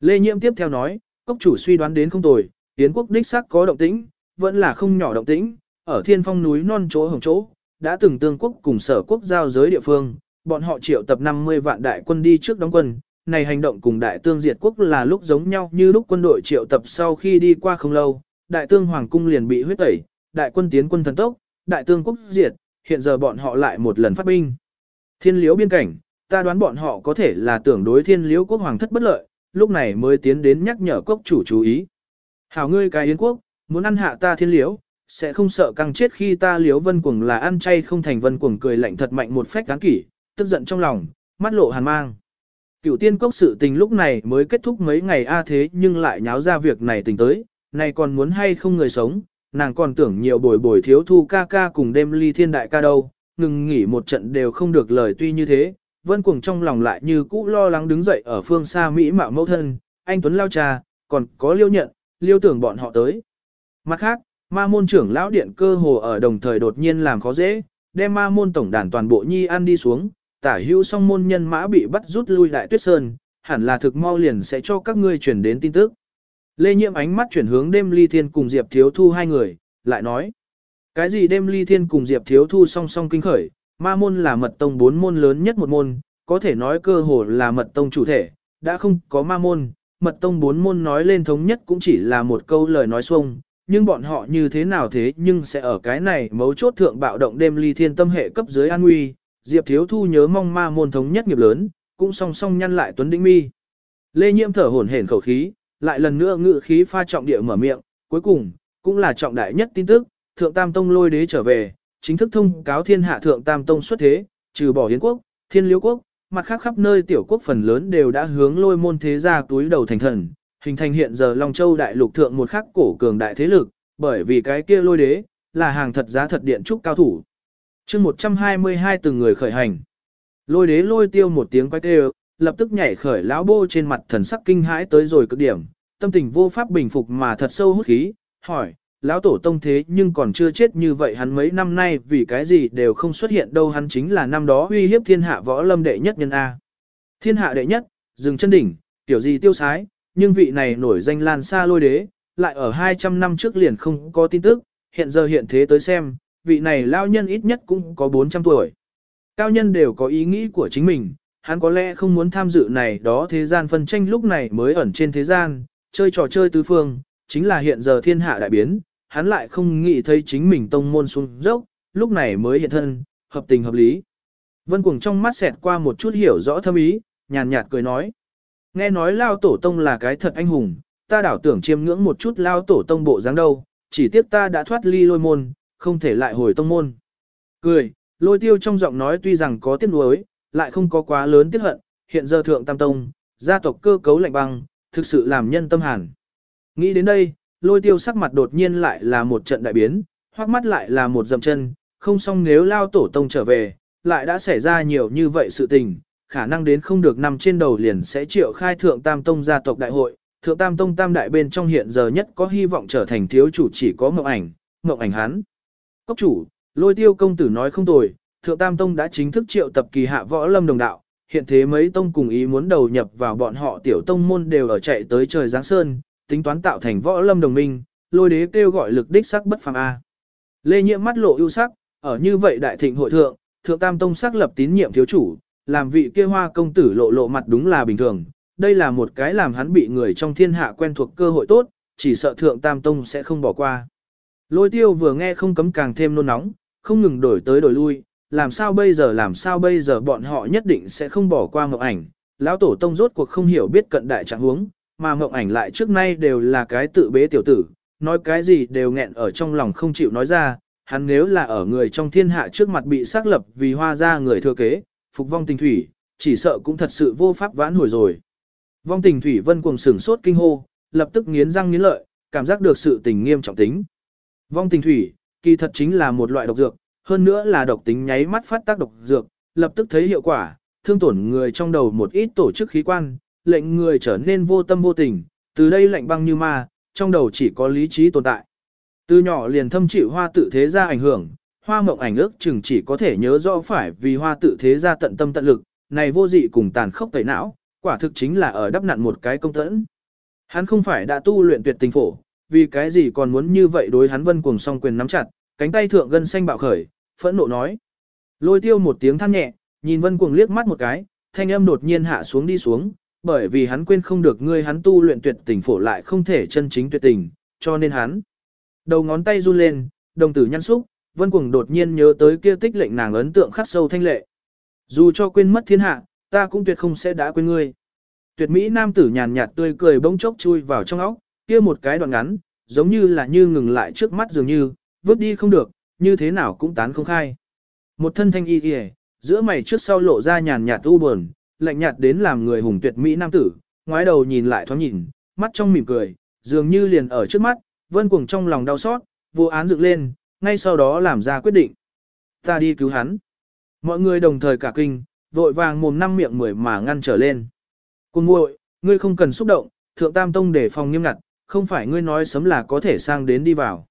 Lê Nhiễm tiếp theo nói, cốc chủ suy đoán đến không tồi, Yến quốc đích xác có động tĩnh, vẫn là không nhỏ động tĩnh, ở thiên phong núi non chỗ hồng chỗ, đã từng tương quốc cùng sở quốc giao giới địa phương, bọn họ triệu tập 50 vạn đại quân đi trước đóng quân, này hành động cùng đại tương diệt quốc là lúc giống nhau như lúc quân đội triệu tập sau khi đi qua không lâu, đại tương hoàng cung liền bị huyết tẩy, đại quân tiến quân thần tốc, đại tương quốc diệt, hiện giờ bọn họ lại một lần phát binh. Thiên liễu biên cảnh, ta đoán bọn họ có thể là tưởng đối thiên liễu quốc hoàng thất bất lợi, lúc này mới tiến đến nhắc nhở quốc chủ chú ý. Hảo ngươi cái yến quốc, muốn ăn hạ ta thiên liễu, sẽ không sợ căng chết khi ta liễu vân cuồng là ăn chay không thành vân cuồng cười lạnh thật mạnh một phách cán kỷ, tức giận trong lòng, mắt lộ hàn mang. Cựu tiên cốc sự tình lúc này mới kết thúc mấy ngày a à thế nhưng lại nháo ra việc này tình tới, này còn muốn hay không người sống, nàng còn tưởng nhiều bồi bồi thiếu thu ca ca cùng đêm ly thiên đại ca đâu, ngừng nghỉ một trận đều không được lời tuy như thế, vân cuồng trong lòng lại như cũ lo lắng đứng dậy ở phương xa Mỹ mạo mẫu thân, anh Tuấn lao trà, còn có liêu nhận, liêu tưởng bọn họ tới. Mặt khác, ma môn trưởng lão điện cơ hồ ở đồng thời đột nhiên làm khó dễ, đem ma môn tổng đàn toàn bộ nhi ăn đi xuống, tả hữu song môn nhân mã bị bắt rút lui đại tuyết sơn, hẳn là thực mau liền sẽ cho các ngươi truyền đến tin tức. Lê Nhiễm ánh mắt chuyển hướng đêm ly thiên cùng Diệp Thiếu Thu hai người, lại nói. Cái gì đêm ly thiên cùng Diệp Thiếu Thu song song kinh khởi, ma môn là mật tông bốn môn lớn nhất một môn, có thể nói cơ hồ là mật tông chủ thể, đã không có ma môn, mật tông bốn môn nói lên thống nhất cũng chỉ là một câu lời nói xuông, nhưng bọn họ như thế nào thế nhưng sẽ ở cái này mấu chốt thượng bạo động đêm ly thiên tâm hệ cấp dưới an nguy, Diệp Thiếu Thu nhớ mong ma môn thống nhất nghiệp lớn, cũng song song nhăn lại tuấn đĩnh mi. Lê Nhiễm thở hổn hển khẩu khí, lại lần nữa ngự khí pha trọng địa mở miệng, cuối cùng, cũng là trọng đại nhất tin tức, Thượng Tam Tông lôi đế trở về, chính thức thông cáo thiên hạ Thượng Tam Tông xuất thế, trừ bỏ Hiến quốc, Thiên Liễu quốc, mặt khác khắp nơi tiểu quốc phần lớn đều đã hướng lôi môn thế gia túi đầu thành thần, hình thành hiện giờ Long Châu đại lục thượng một khắc cổ cường đại thế lực, bởi vì cái kia lôi đế, là hàng thật giá thật điện trúc cao thủ. chương 122 từng người khởi hành. Lôi đế lôi tiêu một tiếng quay kêu, lập tức nhảy khởi lão bô trên mặt thần sắc kinh hãi tới rồi cực điểm, tâm tình vô pháp bình phục mà thật sâu hút khí, hỏi, lão tổ tông thế nhưng còn chưa chết như vậy hắn mấy năm nay vì cái gì đều không xuất hiện đâu hắn chính là năm đó uy hiếp thiên hạ võ lâm đệ nhất nhân A. Thiên hạ đệ nhất, dừng chân đỉnh, tiểu gì tiêu sái, nhưng vị này nổi danh lan xa lôi đế, lại ở 200 năm trước liền không có tin tức, hiện giờ hiện thế tới xem, vị này lao nhân ít nhất cũng có 400 tuổi. Cao nhân đều có ý nghĩ của chính mình, hắn có lẽ không muốn tham dự này đó thế gian phân tranh lúc này mới ẩn trên thế gian, chơi trò chơi tứ phương, chính là hiện giờ thiên hạ đại biến, hắn lại không nghĩ thấy chính mình tông môn xuống dốc, lúc này mới hiện thân, hợp tình hợp lý. Vân Cuồng trong mắt xẹt qua một chút hiểu rõ thâm ý, nhàn nhạt cười nói. Nghe nói Lao Tổ Tông là cái thật anh hùng, ta đảo tưởng chiêm ngưỡng một chút Lao Tổ Tông bộ dáng đâu, chỉ tiếc ta đã thoát ly lôi môn, không thể lại hồi tông môn. Cười, lôi tiêu trong giọng nói tuy rằng có tiếc nuối, lại không có quá lớn tiếc hận, hiện giờ thượng tam tông, gia tộc cơ cấu lạnh băng, thực sự làm nhân tâm hàn. Nghĩ đến đây, lôi tiêu sắc mặt đột nhiên lại là một trận đại biến, hoắc mắt lại là một dậm chân, không xong nếu lao tổ tông trở về, lại đã xảy ra nhiều như vậy sự tình, khả năng đến không được nằm trên đầu liền sẽ triệu khai thượng tam tông gia tộc đại hội, thượng tam tông tam đại bên trong hiện giờ nhất có hy vọng trở thành thiếu chủ chỉ có mộng ảnh, mộng ảnh hắn. Cốc chủ, lôi tiêu công tử nói không tồi, thượng tam tông đã chính thức triệu tập kỳ hạ võ lâm đồng đạo, hiện thế mấy tông cùng ý muốn đầu nhập vào bọn họ tiểu tông môn đều ở chạy tới trời Giáng Sơn, tính toán tạo thành võ lâm đồng minh, lôi đế kêu gọi lực đích sắc bất phàm A. Lê nhiễm mắt lộ ưu sắc, ở như vậy đại thịnh hội thượng, thượng tam tông xác lập tín nhiệm thiếu chủ, làm vị kia hoa công tử lộ lộ mặt đúng là bình thường, đây là một cái làm hắn bị người trong thiên hạ quen thuộc cơ hội tốt, chỉ sợ thượng tam tông sẽ không bỏ qua. Lôi tiêu vừa nghe không cấm càng thêm nôn nóng, không ngừng đổi tới đổi lui, làm sao bây giờ làm sao bây giờ bọn họ nhất định sẽ không bỏ qua mộng ảnh. Lão tổ tông rốt cuộc không hiểu biết cận đại trạng huống, mà mộng ảnh lại trước nay đều là cái tự bế tiểu tử, nói cái gì đều nghẹn ở trong lòng không chịu nói ra, hắn nếu là ở người trong thiên hạ trước mặt bị xác lập vì hoa ra người thừa kế, phục vong tình thủy, chỉ sợ cũng thật sự vô pháp vãn hồi rồi. Vong tình thủy vân cuồng sửng sốt kinh hô, lập tức nghiến răng nghiến lợi, cảm giác được sự tình nghiêm trọng tính. Vong tình thủy, kỳ thật chính là một loại độc dược, hơn nữa là độc tính nháy mắt phát tác độc dược, lập tức thấy hiệu quả, thương tổn người trong đầu một ít tổ chức khí quan, lệnh người trở nên vô tâm vô tình, từ đây lạnh băng như ma, trong đầu chỉ có lý trí tồn tại. Từ nhỏ liền thâm chịu hoa tự thế ra ảnh hưởng, hoa mộng ảnh ước chừng chỉ có thể nhớ rõ phải vì hoa tự thế ra tận tâm tận lực, này vô dị cùng tàn khốc tẩy não, quả thực chính là ở đắp nặn một cái công tẫn. Hắn không phải đã tu luyện tuyệt tình phổ, vì cái gì còn muốn như vậy đối hắn vân cuồng song quyền nắm chặt, cánh tay thượng gân xanh bạo khởi, phẫn nộ nói. Lôi tiêu một tiếng than nhẹ, nhìn vân cuồng liếc mắt một cái, thanh âm đột nhiên hạ xuống đi xuống, bởi vì hắn quên không được ngươi hắn tu luyện tuyệt tình phổ lại không thể chân chính tuyệt tình, cho nên hắn. Đầu ngón tay run lên, đồng tử nhăn xúc, vân cuồng đột nhiên nhớ tới kia tích lệnh nàng ấn tượng khắc sâu thanh lệ. Dù cho quên mất thiên hạ, ta cũng tuyệt không sẽ đã quên ngươi. Tuyệt mỹ nam tử nhàn nhạt tươi cười bỗng chốc chui vào trong óc, kia một cái đoạn ngắn, giống như là như ngừng lại trước mắt dường như, vứt đi không được, như thế nào cũng tán không khai. Một thân thanh y kìa, giữa mày trước sau lộ ra nhàn nhạt u buồn, lạnh nhạt đến làm người hùng tuyệt mỹ nam tử, ngoái đầu nhìn lại thoáng nhìn, mắt trong mỉm cười, dường như liền ở trước mắt, vân cuồng trong lòng đau xót, vô án dựng lên, ngay sau đó làm ra quyết định. Ta đi cứu hắn. Mọi người đồng thời cả kinh, vội vàng mồm năm miệng mười mà ngăn trở lên. Cùng muội, ngươi không cần xúc động, thượng tam tông để phòng nghiêm ngặt, không phải ngươi nói sấm là có thể sang đến đi vào.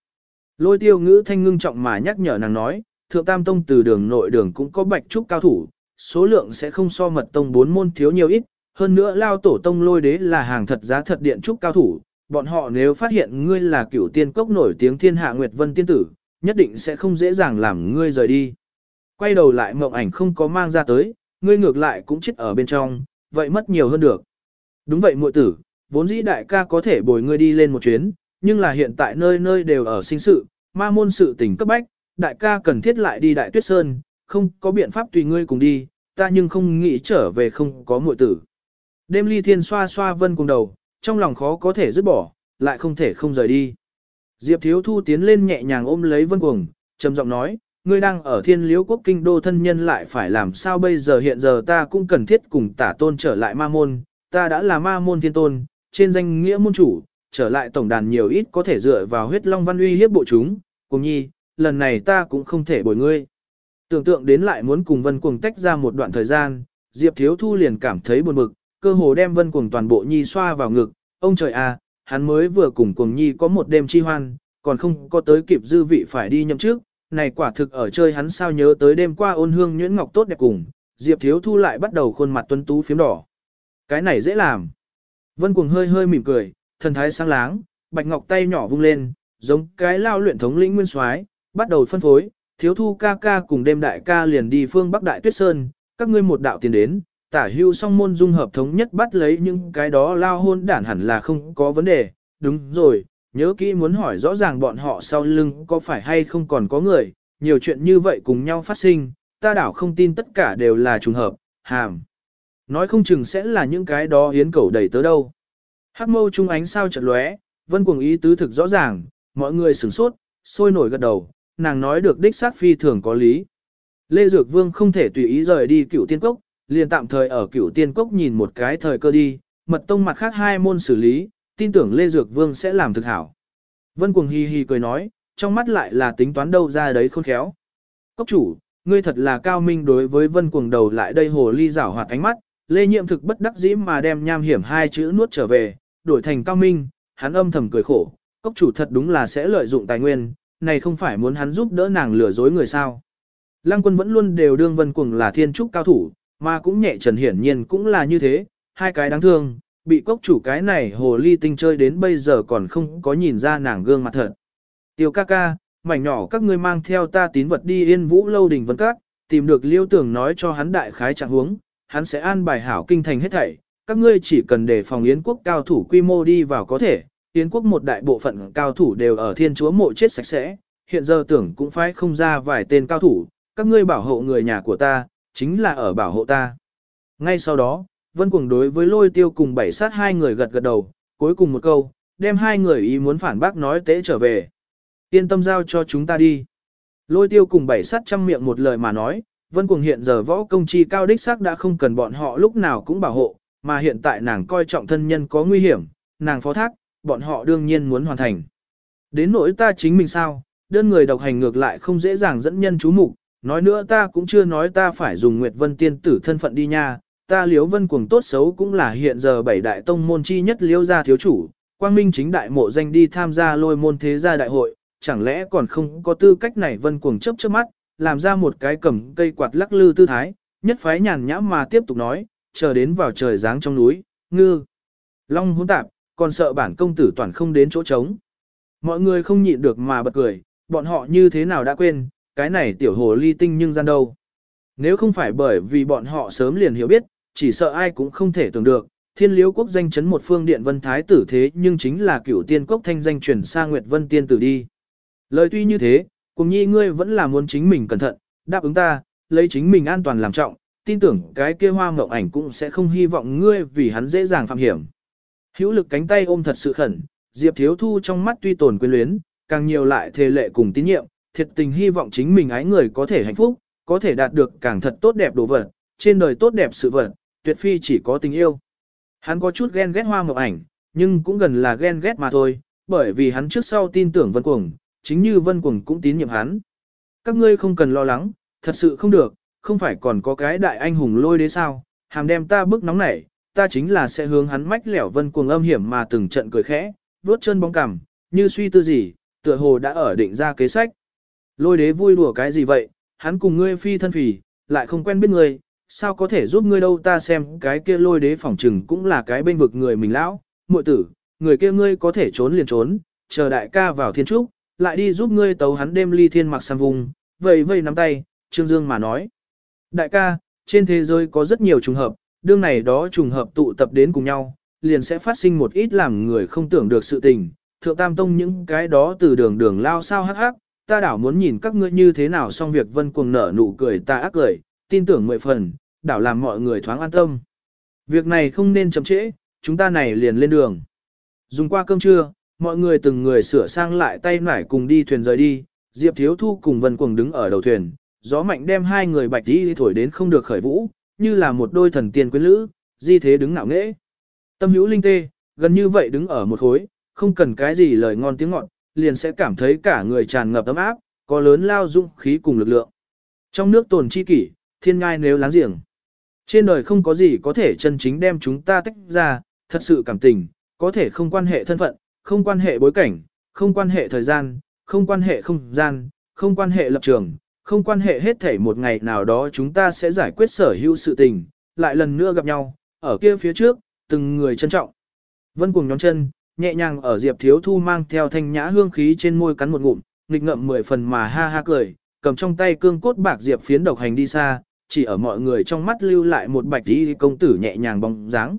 Lôi tiêu ngữ thanh ngưng trọng mà nhắc nhở nàng nói, thượng tam tông từ đường nội đường cũng có bạch trúc cao thủ, số lượng sẽ không so mật tông bốn môn thiếu nhiều ít, hơn nữa lao tổ tông lôi đế là hàng thật giá thật điện trúc cao thủ, bọn họ nếu phát hiện ngươi là cửu tiên cốc nổi tiếng thiên hạ nguyệt vân tiên tử, nhất định sẽ không dễ dàng làm ngươi rời đi. Quay đầu lại mộng ảnh không có mang ra tới, ngươi ngược lại cũng chết ở bên trong, vậy mất nhiều hơn được. Đúng vậy muội tử, vốn dĩ đại ca có thể bồi ngươi đi lên một chuyến, nhưng là hiện tại nơi nơi đều ở sinh sự, ma môn sự tình cấp bách, đại ca cần thiết lại đi đại tuyết sơn, không có biện pháp tùy ngươi cùng đi, ta nhưng không nghĩ trở về không có muội tử. Đêm ly thiên xoa xoa vân cùng đầu, trong lòng khó có thể dứt bỏ, lại không thể không rời đi. Diệp thiếu thu tiến lên nhẹ nhàng ôm lấy vân cuồng, trầm giọng nói, ngươi đang ở thiên liễu quốc kinh đô thân nhân lại phải làm sao bây giờ hiện giờ ta cũng cần thiết cùng tả tôn trở lại ma môn, ta đã là ma môn thiên tôn, trên danh nghĩa môn chủ, trở lại tổng đàn nhiều ít có thể dựa vào huyết long văn uy hiếp bộ chúng, cùng nhi, lần này ta cũng không thể bồi ngươi. Tưởng tượng đến lại muốn cùng vân cuồng tách ra một đoạn thời gian, Diệp thiếu thu liền cảm thấy buồn bực, cơ hồ đem vân cuồng toàn bộ nhi xoa vào ngực, ông trời à, hắn mới vừa cùng cuồng nhi có một đêm chi hoan, còn không có tới kịp dư vị phải đi nhậm trước, này quả thực ở chơi hắn sao nhớ tới đêm qua ôn hương nhuyễn ngọc tốt đẹp cùng, Diệp Thiếu Thu lại bắt đầu khuôn mặt tuấn tú phím đỏ. Cái này dễ làm. Vân Cuồng hơi hơi mỉm cười, thần thái sáng láng, bạch ngọc tay nhỏ vung lên, giống cái lao luyện thống lĩnh nguyên soái, bắt đầu phân phối, thiếu thu ca ca cùng đêm đại ca liền đi phương Bắc Đại Tuyết Sơn, các ngươi một đạo tiền đến, tả hưu song môn dung hợp thống nhất bắt lấy những cái đó lao hôn đản hẳn là không có vấn đề, đúng rồi, nhớ kỹ muốn hỏi rõ ràng bọn họ sau lưng có phải hay không còn có người, nhiều chuyện như vậy cùng nhau phát sinh, ta đảo không tin tất cả đều là trùng hợp, hàm. Nói không chừng sẽ là những cái đó hiến cầu đẩy tới đâu. Hắc mâu trung ánh sao chợt lóe, vân cuồng ý tứ thực rõ ràng, mọi người sửng sốt, sôi nổi gật đầu, nàng nói được đích xác phi thường có lý. Lê Dược Vương không thể tùy ý rời đi cựu tiên cốc, liền tạm thời ở cựu tiên cốc nhìn một cái thời cơ đi, mật tông mặt khác hai môn xử lý, tin tưởng Lê Dược Vương sẽ làm thực hảo. Vân Cuồng hi hi cười nói, trong mắt lại là tính toán đâu ra đấy khôn khéo. Cốc chủ, ngươi thật là cao minh đối với Vân Cuồng đầu lại đây hồ ly rảo hoạt ánh mắt, Lê Nhiệm thực bất đắc dĩ mà đem nham hiểm hai chữ nuốt trở về, đổi thành cao minh, hắn âm thầm cười khổ, cốc chủ thật đúng là sẽ lợi dụng tài nguyên, này không phải muốn hắn giúp đỡ nàng lừa dối người sao. Lăng quân vẫn luôn đều đương Vân Cuồng là thiên trúc cao thủ, mà cũng nhẹ trần hiển nhiên cũng là như thế, hai cái đáng thương, bị cốc chủ cái này hồ ly tinh chơi đến bây giờ còn không có nhìn ra nàng gương mặt thật. Tiêu ca ca, mảnh nhỏ các ngươi mang theo ta tín vật đi yên vũ lâu đình vân các, tìm được liêu tưởng nói cho hắn đại khái trạng huống, hắn sẽ an bài hảo kinh thành hết thảy, các ngươi chỉ cần để phòng yến quốc cao thủ quy mô đi vào có thể, yến quốc một đại bộ phận cao thủ đều ở thiên chúa mộ chết sạch sẽ, hiện giờ tưởng cũng phải không ra vài tên cao thủ, các ngươi bảo hộ người nhà của ta, chính là ở bảo hộ ta. Ngay sau đó, Vân Cuồng đối với lôi tiêu cùng bảy sát hai người gật gật đầu, cuối cùng một câu, đem hai người ý muốn phản bác nói tế trở về. Yên tâm giao cho chúng ta đi. Lôi tiêu cùng bảy sát chăm miệng một lời mà nói, Vân Cuồng hiện giờ võ công chi cao đích xác đã không cần bọn họ lúc nào cũng bảo hộ, mà hiện tại nàng coi trọng thân nhân có nguy hiểm, nàng phó thác, bọn họ đương nhiên muốn hoàn thành. Đến nỗi ta chính mình sao, đơn người độc hành ngược lại không dễ dàng dẫn nhân chú mục nói nữa ta cũng chưa nói ta phải dùng Nguyệt Vân tiên tử thân phận đi nha, ta liếu vân cuồng tốt xấu cũng là hiện giờ bảy đại tông môn chi nhất liêu gia thiếu chủ, quang minh chính đại mộ danh đi tham gia lôi môn thế gia đại hội, chẳng lẽ còn không có tư cách này vân cuồng chấp trước mắt, làm ra một cái cầm cây quạt lắc lư tư thái, nhất phái nhàn nhã mà tiếp tục nói, chờ đến vào trời giáng trong núi, ngư, long hỗn tạp, còn sợ bản công tử toàn không đến chỗ trống. Mọi người không nhịn được mà bật cười, bọn họ như thế nào đã quên, cái này tiểu hồ ly tinh nhưng gian đâu. Nếu không phải bởi vì bọn họ sớm liền hiểu biết, chỉ sợ ai cũng không thể tưởng được, thiên liếu quốc danh chấn một phương điện vân thái tử thế nhưng chính là cửu tiên quốc thanh danh chuyển sang Nguyệt Vân tiên tử đi. Lời tuy như thế, cùng nhi ngươi vẫn là muốn chính mình cẩn thận, đáp ứng ta, lấy chính mình an toàn làm trọng, tin tưởng cái kia hoa mộng ảnh cũng sẽ không hy vọng ngươi vì hắn dễ dàng phạm hiểm. Hữu lực cánh tay ôm thật sự khẩn, Diệp Thiếu Thu trong mắt tuy tồn quyến luyến, càng nhiều lại thề lệ cùng tín nhiệm, thiệt tình hy vọng chính mình ái người có thể hạnh phúc, có thể đạt được càng thật tốt đẹp đồ vật, trên đời tốt đẹp sự vật, tuyệt phi chỉ có tình yêu. Hắn có chút ghen ghét hoa mộng ảnh, nhưng cũng gần là ghen ghét mà thôi, bởi vì hắn trước sau tin tưởng Vân Cuồng, chính như Vân Cuồng cũng tín nhiệm hắn. Các ngươi không cần lo lắng, thật sự không được, không phải còn có cái đại anh hùng lôi đế sao, hàm đem ta bức nóng nảy, ta chính là sẽ hướng hắn mách lẻo Vân Cuồng âm hiểm mà từng trận cười khẽ, vuốt chân bóng cằm, như suy tư gì, tựa hồ đã ở định ra kế sách. Lôi đế vui đùa cái gì vậy, hắn cùng ngươi phi thân phì, lại không quen biết ngươi, sao có thể giúp ngươi đâu ta xem cái kia lôi đế phỏng trừng cũng là cái bên vực người mình lão, muội tử, người kia ngươi có thể trốn liền trốn, chờ đại ca vào thiên trúc, lại đi giúp ngươi tấu hắn đêm ly thiên mặc sang vùng, vậy vây nắm tay, Trương Dương mà nói. Đại ca, trên thế giới có rất nhiều trùng hợp, đương này đó trùng hợp tụ tập đến cùng nhau, liền sẽ phát sinh một ít làm người không tưởng được sự tình. Thượng Tam Tông những cái đó từ đường đường lao sao hắc hắc, ta đảo muốn nhìn các ngươi như thế nào xong việc vân cuồng nở nụ cười ta ác cười, tin tưởng mười phần, đảo làm mọi người thoáng an tâm. Việc này không nên chậm trễ, chúng ta này liền lên đường. Dùng qua cơm trưa, mọi người từng người sửa sang lại tay nải cùng đi thuyền rời đi, Diệp Thiếu Thu cùng Vân Cuồng đứng ở đầu thuyền, gió mạnh đem hai người bạch đi thổi đến không được khởi vũ, như là một đôi thần tiên quyến lữ, di thế đứng ngạo nghễ. Tâm hữu linh tê, gần như vậy đứng ở một khối, không cần cái gì lời ngon tiếng ngọt, liền sẽ cảm thấy cả người tràn ngập ấm áp, có lớn lao dũng khí cùng lực lượng. Trong nước tồn chi kỷ, thiên ngai nếu láng giềng. Trên đời không có gì có thể chân chính đem chúng ta tách ra, thật sự cảm tình, có thể không quan hệ thân phận, không quan hệ bối cảnh, không quan hệ thời gian, không quan hệ không gian, không quan hệ lập trường, không quan hệ hết thảy một ngày nào đó chúng ta sẽ giải quyết sở hữu sự tình, lại lần nữa gặp nhau, ở kia phía trước, từng người trân trọng. Vân cuồng nhóm chân, nhẹ nhàng ở Diệp Thiếu Thu mang theo thanh nhã hương khí trên môi cắn một ngụm, nghịch ngậm mười phần mà ha ha cười, cầm trong tay cương cốt bạc diệp phiến độc hành đi xa, chỉ ở mọi người trong mắt lưu lại một bạch đi công tử nhẹ nhàng bóng dáng.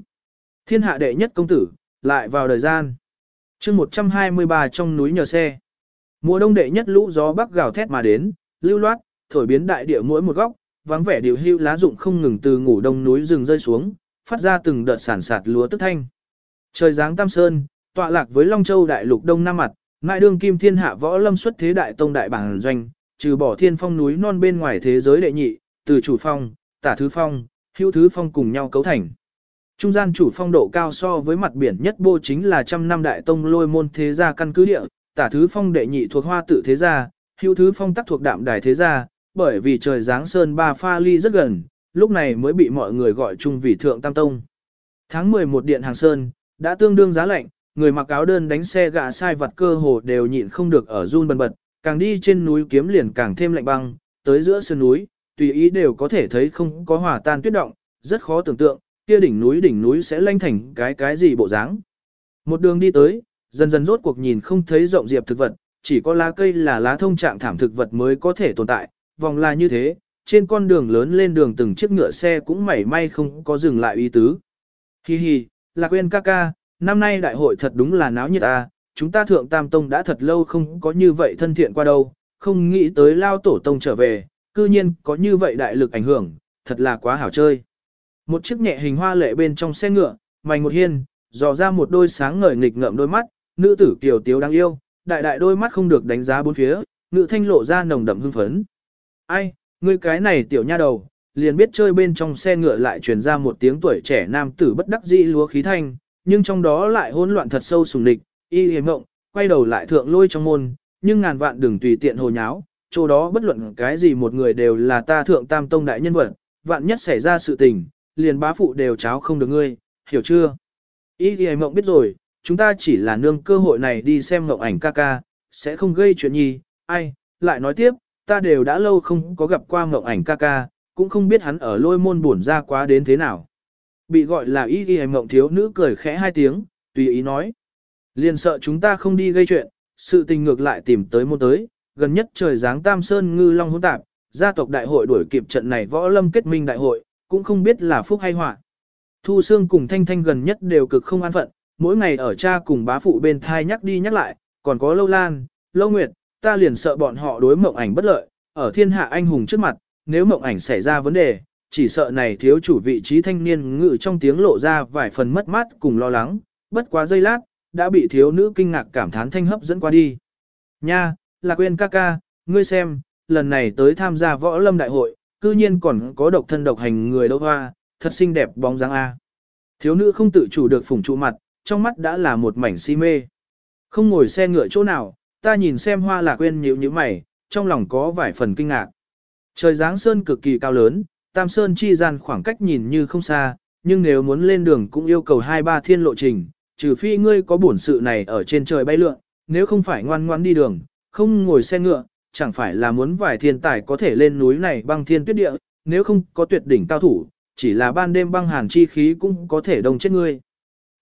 Thiên hạ đệ nhất công tử, lại vào đời gian. chương 123 trong núi nhờ xe. Mùa đông đệ nhất lũ gió bắc gào thét mà đến, lưu loát, thổi biến đại địa mỗi một góc, vắng vẻ điều hưu lá rụng không ngừng từ ngủ đông núi rừng rơi xuống, phát ra từng đợt sản sạt lúa tức thanh. Trời giáng Tam Sơn, tọa lạc với Long Châu đại lục đông nam mặt, ngại đương kim thiên hạ võ lâm xuất thế đại tông đại bản doanh, trừ bỏ thiên phong núi non bên ngoài thế giới đệ nhị, từ chủ phong, tả thứ phong, hữu thứ phong cùng nhau cấu thành. Trung gian chủ phong độ cao so với mặt biển nhất bô chính là trăm năm đại tông lôi môn thế gia căn cứ địa, tả thứ phong đệ nhị thuộc hoa tự thế gia, hữu thứ phong tắc thuộc đạm đài thế gia, bởi vì trời giáng sơn ba pha ly rất gần, lúc này mới bị mọi người gọi chung vì thượng tam tông. Tháng 11 điện hàng sơn, đã tương đương giá lạnh, người mặc áo đơn đánh xe gạ sai vặt cơ hồ đều nhịn không được ở run bần bật, càng đi trên núi kiếm liền càng thêm lạnh băng, tới giữa sơn núi, tùy ý đều có thể thấy không có hòa tan tuyết động, rất khó tưởng tượng, kia đỉnh núi đỉnh núi sẽ lanh thành cái cái gì bộ dáng. Một đường đi tới, dần dần rốt cuộc nhìn không thấy rộng diệp thực vật, chỉ có lá cây là lá thông trạng thảm thực vật mới có thể tồn tại, vòng là như thế, trên con đường lớn lên đường từng chiếc ngựa xe cũng mảy may không có dừng lại ý tứ. Hi hi, lạc quên ca ca, năm nay đại hội thật đúng là náo nhiệt à, chúng ta thượng tam tông đã thật lâu không có như vậy thân thiện qua đâu, không nghĩ tới lao tổ tông trở về, cư nhiên có như vậy đại lực ảnh hưởng, thật là quá hảo chơi. Một chiếc nhẹ hình hoa lệ bên trong xe ngựa, mảnh một hiên, dò ra một đôi sáng ngời nghịch ngợm đôi mắt, nữ tử kiều tiếu đáng yêu, đại đại đôi mắt không được đánh giá bốn phía, ngự thanh lộ ra nồng đậm hưng phấn. Ai, ngươi cái này tiểu nha đầu, liền biết chơi bên trong xe ngựa lại truyền ra một tiếng tuổi trẻ nam tử bất đắc dĩ lúa khí thanh, nhưng trong đó lại hỗn loạn thật sâu sùng địch, y hề mộng, quay đầu lại thượng lôi trong môn, nhưng ngàn vạn đừng tùy tiện hồ nháo, chỗ đó bất luận cái gì một người đều là ta thượng tam tông đại nhân vật, vạn nhất xảy ra sự tình, liền bá phụ đều cháo không được ngươi, hiểu chưa? Y hề mộng biết rồi, chúng ta chỉ là nương cơ hội này đi xem mộng ảnh ca ca, sẽ không gây chuyện gì, ai, lại nói tiếp, ta đều đã lâu không có gặp qua mộng ảnh ca ca, cũng không biết hắn ở lôi môn buồn ra quá đến thế nào. Bị gọi là y y mộng thiếu nữ cười khẽ hai tiếng, tùy ý nói. Liền sợ chúng ta không đi gây chuyện, sự tình ngược lại tìm tới môn tới, gần nhất trời giáng tam sơn ngư long hỗn tạp, gia tộc đại hội đuổi kịp trận này võ lâm kết minh đại hội, cũng không biết là phúc hay họa. Thu Sương cùng Thanh Thanh gần nhất đều cực không an phận, mỗi ngày ở cha cùng bá phụ bên thai nhắc đi nhắc lại, còn có Lâu Lan, Lâu Nguyệt, ta liền sợ bọn họ đối mộng ảnh bất lợi, ở thiên hạ anh hùng trước mặt, nếu mộng ảnh xảy ra vấn đề, chỉ sợ này thiếu chủ vị trí thanh niên ngự trong tiếng lộ ra vài phần mất mát cùng lo lắng, bất quá giây lát, đã bị thiếu nữ kinh ngạc cảm thán thanh hấp dẫn qua đi. Nha, là quên ca ca, ngươi xem, lần này tới tham gia võ lâm đại hội, cư nhiên còn có độc thân độc hành người đâu hoa, thật xinh đẹp bóng dáng A. Thiếu nữ không tự chủ được phủng trụ mặt, trong mắt đã là một mảnh si mê. Không ngồi xe ngựa chỗ nào, ta nhìn xem hoa lạc quên nhíu như mày, trong lòng có vài phần kinh ngạc. Trời giáng sơn cực kỳ cao lớn, tam sơn chi gian khoảng cách nhìn như không xa, nhưng nếu muốn lên đường cũng yêu cầu hai ba thiên lộ trình, trừ phi ngươi có bổn sự này ở trên trời bay lượn, nếu không phải ngoan ngoan đi đường, không ngồi xe ngựa, chẳng phải là muốn vài thiên tài có thể lên núi này băng thiên tuyết địa, nếu không có tuyệt đỉnh cao thủ, chỉ là ban đêm băng hàn chi khí cũng có thể đông chết ngươi.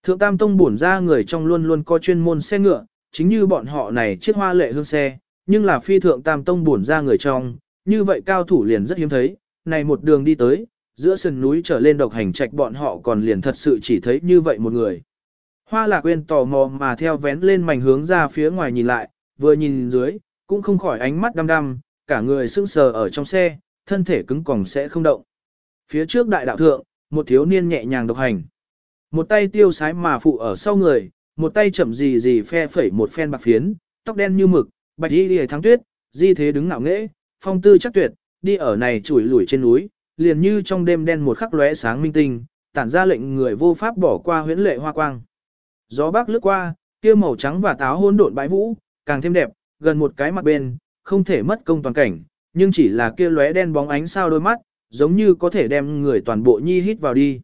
Thượng Tam Tông bổn ra người trong luôn luôn có chuyên môn xe ngựa, chính như bọn họ này chiếc hoa lệ hương xe, nhưng là phi thượng Tam Tông bổn ra người trong, như vậy cao thủ liền rất hiếm thấy, này một đường đi tới, giữa sườn núi trở lên độc hành trạch bọn họ còn liền thật sự chỉ thấy như vậy một người. Hoa lạc quên tò mò mà theo vén lên mảnh hướng ra phía ngoài nhìn lại, vừa nhìn dưới, cũng không khỏi ánh mắt đăm đăm, cả người sững sờ ở trong xe, thân thể cứng còng sẽ không động. Phía trước đại đạo thượng, một thiếu niên nhẹ nhàng độc hành. Một tay tiêu sái mà phụ ở sau người, một tay chậm gì gì phe phẩy một phen bạc phiến, tóc đen như mực, bạch y lìa thắng tuyết, di thế đứng ngạo nghễ, phong tư chắc tuyệt, đi ở này chùi lủi trên núi, liền như trong đêm đen một khắc lóe sáng minh tinh, tản ra lệnh người vô pháp bỏ qua huyễn lệ hoa quang. Gió bắc lướt qua, kia màu trắng và táo hỗn độn bãi vũ, càng thêm đẹp, gần một cái mặt bên, không thể mất công toàn cảnh, nhưng chỉ là kia lóe đen bóng ánh sao đôi mắt, giống như có thể đem người toàn bộ nhi hít vào đi.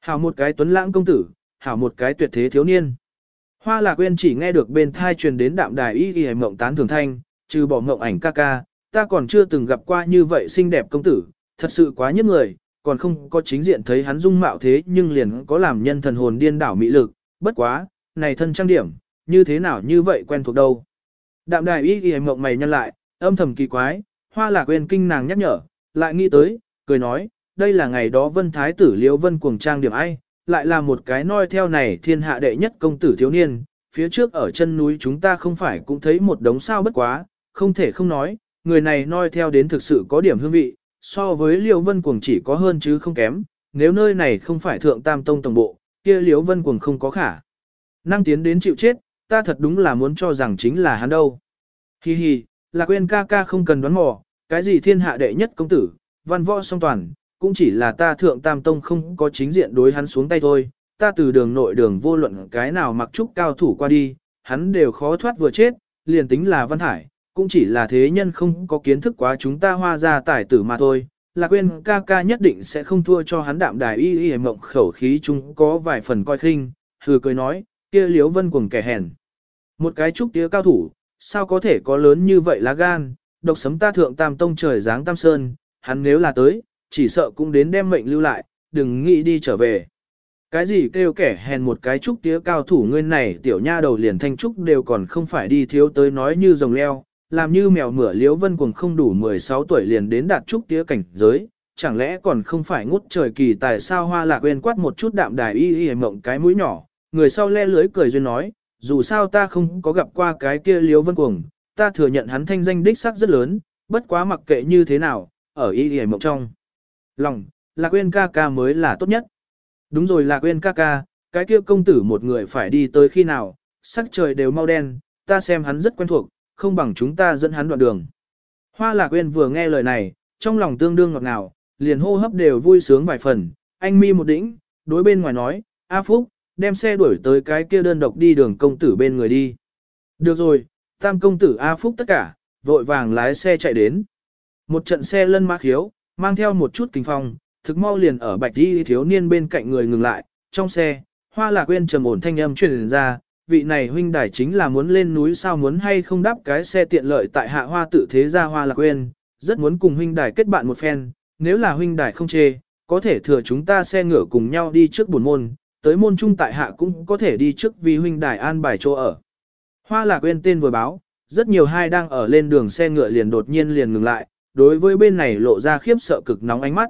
Hảo một cái tuấn lãng công tử, hảo một cái tuyệt thế thiếu niên. Hoa lạc quên chỉ nghe được bên thai truyền đến đạm đài y y mộng tán thường thanh, trừ bỏ mộng ảnh ca ca, ta còn chưa từng gặp qua như vậy xinh đẹp công tử, thật sự quá nhức người, còn không có chính diện thấy hắn dung mạo thế nhưng liền có làm nhân thần hồn điên đảo mỹ lực, bất quá, này thân trang điểm, như thế nào như vậy quen thuộc đâu. Đạm đài y y mộng mày nhăn lại, âm thầm kỳ quái, hoa lạc quên kinh nàng nhắc nhở, lại nghĩ tới, cười nói, đây là ngày đó vân thái tử liễu vân cuồng trang điểm ai, lại là một cái noi theo này thiên hạ đệ nhất công tử thiếu niên, phía trước ở chân núi chúng ta không phải cũng thấy một đống sao bất quá, không thể không nói, người này noi theo đến thực sự có điểm hương vị, so với liễu vân cuồng chỉ có hơn chứ không kém, nếu nơi này không phải thượng tam tông tổng bộ, kia liễu vân cuồng không có khả. Năng tiến đến chịu chết, ta thật đúng là muốn cho rằng chính là hắn đâu. Hi hi, là quên ca ca không cần đoán mò, cái gì thiên hạ đệ nhất công tử, văn võ song toàn, cũng chỉ là ta thượng tam tông không có chính diện đối hắn xuống tay thôi, ta từ đường nội đường vô luận cái nào mặc trúc cao thủ qua đi, hắn đều khó thoát vừa chết, liền tính là văn hải, cũng chỉ là thế nhân không có kiến thức quá chúng ta hoa ra tài tử mà thôi. Là quên ca ca nhất định sẽ không thua cho hắn đạm đài y y mộng khẩu khí chúng có vài phần coi khinh, hừ cười nói, kia liếu vân cuồng kẻ hèn. Một cái trúc tía cao thủ, sao có thể có lớn như vậy lá gan, độc sấm ta thượng tam tông trời dáng tam sơn, hắn nếu là tới, chỉ sợ cũng đến đem mệnh lưu lại, đừng nghĩ đi trở về. Cái gì kêu kẻ hèn một cái trúc tía cao thủ ngươi này tiểu nha đầu liền thanh trúc đều còn không phải đi thiếu tới nói như rồng leo, làm như mèo mửa liếu vân cuồng không đủ 16 tuổi liền đến đạt trúc tía cảnh giới, chẳng lẽ còn không phải ngút trời kỳ tại sao hoa lạc quên quát một chút đạm đài y y mộng cái mũi nhỏ, người sau le lưới cười duyên nói, dù sao ta không có gặp qua cái kia liếu vân cuồng, ta thừa nhận hắn thanh danh đích sắc rất lớn, bất quá mặc kệ như thế nào, ở y y mộng trong. Lòng, lạc quên ca ca mới là tốt nhất. Đúng rồi lạc quên ca ca, cái kia công tử một người phải đi tới khi nào, sắc trời đều mau đen, ta xem hắn rất quen thuộc, không bằng chúng ta dẫn hắn đoạn đường. Hoa lạc quên vừa nghe lời này, trong lòng tương đương ngọt ngào, liền hô hấp đều vui sướng vài phần, anh mi một đỉnh, đối bên ngoài nói, A Phúc, đem xe đuổi tới cái kia đơn độc đi đường công tử bên người đi. Được rồi, tam công tử A Phúc tất cả, vội vàng lái xe chạy đến. Một trận xe lân mã khiếu, mang theo một chút kinh phong, thực mau liền ở bạch đi thiếu niên bên cạnh người ngừng lại, trong xe, hoa lạc quên trầm ổn thanh âm truyền ra, vị này huynh đài chính là muốn lên núi sao muốn hay không đáp cái xe tiện lợi tại hạ hoa tự thế ra hoa lạc quên, rất muốn cùng huynh đài kết bạn một phen, nếu là huynh đài không chê, có thể thừa chúng ta xe ngựa cùng nhau đi trước buồn môn, tới môn trung tại hạ cũng có thể đi trước vì huynh đài an bài chỗ ở. Hoa lạc quên tên vừa báo, rất nhiều hai đang ở lên đường xe ngựa liền đột nhiên liền ngừng lại, đối với bên này lộ ra khiếp sợ cực nóng ánh mắt.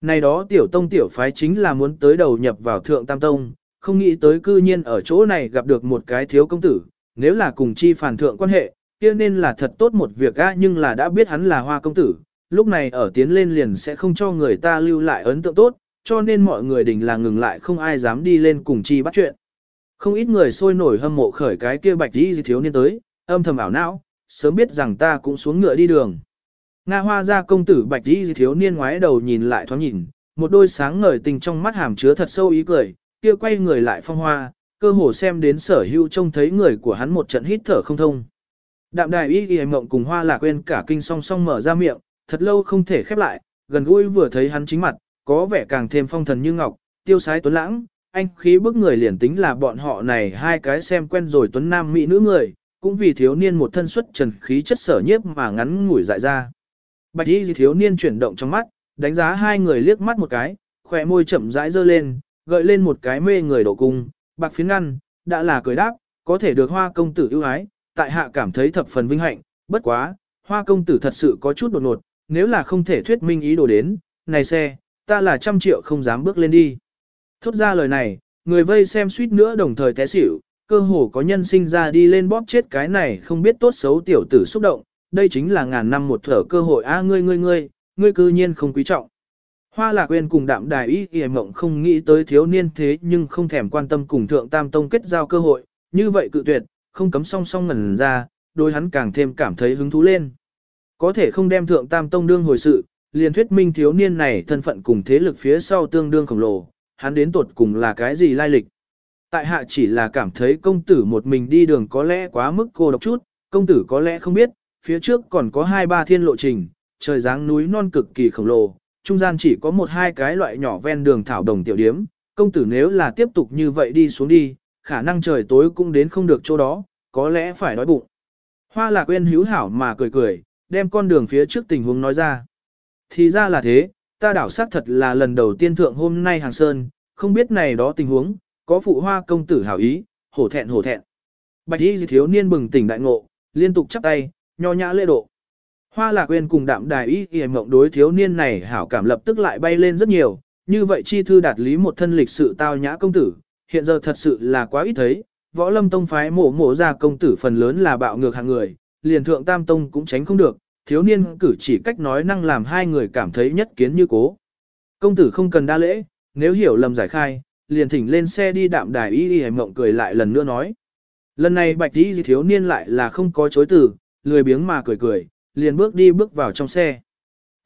Này đó tiểu tông tiểu phái chính là muốn tới đầu nhập vào thượng tam tông, không nghĩ tới cư nhiên ở chỗ này gặp được một cái thiếu công tử, nếu là cùng chi phản thượng quan hệ, kia nên là thật tốt một việc á nhưng là đã biết hắn là hoa công tử, lúc này ở tiến lên liền sẽ không cho người ta lưu lại ấn tượng tốt, cho nên mọi người đình là ngừng lại không ai dám đi lên cùng chi bắt chuyện. Không ít người sôi nổi hâm mộ khởi cái kia bạch đi thiếu niên tới, âm thầm ảo não, sớm biết rằng ta cũng xuống ngựa đi đường. Nga hoa ra công tử bạch đi thiếu niên ngoái đầu nhìn lại thoáng nhìn, một đôi sáng ngời tình trong mắt hàm chứa thật sâu ý cười, kia quay người lại phong hoa, cơ hồ xem đến sở hữu trông thấy người của hắn một trận hít thở không thông. Đạm đài y ghi mộng cùng hoa là quên cả kinh song song mở ra miệng, thật lâu không thể khép lại, gần gũi vừa thấy hắn chính mặt, có vẻ càng thêm phong thần như ngọc, tiêu sái tuấn lãng, anh khí bức người liền tính là bọn họ này hai cái xem quen rồi tuấn nam mỹ nữ người, cũng vì thiếu niên một thân xuất trần khí chất sở nhiếp mà ngắn ngủi dại ra. Bạch y thiếu niên chuyển động trong mắt, đánh giá hai người liếc mắt một cái, khỏe môi chậm rãi dơ lên, gợi lên một cái mê người độ cung, bạc phiến ngăn, đã là cười đáp, có thể được hoa công tử ưu ái, tại hạ cảm thấy thập phần vinh hạnh, bất quá, hoa công tử thật sự có chút đột ngột, nếu là không thể thuyết minh ý đồ đến, này xe, ta là trăm triệu không dám bước lên đi. Thốt ra lời này, người vây xem suýt nữa đồng thời té xỉu, cơ hồ có nhân sinh ra đi lên bóp chết cái này không biết tốt xấu tiểu tử xúc động, đây chính là ngàn năm một thở cơ hội a ngươi ngươi ngươi, ngươi cư nhiên không quý trọng. Hoa lạc quên cùng đạm đài ý kìa mộng không nghĩ tới thiếu niên thế nhưng không thèm quan tâm cùng thượng tam tông kết giao cơ hội, như vậy cự tuyệt, không cấm song song ngẩn ra, đôi hắn càng thêm cảm thấy hứng thú lên. Có thể không đem thượng tam tông đương hồi sự, liền thuyết minh thiếu niên này thân phận cùng thế lực phía sau tương đương khổng lồ, hắn đến tột cùng là cái gì lai lịch. Tại hạ chỉ là cảm thấy công tử một mình đi đường có lẽ quá mức cô độc chút, công tử có lẽ không biết, phía trước còn có hai ba thiên lộ trình, trời dáng núi non cực kỳ khổng lồ, trung gian chỉ có một hai cái loại nhỏ ven đường thảo đồng tiểu điếm, công tử nếu là tiếp tục như vậy đi xuống đi, khả năng trời tối cũng đến không được chỗ đó, có lẽ phải đói bụng. Hoa lạc quên hữu hảo mà cười cười, đem con đường phía trước tình huống nói ra. Thì ra là thế, ta đảo xác thật là lần đầu tiên thượng hôm nay hàng sơn, không biết này đó tình huống, có phụ hoa công tử hảo ý, hổ thẹn hổ thẹn. Bạch y thiếu niên bừng tỉnh đại ngộ, liên tục chắp tay, nho nhã lễ độ. Hoa lạc quên cùng đạm đài y y mộng đối thiếu niên này hảo cảm lập tức lại bay lên rất nhiều, như vậy chi thư đạt lý một thân lịch sự tao nhã công tử, hiện giờ thật sự là quá ít thấy, võ lâm tông phái mổ mổ ra công tử phần lớn là bạo ngược hạng người, liền thượng tam tông cũng tránh không được, thiếu niên cử chỉ cách nói năng làm hai người cảm thấy nhất kiến như cố. Công tử không cần đa lễ, nếu hiểu lầm giải khai, liền thỉnh lên xe đi đạm đài y y mộng cười lại lần nữa nói. Lần này bạch y thiếu niên lại là không có chối từ, lười biếng mà cười cười, liền bước đi bước vào trong xe.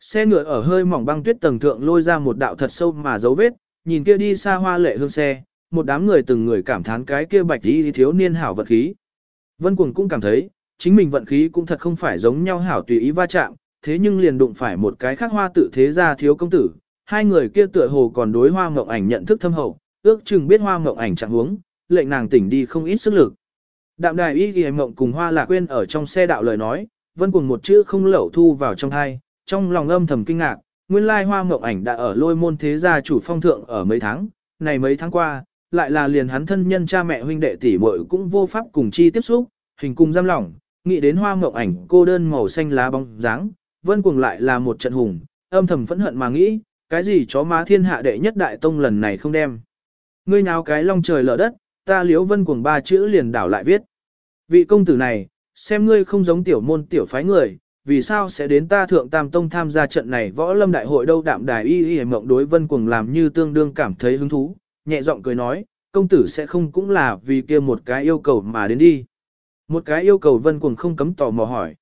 Xe ngựa ở hơi mỏng băng tuyết tầng thượng lôi ra một đạo thật sâu mà dấu vết, nhìn kia đi xa hoa lệ hương xe, một đám người từng người cảm thán cái kia bạch đi thiếu niên hảo vận khí. Vân Cuồng cũng cảm thấy, chính mình vận khí cũng thật không phải giống nhau hảo tùy ý va chạm, thế nhưng liền đụng phải một cái khác hoa tự thế ra thiếu công tử, hai người kia tựa hồ còn đối hoa mộng ảnh nhận thức thâm hậu, ước chừng biết hoa mộng ảnh trạng huống, lệnh nàng tỉnh đi không ít sức lực. Đạm đài y ghi mộng cùng hoa lạc quên ở trong xe đạo lời nói, vân cùng một chữ không lẩu thu vào trong thai, trong lòng âm thầm kinh ngạc, nguyên lai hoa mộng ảnh đã ở lôi môn thế gia chủ phong thượng ở mấy tháng, này mấy tháng qua, lại là liền hắn thân nhân cha mẹ huynh đệ tỷ muội cũng vô pháp cùng chi tiếp xúc, hình cùng giam lỏng, nghĩ đến hoa mộng ảnh cô đơn màu xanh lá bóng dáng, vân cùng lại là một trận hùng, âm thầm phẫn hận mà nghĩ, cái gì chó má thiên hạ đệ nhất đại tông lần này không đem. Ngươi nào cái long trời lở đất, ta liếu vân cuồng ba chữ liền đảo lại viết. Vị công tử này, xem ngươi không giống tiểu môn tiểu phái người, vì sao sẽ đến ta thượng tam tông tham gia trận này võ lâm đại hội đâu đạm đài y y mộng đối vân cuồng làm như tương đương cảm thấy hứng thú, nhẹ giọng cười nói, công tử sẽ không cũng là vì kia một cái yêu cầu mà đến đi. Một cái yêu cầu vân cuồng không cấm tò mò hỏi.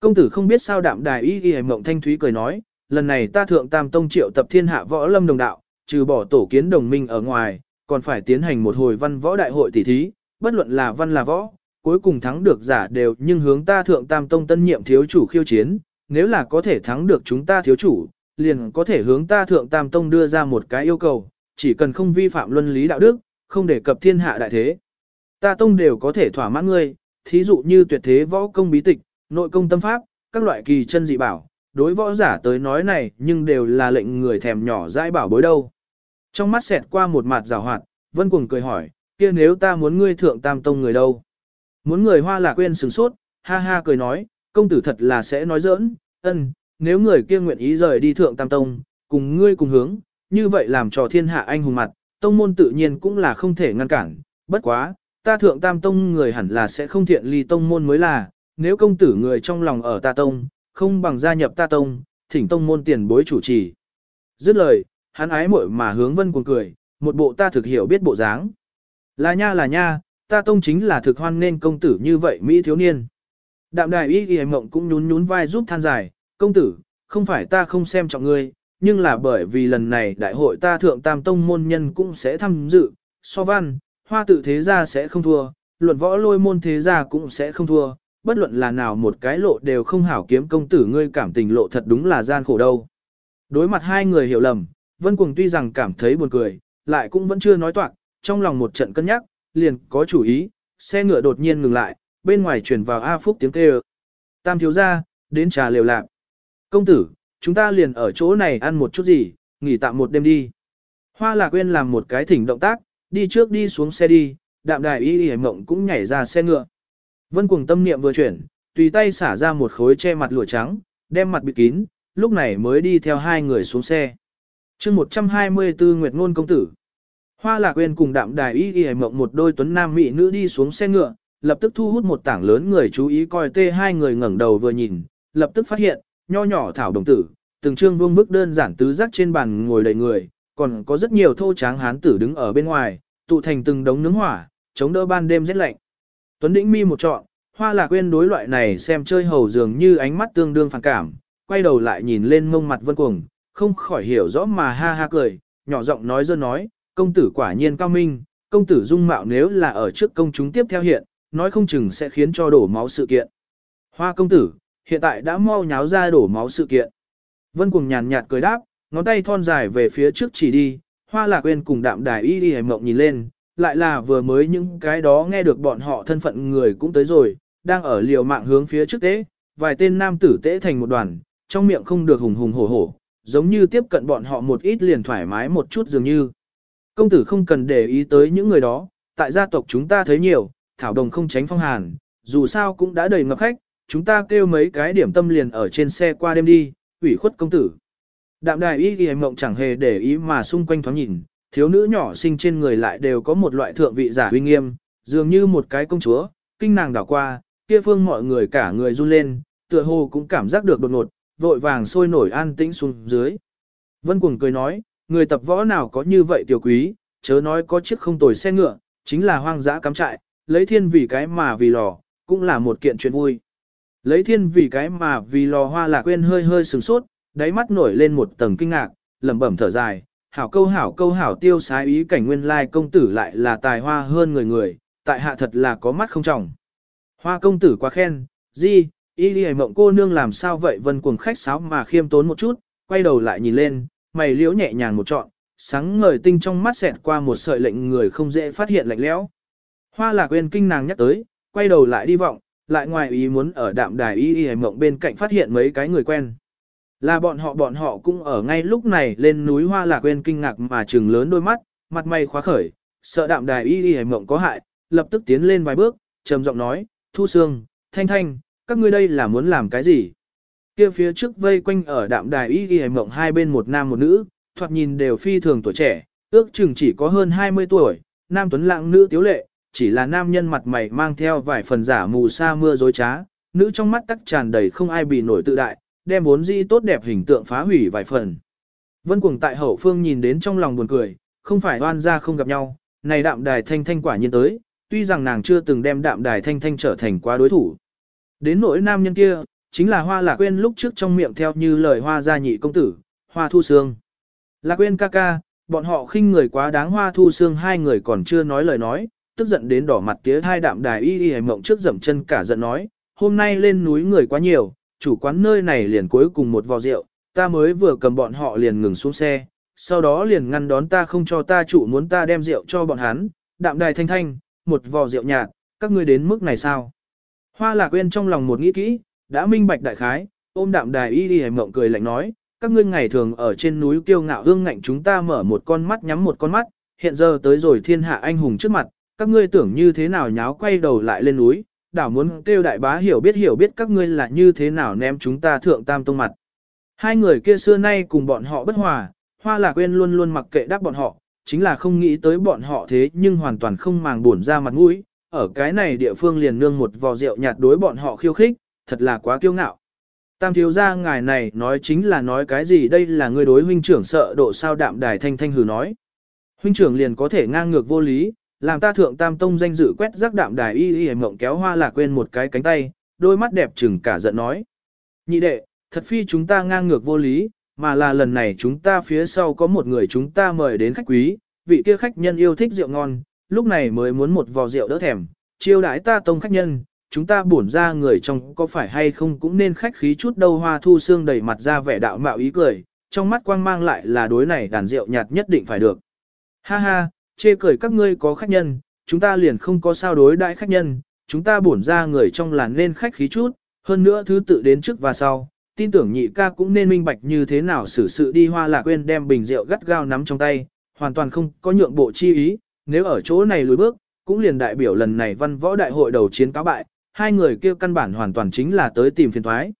Công tử không biết sao đạm đài y y mộng thanh thúy cười nói, lần này ta thượng tam tông triệu tập thiên hạ võ lâm đồng đạo, trừ bỏ tổ kiến đồng minh ở ngoài, còn phải tiến hành một hồi văn võ đại hội tỷ thí, bất luận là văn là võ, cuối cùng thắng được giả đều nhưng hướng ta thượng tam tông tân nhiệm thiếu chủ khiêu chiến, nếu là có thể thắng được chúng ta thiếu chủ, liền có thể hướng ta thượng tam tông đưa ra một cái yêu cầu, chỉ cần không vi phạm luân lý đạo đức, không để cập thiên hạ đại thế. Ta tông đều có thể thỏa mãn ngươi, thí dụ như tuyệt thế võ công bí tịch, nội công tâm pháp, các loại kỳ chân dị bảo, đối võ giả tới nói này nhưng đều là lệnh người thèm nhỏ dãi bảo bối đâu. Trong mắt xẹt qua một mặt rào hoạt, Vân Cuồng cười hỏi, kia nếu ta muốn ngươi thượng tam tông người đâu? Muốn người hoa là quên sừng sốt, ha ha cười nói, công tử thật là sẽ nói giỡn, ân, nếu người kia nguyện ý rời đi thượng tam tông, cùng ngươi cùng hướng, như vậy làm trò thiên hạ anh hùng mặt, tông môn tự nhiên cũng là không thể ngăn cản, bất quá, ta thượng tam tông người hẳn là sẽ không thiện ly tông môn mới là, nếu công tử người trong lòng ở ta tông, không bằng gia nhập ta tông, thỉnh tông môn tiền bối chủ trì. Dứt lời, hắn ái muội mà hướng vân cuồng cười, một bộ ta thực hiểu biết bộ dáng. Là nha là nha, ta tông chính là thực hoan nên công tử như vậy Mỹ thiếu niên. Đạm đài y ghi mộng cũng nhún nhún vai giúp than dài, công tử, không phải ta không xem trọng ngươi, nhưng là bởi vì lần này đại hội ta thượng tam tông môn nhân cũng sẽ tham dự, so văn, hoa tự thế gia sẽ không thua, luận võ lôi môn thế gia cũng sẽ không thua, bất luận là nào một cái lộ đều không hảo kiếm công tử ngươi cảm tình lộ thật đúng là gian khổ đâu. Đối mặt hai người hiểu lầm, Vân Cuồng tuy rằng cảm thấy buồn cười, lại cũng vẫn chưa nói toạc, trong lòng một trận cân nhắc, liền có chủ ý, xe ngựa đột nhiên ngừng lại, bên ngoài truyền vào A Phúc tiếng kêu. Tam thiếu gia, đến trà lều lạc. Công tử, chúng ta liền ở chỗ này ăn một chút gì, nghỉ tạm một đêm đi. Hoa Lạc quên làm một cái thỉnh động tác, đi trước đi xuống xe đi, đạm đài y y mộng cũng nhảy ra xe ngựa. Vân cuồng tâm niệm vừa chuyển, tùy tay xả ra một khối che mặt lụa trắng, đem mặt bịt kín, lúc này mới đi theo hai người xuống xe. chương 124 Nguyệt Ngôn Công Tử Hoa Lạc Uyên cùng đạm đài y y mộng một đôi tuấn nam mỹ nữ đi xuống xe ngựa, lập tức thu hút một tảng lớn người chú ý coi tê hai người ngẩng đầu vừa nhìn, lập tức phát hiện, nho nhỏ thảo đồng tử, từng trương vương bức đơn giản tứ giác trên bàn ngồi đầy người, còn có rất nhiều thô tráng hán tử đứng ở bên ngoài, tụ thành từng đống nướng hỏa, chống đỡ ban đêm rét lạnh. Tuấn Đĩnh mi một trọn, hoa lạc quên đối loại này xem chơi hầu dường như ánh mắt tương đương phản cảm, quay đầu lại nhìn lên mông mặt vân cuồng, không khỏi hiểu rõ mà ha ha cười, nhỏ giọng nói dơ nói, công tử quả nhiên cao minh, công tử dung mạo nếu là ở trước công chúng tiếp theo hiện, nói không chừng sẽ khiến cho đổ máu sự kiện. Hoa công tử, hiện tại đã mau nháo ra đổ máu sự kiện. Vân cùng nhàn nhạt cười đáp, ngón tay thon dài về phía trước chỉ đi, hoa lạc quên cùng đạm đài y đi hề mộng nhìn lên, lại là vừa mới những cái đó nghe được bọn họ thân phận người cũng tới rồi, đang ở liều mạng hướng phía trước tế, vài tên nam tử tế thành một đoàn, trong miệng không được hùng hùng hổ hổ, giống như tiếp cận bọn họ một ít liền thoải mái một chút dường như. Công tử không cần để ý tới những người đó, tại gia tộc chúng ta thấy nhiều, thảo đồng không tránh phong hàn, dù sao cũng đã đầy ngập khách, chúng ta kêu mấy cái điểm tâm liền ở trên xe qua đêm đi, ủy khuất công tử. Đạm đài y ghi mộng chẳng hề để ý mà xung quanh thoáng nhìn, thiếu nữ nhỏ sinh trên người lại đều có một loại thượng vị giả uy nghiêm, dường như một cái công chúa, kinh nàng đảo qua, kia phương mọi người cả người run lên, tựa hồ cũng cảm giác được đột ngột, vội vàng sôi nổi an tĩnh xuống dưới. Vân Cuồng cười nói, người tập võ nào có như vậy tiểu quý, chớ nói có chiếc không tồi xe ngựa, chính là hoang dã cắm trại, lấy thiên vì cái mà vì lò, cũng là một kiện chuyện vui. Lấy thiên vì cái mà vì lò hoa là quên hơi hơi sừng sốt, đáy mắt nổi lên một tầng kinh ngạc, lẩm bẩm thở dài, hảo câu hảo câu hảo tiêu sái ý cảnh nguyên lai công tử lại là tài hoa hơn người người, tại hạ thật là có mắt không trọng. Hoa công tử quá khen, di, y lì mộng cô nương làm sao vậy vân cuồng khách sáo mà khiêm tốn một chút, quay đầu lại nhìn lên, mày liễu nhẹ nhàng một trọn, sáng ngời tinh trong mắt xẹt qua một sợi lệnh người không dễ phát hiện lạnh lẽo. Hoa lạc quên kinh nàng nhắc tới, quay đầu lại đi vọng, lại ngoài ý muốn ở đạm đài y y mộng bên cạnh phát hiện mấy cái người quen. Là bọn họ bọn họ cũng ở ngay lúc này lên núi hoa lạc quên kinh ngạc mà trừng lớn đôi mắt, mặt mày khóa khởi, sợ đạm đài y y mộng có hại, lập tức tiến lên vài bước, trầm giọng nói, thu sương, thanh thanh, các ngươi đây là muốn làm cái gì? Kia phía trước vây quanh ở đạm đài y y mộng hai bên một nam một nữ, thoạt nhìn đều phi thường tuổi trẻ, ước chừng chỉ có hơn 20 tuổi, nam tuấn lãng nữ tiếu lệ, chỉ là nam nhân mặt mày mang theo vài phần giả mù sa mưa dối trá, nữ trong mắt tắc tràn đầy không ai bị nổi tự đại, đem vốn di tốt đẹp hình tượng phá hủy vài phần. Vân cuồng tại hậu phương nhìn đến trong lòng buồn cười, không phải oan ra không gặp nhau, này đạm đài thanh thanh quả nhiên tới, tuy rằng nàng chưa từng đem đạm đài thanh thanh trở thành quá đối thủ. Đến nỗi nam nhân kia, chính là hoa lạc quên lúc trước trong miệng theo như lời hoa gia nhị công tử, hoa thu sương. Lạc quên ca ca, bọn họ khinh người quá đáng hoa thu sương hai người còn chưa nói lời nói, tức giận đến đỏ mặt tía hai đạm đài y y mộng trước dậm chân cả giận nói, hôm nay lên núi người quá nhiều, chủ quán nơi này liền cuối cùng một vò rượu, ta mới vừa cầm bọn họ liền ngừng xuống xe, sau đó liền ngăn đón ta không cho ta chủ muốn ta đem rượu cho bọn hắn, đạm đài thanh thanh, một vò rượu nhạt, các ngươi đến mức này sao? Hoa lạc quên trong lòng một nghĩ kỹ, đã minh bạch đại khái, ôm đạm đài y y mộng cười lạnh nói, các ngươi ngày thường ở trên núi kiêu ngạo hương ngạnh chúng ta mở một con mắt nhắm một con mắt, hiện giờ tới rồi thiên hạ anh hùng trước mặt, các ngươi tưởng như thế nào nháo quay đầu lại lên núi, đảo muốn kêu đại bá hiểu biết hiểu biết các ngươi là như thế nào ném chúng ta thượng tam tông mặt. Hai người kia xưa nay cùng bọn họ bất hòa, hoa lạc quên luôn luôn mặc kệ đáp bọn họ, chính là không nghĩ tới bọn họ thế nhưng hoàn toàn không màng buồn ra mặt mũi, ở cái này địa phương liền nương một vò rượu nhạt đối bọn họ khiêu khích, thật là quá kiêu ngạo. Tam thiếu gia ngài này nói chính là nói cái gì đây là người đối huynh trưởng sợ độ sao đạm đài thanh thanh hừ nói. Huynh trưởng liền có thể ngang ngược vô lý, làm ta thượng tam tông danh dự quét rác đạm đài y y mộng kéo hoa là quên một cái cánh tay, đôi mắt đẹp chừng cả giận nói. Nhị đệ, thật phi chúng ta ngang ngược vô lý, mà là lần này chúng ta phía sau có một người chúng ta mời đến khách quý, vị kia khách nhân yêu thích rượu ngon, lúc này mới muốn một vò rượu đỡ thèm, chiêu đãi ta tông khách nhân, chúng ta bổn ra người trong có phải hay không cũng nên khách khí chút đâu hoa thu xương đầy mặt ra vẻ đạo mạo ý cười, trong mắt quang mang lại là đối này đàn rượu nhạt nhất định phải được. Ha ha, chê cười các ngươi có khách nhân, chúng ta liền không có sao đối đại khách nhân, chúng ta bổn ra người trong làn nên khách khí chút, hơn nữa thứ tự đến trước và sau, tin tưởng nhị ca cũng nên minh bạch như thế nào xử sự đi hoa là quên đem bình rượu gắt gao nắm trong tay, hoàn toàn không có nhượng bộ chi ý, nếu ở chỗ này lùi bước, cũng liền đại biểu lần này văn võ đại hội đầu chiến cáo bại, hai người kia căn bản hoàn toàn chính là tới tìm phiền thoái.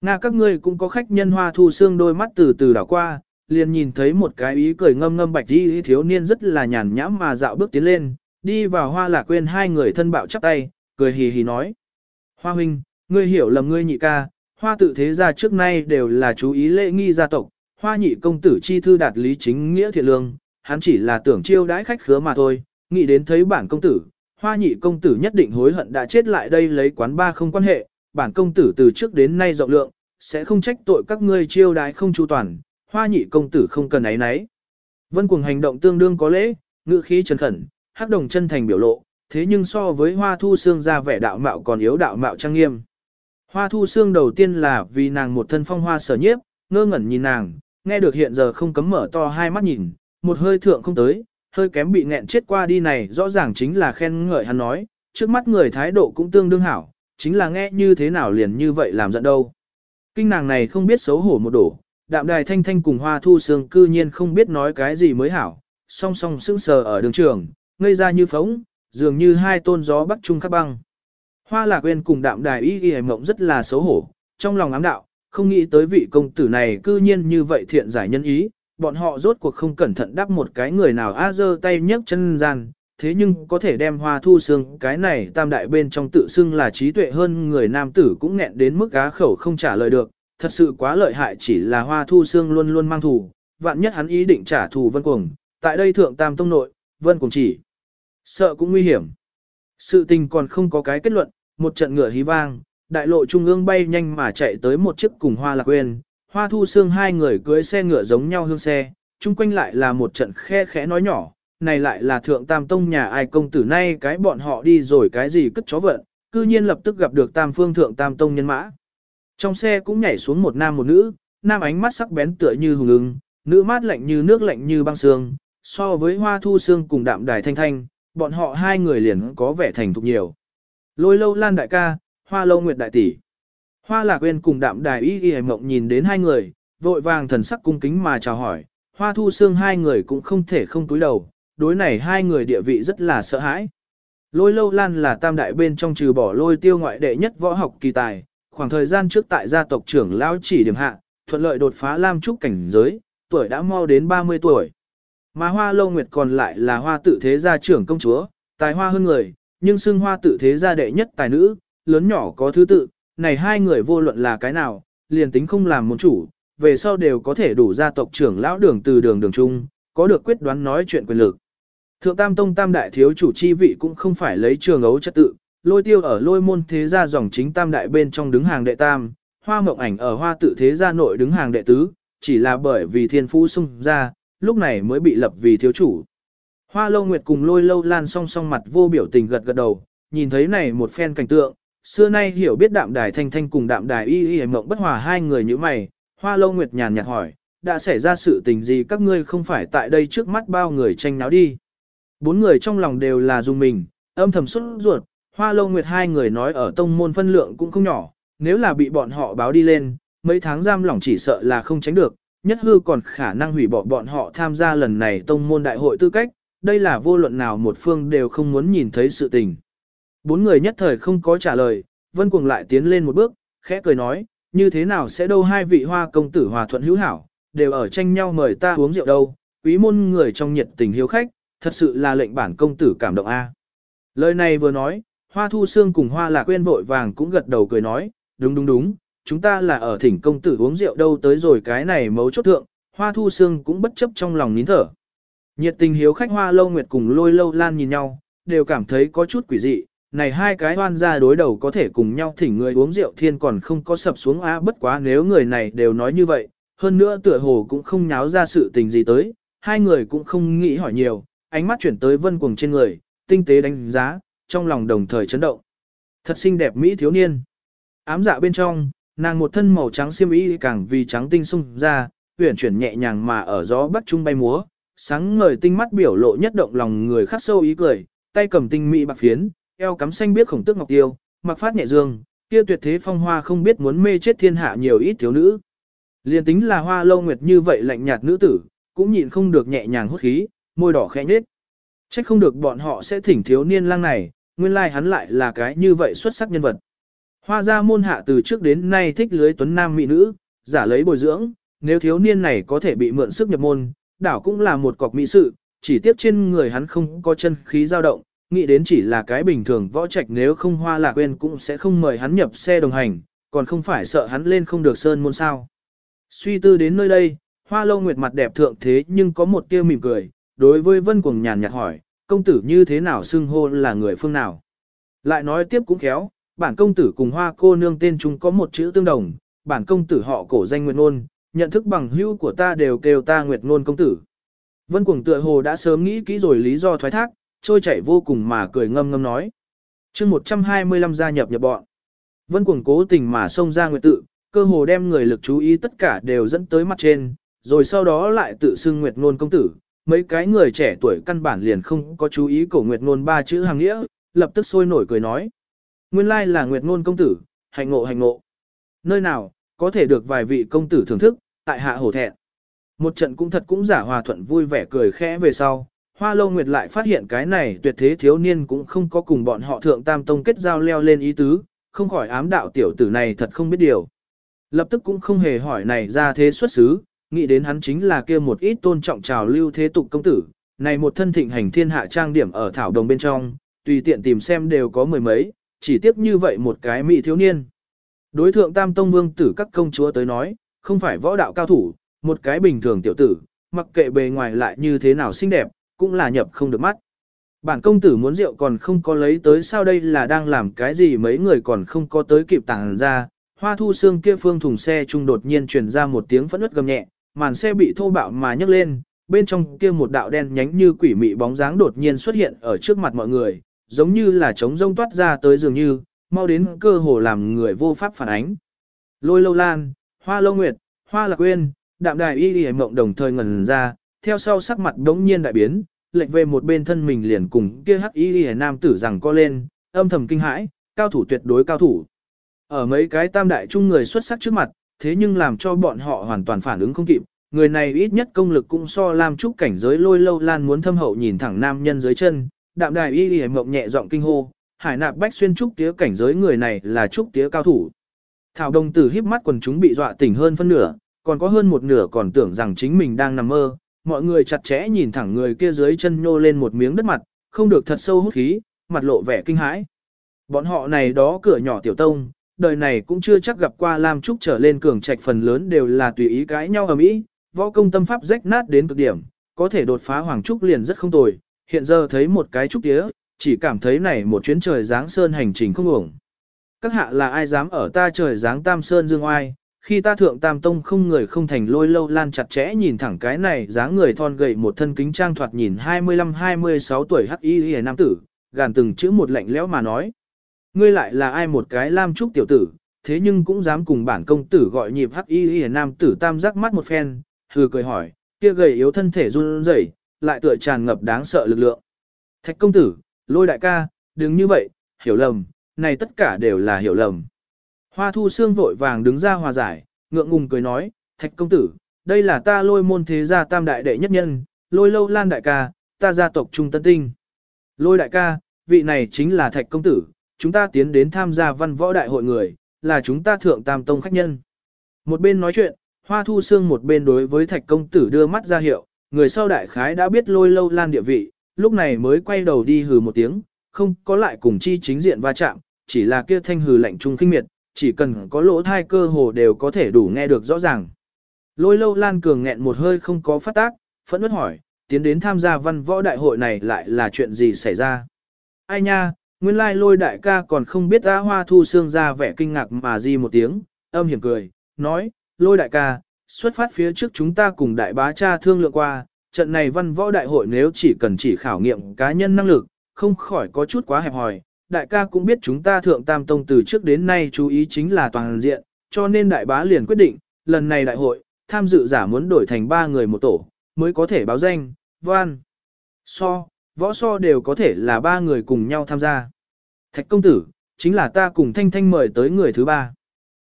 Nga các ngươi cũng có khách nhân hoa thu xương đôi mắt từ từ đảo qua, liền nhìn thấy một cái ý cười ngâm ngâm bạch đi thiếu niên rất là nhàn nhãm mà dạo bước tiến lên, đi vào hoa lạc quên hai người thân bạo chắp tay, cười hì hì nói. Hoa huynh, ngươi hiểu lầm ngươi nhị ca, hoa tự thế gia trước nay đều là chú ý lễ nghi gia tộc, hoa nhị công tử chi thư đạt lý chính nghĩa thiện lương, hắn chỉ là tưởng chiêu đãi khách khứa mà thôi, nghĩ đến thấy bản công tử, hoa nhị công tử nhất định hối hận đã chết lại đây lấy quán ba không quan hệ, bản công tử từ trước đến nay rộng lượng, sẽ không trách tội các ngươi chiêu đái không chu toàn, hoa nhị công tử không cần ấy nấy. Vân cuồng hành động tương đương có lễ, ngự khí trần khẩn, hắc đồng chân thành biểu lộ, thế nhưng so với hoa thu xương ra vẻ đạo mạo còn yếu đạo mạo trang nghiêm. Hoa thu xương đầu tiên là vì nàng một thân phong hoa sở nhiếp, ngơ ngẩn nhìn nàng, nghe được hiện giờ không cấm mở to hai mắt nhìn, một hơi thượng không tới, hơi kém bị nghẹn chết qua đi này rõ ràng chính là khen ngợi hắn nói, trước mắt người thái độ cũng tương đương hảo, chính là nghe như thế nào liền như vậy làm giận đâu. Kinh nàng này không biết xấu hổ một đổ, đạm đài thanh thanh cùng hoa thu sương cư nhiên không biết nói cái gì mới hảo, song song sững sờ ở đường trường, ngây ra như phóng, dường như hai tôn gió bắc trung khắc băng. Hoa lạc quên cùng đạm đài y y mộng rất là xấu hổ, trong lòng ám đạo, không nghĩ tới vị công tử này cư nhiên như vậy thiện giải nhân ý, bọn họ rốt cuộc không cẩn thận đáp một cái người nào a dơ tay nhấc chân gian, thế nhưng có thể đem hoa thu xương cái này tam đại bên trong tự xưng là trí tuệ hơn người nam tử cũng nghẹn đến mức á khẩu không trả lời được, thật sự quá lợi hại chỉ là hoa thu xương luôn luôn mang thù, vạn nhất hắn ý định trả thù vân cuồng, tại đây thượng tam tông nội, vân cuồng chỉ, sợ cũng nguy hiểm. Sự tình còn không có cái kết luận, một trận ngựa hí vang, đại lộ trung ương bay nhanh mà chạy tới một chiếc cùng hoa lạc quên, hoa thu xương hai người cưới xe ngựa giống nhau hương xe, chung quanh lại là một trận khe khẽ nói nhỏ, này lại là thượng tam tông nhà ai công tử nay cái bọn họ đi rồi cái gì cất chó vận, cư nhiên lập tức gặp được tam phương thượng tam tông nhân mã. Trong xe cũng nhảy xuống một nam một nữ, nam ánh mắt sắc bén tựa như hùng ưng, nữ mát lạnh như nước lạnh như băng sương, so với hoa thu xương cùng đạm đài thanh thanh, bọn họ hai người liền có vẻ thành thục nhiều. Lôi lâu lan đại ca, hoa lâu nguyệt đại tỷ. Hoa lạc quên cùng đạm đài y y mộng nhìn đến hai người, vội vàng thần sắc cung kính mà chào hỏi, hoa thu xương hai người cũng không thể không túi đầu, đối này hai người địa vị rất là sợ hãi. Lôi lâu lan là tam đại bên trong trừ bỏ lôi tiêu ngoại đệ nhất võ học kỳ tài, khoảng thời gian trước tại gia tộc trưởng lão chỉ điểm hạ, thuận lợi đột phá lam trúc cảnh giới, tuổi đã mau đến 30 tuổi. Mà hoa lâu nguyệt còn lại là hoa tự thế gia trưởng công chúa, tài hoa hơn người, nhưng xưng hoa tự thế gia đệ nhất tài nữ, lớn nhỏ có thứ tự, này hai người vô luận là cái nào, liền tính không làm môn chủ, về sau đều có thể đủ gia tộc trưởng lão đường từ đường đường chung, có được quyết đoán nói chuyện quyền lực. Thượng Tam Tông Tam Đại Thiếu chủ chi vị cũng không phải lấy trường ấu chất tự, lôi tiêu ở lôi môn thế gia dòng chính Tam Đại bên trong đứng hàng đệ tam, hoa mộng ảnh ở hoa tự thế gia nội đứng hàng đệ tứ, chỉ là bởi vì thiên phú xung ra, lúc này mới bị lập vì thiếu chủ. Hoa lâu nguyệt cùng lôi lâu lan song song mặt vô biểu tình gật gật đầu, nhìn thấy này một phen cảnh tượng, xưa nay hiểu biết đạm đài thanh thanh cùng đạm đài y y mộng bất hòa hai người như mày, hoa lâu nguyệt nhàn nhạt hỏi, đã xảy ra sự tình gì các ngươi không phải tại đây trước mắt bao người tranh náo đi. Bốn người trong lòng đều là dùng mình, âm thầm xuất ruột, hoa lâu nguyệt hai người nói ở tông môn phân lượng cũng không nhỏ, nếu là bị bọn họ báo đi lên, mấy tháng giam lỏng chỉ sợ là không tránh được, nhất hư còn khả năng hủy bỏ bọn họ tham gia lần này tông môn đại hội tư cách, đây là vô luận nào một phương đều không muốn nhìn thấy sự tình. Bốn người nhất thời không có trả lời, vân cuồng lại tiến lên một bước, khẽ cười nói, như thế nào sẽ đâu hai vị hoa công tử hòa thuận hữu hảo, đều ở tranh nhau mời ta uống rượu đâu, quý môn người trong nhiệt tình hiếu khách, thật sự là lệnh bản công tử cảm động a. Lời này vừa nói, hoa thu xương cùng hoa lạc quên vội vàng cũng gật đầu cười nói, đúng đúng đúng, chúng ta là ở thỉnh công tử uống rượu đâu tới rồi cái này mấu chốt thượng, hoa thu xương cũng bất chấp trong lòng nín thở. Nhiệt tình hiếu khách hoa lâu nguyệt cùng lôi lâu lan nhìn nhau, đều cảm thấy có chút quỷ dị, này hai cái hoan gia đối đầu có thể cùng nhau thỉnh người uống rượu thiên còn không có sập xuống á bất quá nếu người này đều nói như vậy, hơn nữa tựa hồ cũng không nháo ra sự tình gì tới, hai người cũng không nghĩ hỏi nhiều, ánh mắt chuyển tới vân cuồng trên người, tinh tế đánh giá, trong lòng đồng thời chấn động. Thật xinh đẹp mỹ thiếu niên. Ám dạ bên trong, nàng một thân màu trắng xiêm y càng vì trắng tinh sung ra, uyển chuyển nhẹ nhàng mà ở gió bắt trung bay múa, sáng ngời tinh mắt biểu lộ nhất động lòng người khắc sâu ý cười, tay cầm tinh mỹ bạc phiến, eo cắm xanh biết khổng tước ngọc tiêu, mặc phát nhẹ dương, kia tuyệt thế phong hoa không biết muốn mê chết thiên hạ nhiều ít thiếu nữ. Liên tính là hoa lâu nguyệt như vậy lạnh nhạt nữ tử, cũng nhịn không được nhẹ nhàng hút khí, môi đỏ khẽ nhếch. Trách không được bọn họ sẽ thỉnh thiếu niên lang này, nguyên lai like hắn lại là cái như vậy xuất sắc nhân vật. Hoa gia môn hạ từ trước đến nay thích lưới tuấn nam mỹ nữ, giả lấy bồi dưỡng, nếu thiếu niên này có thể bị mượn sức nhập môn, đảo cũng là một cọc mỹ sự, chỉ tiếp trên người hắn không có chân khí dao động, nghĩ đến chỉ là cái bình thường võ trạch nếu không hoa lạc quên cũng sẽ không mời hắn nhập xe đồng hành, còn không phải sợ hắn lên không được sơn môn sao. Suy tư đến nơi đây, hoa lâu nguyệt mặt đẹp thượng thế nhưng có một tia mỉm cười, đối với vân cuồng nhàn nhạt hỏi, công tử như thế nào xưng hô là người phương nào. Lại nói tiếp cũng khéo, bản công tử cùng hoa cô nương tên chúng có một chữ tương đồng, bản công tử họ cổ danh Nguyệt Nôn, nhận thức bằng hữu của ta đều kêu ta Nguyệt Nôn công tử. Vân cuồng tựa hồ đã sớm nghĩ kỹ rồi lý do thoái thác, trôi chảy vô cùng mà cười ngâm ngâm nói. chương 125 gia nhập nhập bọn. Vân cuồng cố tình mà xông ra Nguyệt tự, cơ hồ đem người lực chú ý tất cả đều dẫn tới mặt trên, rồi sau đó lại tự xưng Nguyệt Nôn công tử, mấy cái người trẻ tuổi căn bản liền không có chú ý cổ Nguyệt Ngôn ba chữ hàng nghĩa, lập tức sôi nổi cười nói. Nguyên lai là Nguyệt Ngôn công tử, hạnh ngộ hạnh ngộ. Nơi nào, có thể được vài vị công tử thưởng thức, tại hạ hổ thẹn. Một trận cũng thật cũng giả hòa thuận vui vẻ cười khẽ về sau, Hoa Lâu Nguyệt lại phát hiện cái này tuyệt thế thiếu niên cũng không có cùng bọn họ thượng tam tông kết giao leo lên ý tứ, không khỏi ám đạo tiểu tử này thật không biết điều. Lập tức cũng không hề hỏi này ra thế xuất xứ, nghĩ đến hắn chính là kia một ít tôn trọng trào lưu thế tục công tử, này một thân thịnh hành thiên hạ trang điểm ở thảo đồng bên trong, tùy tiện tìm xem đều có mười mấy, chỉ tiếc như vậy một cái mỹ thiếu niên. Đối thượng tam tông vương tử các công chúa tới nói, không phải võ đạo cao thủ, một cái bình thường tiểu tử, mặc kệ bề ngoài lại như thế nào xinh đẹp, cũng là nhập không được mắt. Bản công tử muốn rượu còn không có lấy tới sao đây là đang làm cái gì mấy người còn không có tới kịp tàng ra. Hoa thu xương kia phương thùng xe trung đột nhiên truyền ra một tiếng phẫn ướt gầm nhẹ, màn xe bị thô bạo mà nhấc lên, bên trong kia một đạo đen nhánh như quỷ mị bóng dáng đột nhiên xuất hiện ở trước mặt mọi người, giống như là trống rông toát ra tới dường như, mau đến cơ hồ làm người vô pháp phản ánh. Lôi lâu lan, hoa lâu nguyệt, hoa lạc quên, đạm đài y y mộng đồng thời ngần ra, theo sau sắc mặt đống nhiên đại biến, lệch về một bên thân mình liền cùng kia hắc y y nam tử rằng co lên, âm thầm kinh hãi, cao thủ tuyệt đối cao thủ. Ở mấy cái tam đại trung người xuất sắc trước mặt, thế nhưng làm cho bọn họ hoàn toàn phản ứng không kịp, người này ít nhất công lực cũng so làm trúc cảnh giới lôi lâu lan muốn thâm hậu nhìn thẳng nam nhân dưới chân, đạm đài y y mộng nhẹ giọng kinh hô, hải nạp bách xuyên trúc tía cảnh giới người này là trúc tía cao thủ. Thảo đồng tử híp mắt quần chúng bị dọa tỉnh hơn phân nửa, còn có hơn một nửa còn tưởng rằng chính mình đang nằm mơ, mọi người chặt chẽ nhìn thẳng người kia dưới chân nhô lên một miếng đất mặt, không được thật sâu hút khí, mặt lộ vẻ kinh hãi. Bọn họ này đó cửa nhỏ tiểu tông, đời này cũng chưa chắc gặp qua Lam Trúc trở lên cường trạch phần lớn đều là tùy ý cãi nhau ở mỹ, võ công tâm pháp rách nát đến cực điểm, có thể đột phá Hoàng Trúc liền rất không tồi, hiện giờ thấy một cái trúc tía, chỉ cảm thấy này một chuyến trời giáng sơn hành trình không ổng. Các hạ là ai dám ở ta trời giáng tam sơn dương oai, khi ta thượng tam tông không người không thành lôi lâu lan chặt chẽ nhìn thẳng cái này dáng người thon gầy một thân kính trang thoạt nhìn 25-26 tuổi hắc y hề nam tử, gàn từng chữ một lạnh lẽo mà nói. Ngươi lại là ai một cái lam trúc tiểu tử, thế nhưng cũng dám cùng bản công tử gọi nhịp hắc y hề nam tử tam giác mắt một phen, hừ cười hỏi, kia gầy yếu thân thể run rẩy, lại tựa tràn ngập đáng sợ lực lượng. Thạch công tử, lôi đại ca, đừng như vậy, hiểu lầm, này tất cả đều là hiểu lầm. Hoa thu xương vội vàng đứng ra hòa giải, ngượng ngùng cười nói, thạch công tử, đây là ta lôi môn thế gia tam đại đệ nhất nhân, lôi lâu lan đại ca, ta gia tộc trung tân tinh. Lôi đại ca, vị này chính là thạch công tử, chúng ta tiến đến tham gia văn võ đại hội người, là chúng ta thượng tam tông khách nhân. Một bên nói chuyện, hoa thu xương một bên đối với thạch công tử đưa mắt ra hiệu, người sau đại khái đã biết lôi lâu lan địa vị, lúc này mới quay đầu đi hừ một tiếng, không có lại cùng chi chính diện va chạm, chỉ là kia thanh hừ lạnh trung khinh miệt, chỉ cần có lỗ thai cơ hồ đều có thể đủ nghe được rõ ràng. Lôi lâu lan cường nghẹn một hơi không có phát tác, phẫn nứt hỏi, tiến đến tham gia văn võ đại hội này lại là chuyện gì xảy ra? Ai nha, nguyên lai lôi đại ca còn không biết ra hoa thu xương ra vẻ kinh ngạc mà di một tiếng, âm hiểm cười, nói, lôi đại ca, xuất phát phía trước chúng ta cùng đại bá cha thương lượng qua, trận này văn võ đại hội nếu chỉ cần chỉ khảo nghiệm cá nhân năng lực, không khỏi có chút quá hẹp hòi. Đại ca cũng biết chúng ta thượng tam tông từ trước đến nay chú ý chính là toàn diện, cho nên đại bá liền quyết định, lần này đại hội, tham dự giả muốn đổi thành ba người một tổ, mới có thể báo danh, văn, so, võ so đều có thể là ba người cùng nhau tham gia. Thạch công tử, chính là ta cùng Thanh Thanh mời tới người thứ ba.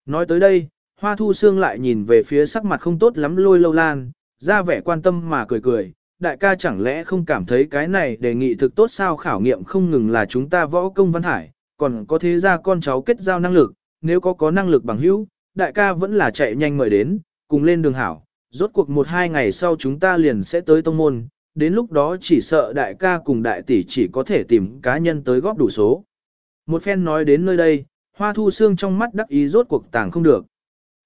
Nói tới đây, Hoa Thu Sương lại nhìn về phía sắc mặt không tốt lắm lôi lâu lan, ra vẻ quan tâm mà cười cười, đại ca chẳng lẽ không cảm thấy cái này đề nghị thực tốt sao khảo nghiệm không ngừng là chúng ta võ công văn hải, còn có thế ra con cháu kết giao năng lực, nếu có có năng lực bằng hữu, đại ca vẫn là chạy nhanh mời đến, cùng lên đường hảo, rốt cuộc một hai ngày sau chúng ta liền sẽ tới tông môn, đến lúc đó chỉ sợ đại ca cùng đại tỷ chỉ có thể tìm cá nhân tới góp đủ số. Một phen nói đến nơi đây, hoa thu xương trong mắt đắc ý rốt cuộc tàng không được.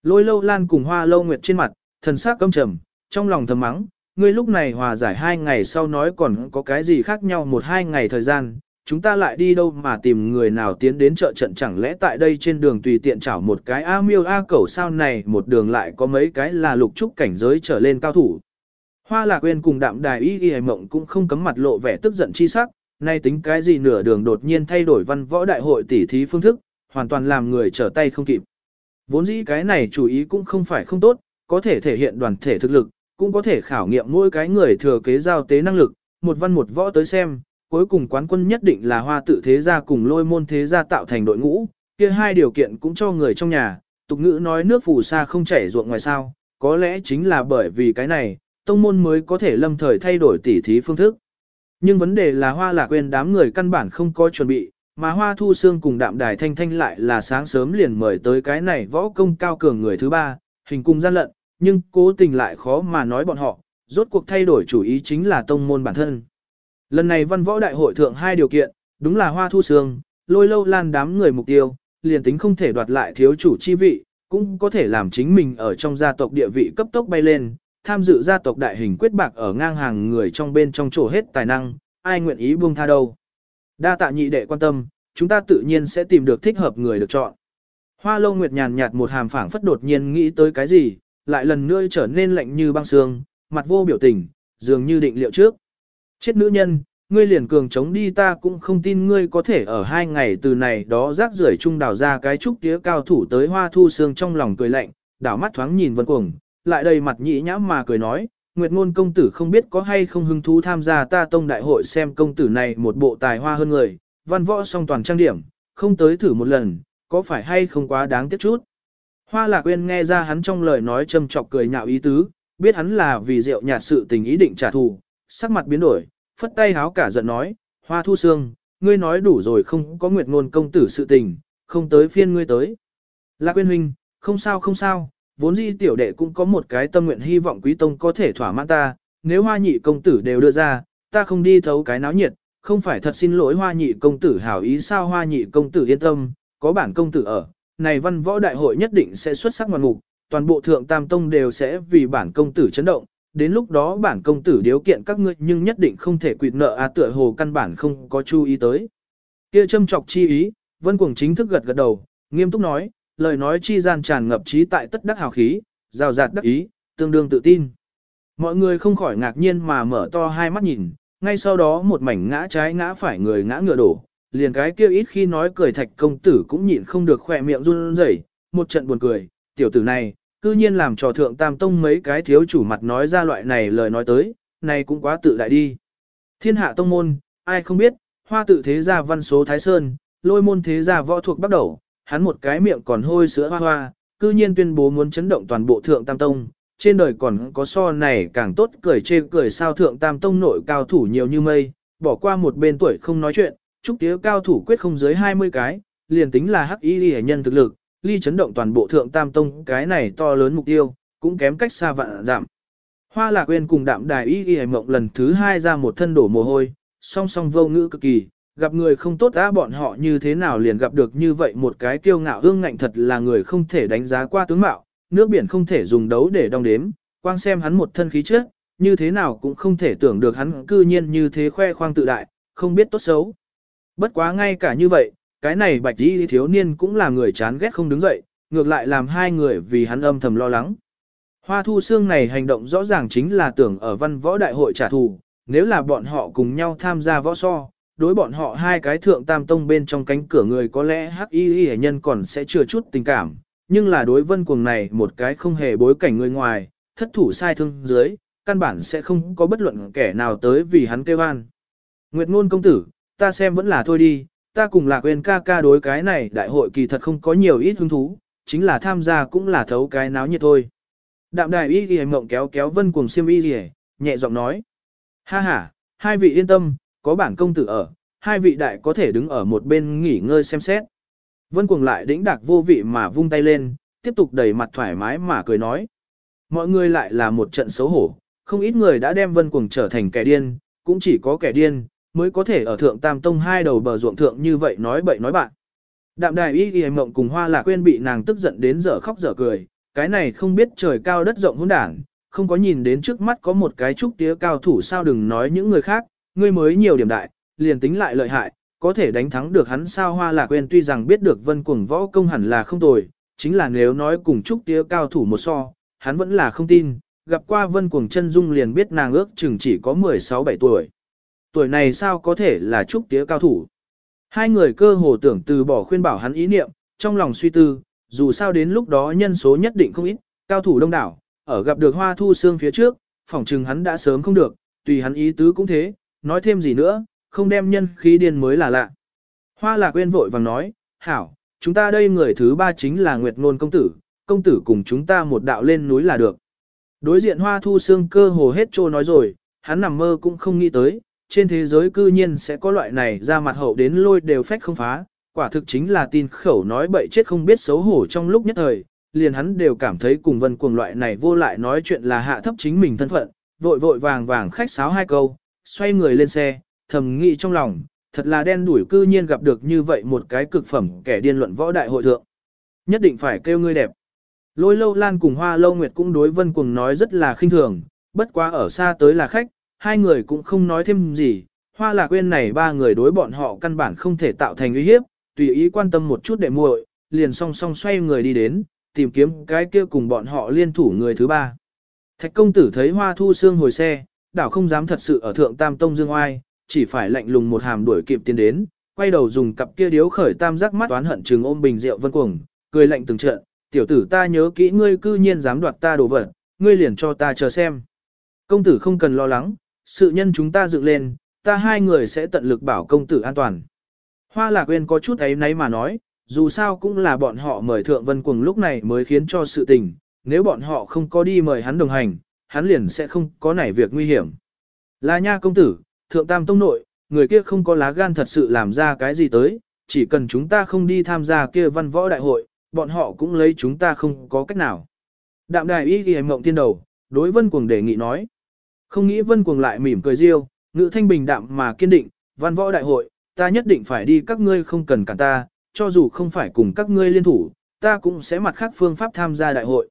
Lôi lâu lan cùng hoa lâu nguyệt trên mặt, thần sắc căm trầm, trong lòng thầm mắng, ngươi lúc này hòa giải hai ngày sau nói còn có cái gì khác nhau một hai ngày thời gian, chúng ta lại đi đâu mà tìm người nào tiến đến chợ trận chẳng lẽ tại đây trên đường tùy tiện chảo một cái A miêu A cẩu sao này một đường lại có mấy cái là lục trúc cảnh giới trở lên cao thủ. Hoa lạc quên cùng đạm đài y y mộng cũng không cấm mặt lộ vẻ tức giận chi sắc, nay tính cái gì nửa đường đột nhiên thay đổi văn võ đại hội tỉ thí phương thức, hoàn toàn làm người trở tay không kịp. Vốn dĩ cái này chủ ý cũng không phải không tốt, có thể thể hiện đoàn thể thực lực, cũng có thể khảo nghiệm mỗi cái người thừa kế giao tế năng lực, một văn một võ tới xem, cuối cùng quán quân nhất định là hoa tự thế gia cùng lôi môn thế gia tạo thành đội ngũ, kia hai điều kiện cũng cho người trong nhà, tục ngữ nói nước phù sa không chảy ruộng ngoài sao, có lẽ chính là bởi vì cái này, tông môn mới có thể lâm thời thay đổi tỉ thí phương thức. Nhưng vấn đề là hoa lạc quên đám người căn bản không có chuẩn bị, mà hoa thu xương cùng đạm đài thanh thanh lại là sáng sớm liền mời tới cái này võ công cao cường người thứ ba, hình cung gian lận, nhưng cố tình lại khó mà nói bọn họ, rốt cuộc thay đổi chủ ý chính là tông môn bản thân. Lần này văn võ đại hội thượng hai điều kiện, đúng là hoa thu sương, lôi lâu lan đám người mục tiêu, liền tính không thể đoạt lại thiếu chủ chi vị, cũng có thể làm chính mình ở trong gia tộc địa vị cấp tốc bay lên, tham dự gia tộc đại hình quyết bạc ở ngang hàng người trong bên trong chỗ hết tài năng, ai nguyện ý buông tha đâu. Đa tạ nhị đệ quan tâm, chúng ta tự nhiên sẽ tìm được thích hợp người được chọn. Hoa lâu nguyệt nhàn nhạt một hàm phảng phất đột nhiên nghĩ tới cái gì, lại lần nữa trở nên lạnh như băng xương, mặt vô biểu tình, dường như định liệu trước. Chết nữ nhân, ngươi liền cường chống đi ta cũng không tin ngươi có thể ở hai ngày từ này đó rác rưởi trung đào ra cái trúc tía cao thủ tới hoa thu xương trong lòng cười lạnh, đảo mắt thoáng nhìn vân cuồng, lại đầy mặt nhĩ nhãm mà cười nói, Nguyệt ngôn công tử không biết có hay không hứng thú tham gia ta tông đại hội xem công tử này một bộ tài hoa hơn người, văn võ song toàn trang điểm, không tới thử một lần, có phải hay không quá đáng tiếc chút. Hoa lạc Quyên nghe ra hắn trong lời nói châm chọc cười nhạo ý tứ, biết hắn là vì rượu nhạt sự tình ý định trả thù, sắc mặt biến đổi, phất tay háo cả giận nói, hoa thu Sương, ngươi nói đủ rồi không có nguyệt ngôn công tử sự tình, không tới phiên ngươi tới. Lạc Quyên huynh, không sao không sao, vốn dĩ tiểu đệ cũng có một cái tâm nguyện hy vọng quý tông có thể thỏa mãn ta, nếu hoa nhị công tử đều đưa ra, ta không đi thấu cái náo nhiệt, không phải thật xin lỗi hoa nhị công tử hảo ý sao hoa nhị công tử yên tâm, có bản công tử ở, này văn võ đại hội nhất định sẽ xuất sắc ngoạn mục, toàn bộ thượng tam tông đều sẽ vì bản công tử chấn động, đến lúc đó bản công tử điều kiện các ngươi nhưng nhất định không thể quỵt nợ a tựa hồ căn bản không có chú ý tới. Kia châm chọc chi ý, vân cuồng chính thức gật gật đầu, nghiêm túc nói, lời nói chi gian tràn ngập trí tại tất đắc hào khí, rào rạt đắc ý, tương đương tự tin. Mọi người không khỏi ngạc nhiên mà mở to hai mắt nhìn, ngay sau đó một mảnh ngã trái ngã phải người ngã ngựa đổ, liền cái kia ít khi nói cười thạch công tử cũng nhịn không được khỏe miệng run rẩy, một trận buồn cười, tiểu tử này, cư nhiên làm trò thượng tam tông mấy cái thiếu chủ mặt nói ra loại này lời nói tới, này cũng quá tự đại đi. Thiên hạ tông môn, ai không biết, hoa tự thế gia văn số Thái Sơn, lôi môn thế gia võ thuộc bắt đầu, hắn một cái miệng còn hôi sữa hoa hoa, cư nhiên tuyên bố muốn chấn động toàn bộ thượng tam tông, trên đời còn có so này càng tốt cười chê cười sao thượng tam tông nội cao thủ nhiều như mây, bỏ qua một bên tuổi không nói chuyện, Trúc tía cao thủ quyết không dưới 20 cái, liền tính là hắc y hệ nhân thực lực, ly chấn động toàn bộ thượng tam tông cái này to lớn mục tiêu, cũng kém cách xa vạn giảm. Hoa lạc quên cùng đạm đài y y mộng lần thứ hai ra một thân đổ mồ hôi, song song vô ngữ cực kỳ, gặp người không tốt á bọn họ như thế nào liền gặp được như vậy một cái kiêu ngạo hương ngạnh thật là người không thể đánh giá qua tướng mạo, nước biển không thể dùng đấu để đong đếm, quang xem hắn một thân khí chất, như thế nào cũng không thể tưởng được hắn cư nhiên như thế khoe khoang tự đại, không biết tốt xấu. Bất quá ngay cả như vậy, cái này bạch đi thiếu niên cũng là người chán ghét không đứng dậy, ngược lại làm hai người vì hắn âm thầm lo lắng. Hoa thu xương này hành động rõ ràng chính là tưởng ở văn võ đại hội trả thù, nếu là bọn họ cùng nhau tham gia võ so, đối bọn họ hai cái thượng tam tông bên trong cánh cửa người có lẽ hắc y y nhân còn sẽ chưa chút tình cảm, nhưng là đối vân cuồng này một cái không hề bối cảnh người ngoài, thất thủ sai thương dưới, căn bản sẽ không có bất luận kẻ nào tới vì hắn kêu an. Nguyệt ngôn công tử, ta xem vẫn là thôi đi, ta cùng lạc quên ca ca đối cái này đại hội kỳ thật không có nhiều ít hứng thú, chính là tham gia cũng là thấu cái náo nhiệt thôi. Đạm đại y ghi mộng kéo kéo vân cuồng xiêm y ghi nhẹ giọng nói. Ha ha, hai vị yên tâm, có bản công tử ở, hai vị đại có thể đứng ở một bên nghỉ ngơi xem xét. Vân cuồng lại đĩnh đạc vô vị mà vung tay lên, tiếp tục đầy mặt thoải mái mà cười nói. Mọi người lại là một trận xấu hổ, không ít người đã đem vân cuồng trở thành kẻ điên, cũng chỉ có kẻ điên, mới có thể ở thượng tam tông hai đầu bờ ruộng thượng như vậy nói bậy nói bạn. Đạm đài y ghi mộng cùng hoa lạc quên bị nàng tức giận đến giờ khóc giờ cười, cái này không biết trời cao đất rộng hỗn đảng, không có nhìn đến trước mắt có một cái trúc tía cao thủ sao đừng nói những người khác, ngươi mới nhiều điểm đại, liền tính lại lợi hại, có thể đánh thắng được hắn sao hoa lạc quên tuy rằng biết được vân cuồng võ công hẳn là không tồi, chính là nếu nói cùng trúc tía cao thủ một so, hắn vẫn là không tin, gặp qua vân cuồng chân dung liền biết nàng ước chừng chỉ có 16-17 tuổi tuổi này sao có thể là trúc tía cao thủ. Hai người cơ hồ tưởng từ bỏ khuyên bảo hắn ý niệm, trong lòng suy tư, dù sao đến lúc đó nhân số nhất định không ít, cao thủ đông đảo, ở gặp được hoa thu xương phía trước, phỏng chừng hắn đã sớm không được, tùy hắn ý tứ cũng thế, nói thêm gì nữa, không đem nhân khí điên mới là lạ. Hoa lạc quên vội vàng nói, hảo, chúng ta đây người thứ ba chính là Nguyệt Ngôn công tử, công tử cùng chúng ta một đạo lên núi là được. Đối diện hoa thu xương cơ hồ hết trô nói rồi, hắn nằm mơ cũng không nghĩ tới, trên thế giới cư nhiên sẽ có loại này ra mặt hậu đến lôi đều phách không phá, quả thực chính là tin khẩu nói bậy chết không biết xấu hổ trong lúc nhất thời, liền hắn đều cảm thấy cùng vân cuồng loại này vô lại nói chuyện là hạ thấp chính mình thân phận, vội vội vàng vàng khách sáo hai câu, xoay người lên xe, thầm nghĩ trong lòng, thật là đen đuổi cư nhiên gặp được như vậy một cái cực phẩm kẻ điên luận võ đại hội thượng. Nhất định phải kêu ngươi đẹp. Lôi lâu lan cùng hoa lâu nguyệt cũng đối vân cuồng nói rất là khinh thường, bất quá ở xa tới là khách, hai người cũng không nói thêm gì, hoa lạc quên này ba người đối bọn họ căn bản không thể tạo thành uy hiếp, tùy ý quan tâm một chút để muội, liền song song xoay người đi đến, tìm kiếm cái kia cùng bọn họ liên thủ người thứ ba. Thạch công tử thấy hoa thu xương hồi xe, đảo không dám thật sự ở thượng tam tông dương oai, chỉ phải lạnh lùng một hàm đuổi kịp tiến đến, quay đầu dùng cặp kia điếu khởi tam giác mắt toán hận trừng ôm bình rượu vân cuồng, cười lạnh từng trận, tiểu tử ta nhớ kỹ ngươi cư nhiên dám đoạt ta đồ vật, ngươi liền cho ta chờ xem. Công tử không cần lo lắng, sự nhân chúng ta dựng lên, ta hai người sẽ tận lực bảo công tử an toàn. Hoa lạc quên có chút ấy nấy mà nói, dù sao cũng là bọn họ mời thượng vân cuồng lúc này mới khiến cho sự tình, nếu bọn họ không có đi mời hắn đồng hành, hắn liền sẽ không có nảy việc nguy hiểm. Là nha công tử, thượng tam tông nội, người kia không có lá gan thật sự làm ra cái gì tới, chỉ cần chúng ta không đi tham gia kia văn võ đại hội, bọn họ cũng lấy chúng ta không có cách nào. Đạm đài y ghi mộng tiên đầu, đối vân cuồng đề nghị nói. Không nghĩ vân cuồng lại mỉm cười riêu, ngữ thanh bình đạm mà kiên định, văn võ đại hội, ta nhất định phải đi các ngươi không cần cản ta, cho dù không phải cùng các ngươi liên thủ, ta cũng sẽ mặt khác phương pháp tham gia đại hội.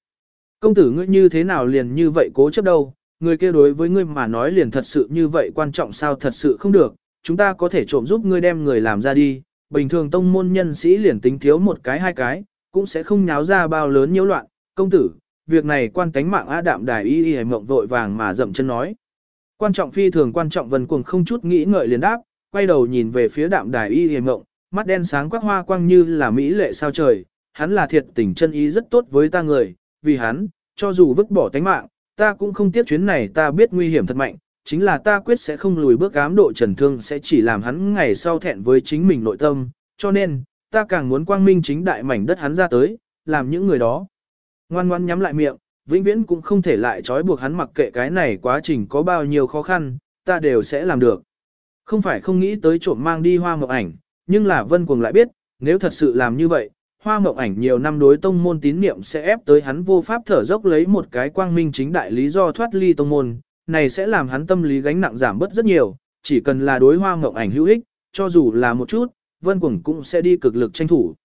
Công tử ngươi như thế nào liền như vậy cố chấp đâu, người kia đối với ngươi mà nói liền thật sự như vậy quan trọng sao thật sự không được, chúng ta có thể trộm giúp ngươi đem người làm ra đi, bình thường tông môn nhân sĩ liền tính thiếu một cái hai cái, cũng sẽ không nháo ra bao lớn nhiễu loạn, công tử, việc này quan tánh mạng á đạm đài y y mộng vội vàng mà dậm chân nói. Quan trọng phi thường quan trọng vần cuồng không chút nghĩ ngợi liền đáp, quay đầu nhìn về phía đạm đài y y mộng, mắt đen sáng quắc hoa quang như là mỹ lệ sao trời, hắn là thiệt tình chân ý rất tốt với ta người, vì hắn, cho dù vứt bỏ tánh mạng, ta cũng không tiếc chuyến này ta biết nguy hiểm thật mạnh, chính là ta quyết sẽ không lùi bước ám độ trần thương sẽ chỉ làm hắn ngày sau thẹn với chính mình nội tâm, cho nên, ta càng muốn quang minh chính đại mảnh đất hắn ra tới, làm những người đó. Ngoan ngoan nhắm lại miệng, vĩnh viễn cũng không thể lại trói buộc hắn mặc kệ cái này quá trình có bao nhiêu khó khăn, ta đều sẽ làm được. Không phải không nghĩ tới trộm mang đi hoa mộng ảnh, nhưng là vân cuồng lại biết, nếu thật sự làm như vậy, hoa mộng ảnh nhiều năm đối tông môn tín niệm sẽ ép tới hắn vô pháp thở dốc lấy một cái quang minh chính đại lý do thoát ly tông môn, này sẽ làm hắn tâm lý gánh nặng giảm bớt rất nhiều, chỉ cần là đối hoa mộng ảnh hữu ích, cho dù là một chút, vân cuồng cũng sẽ đi cực lực tranh thủ.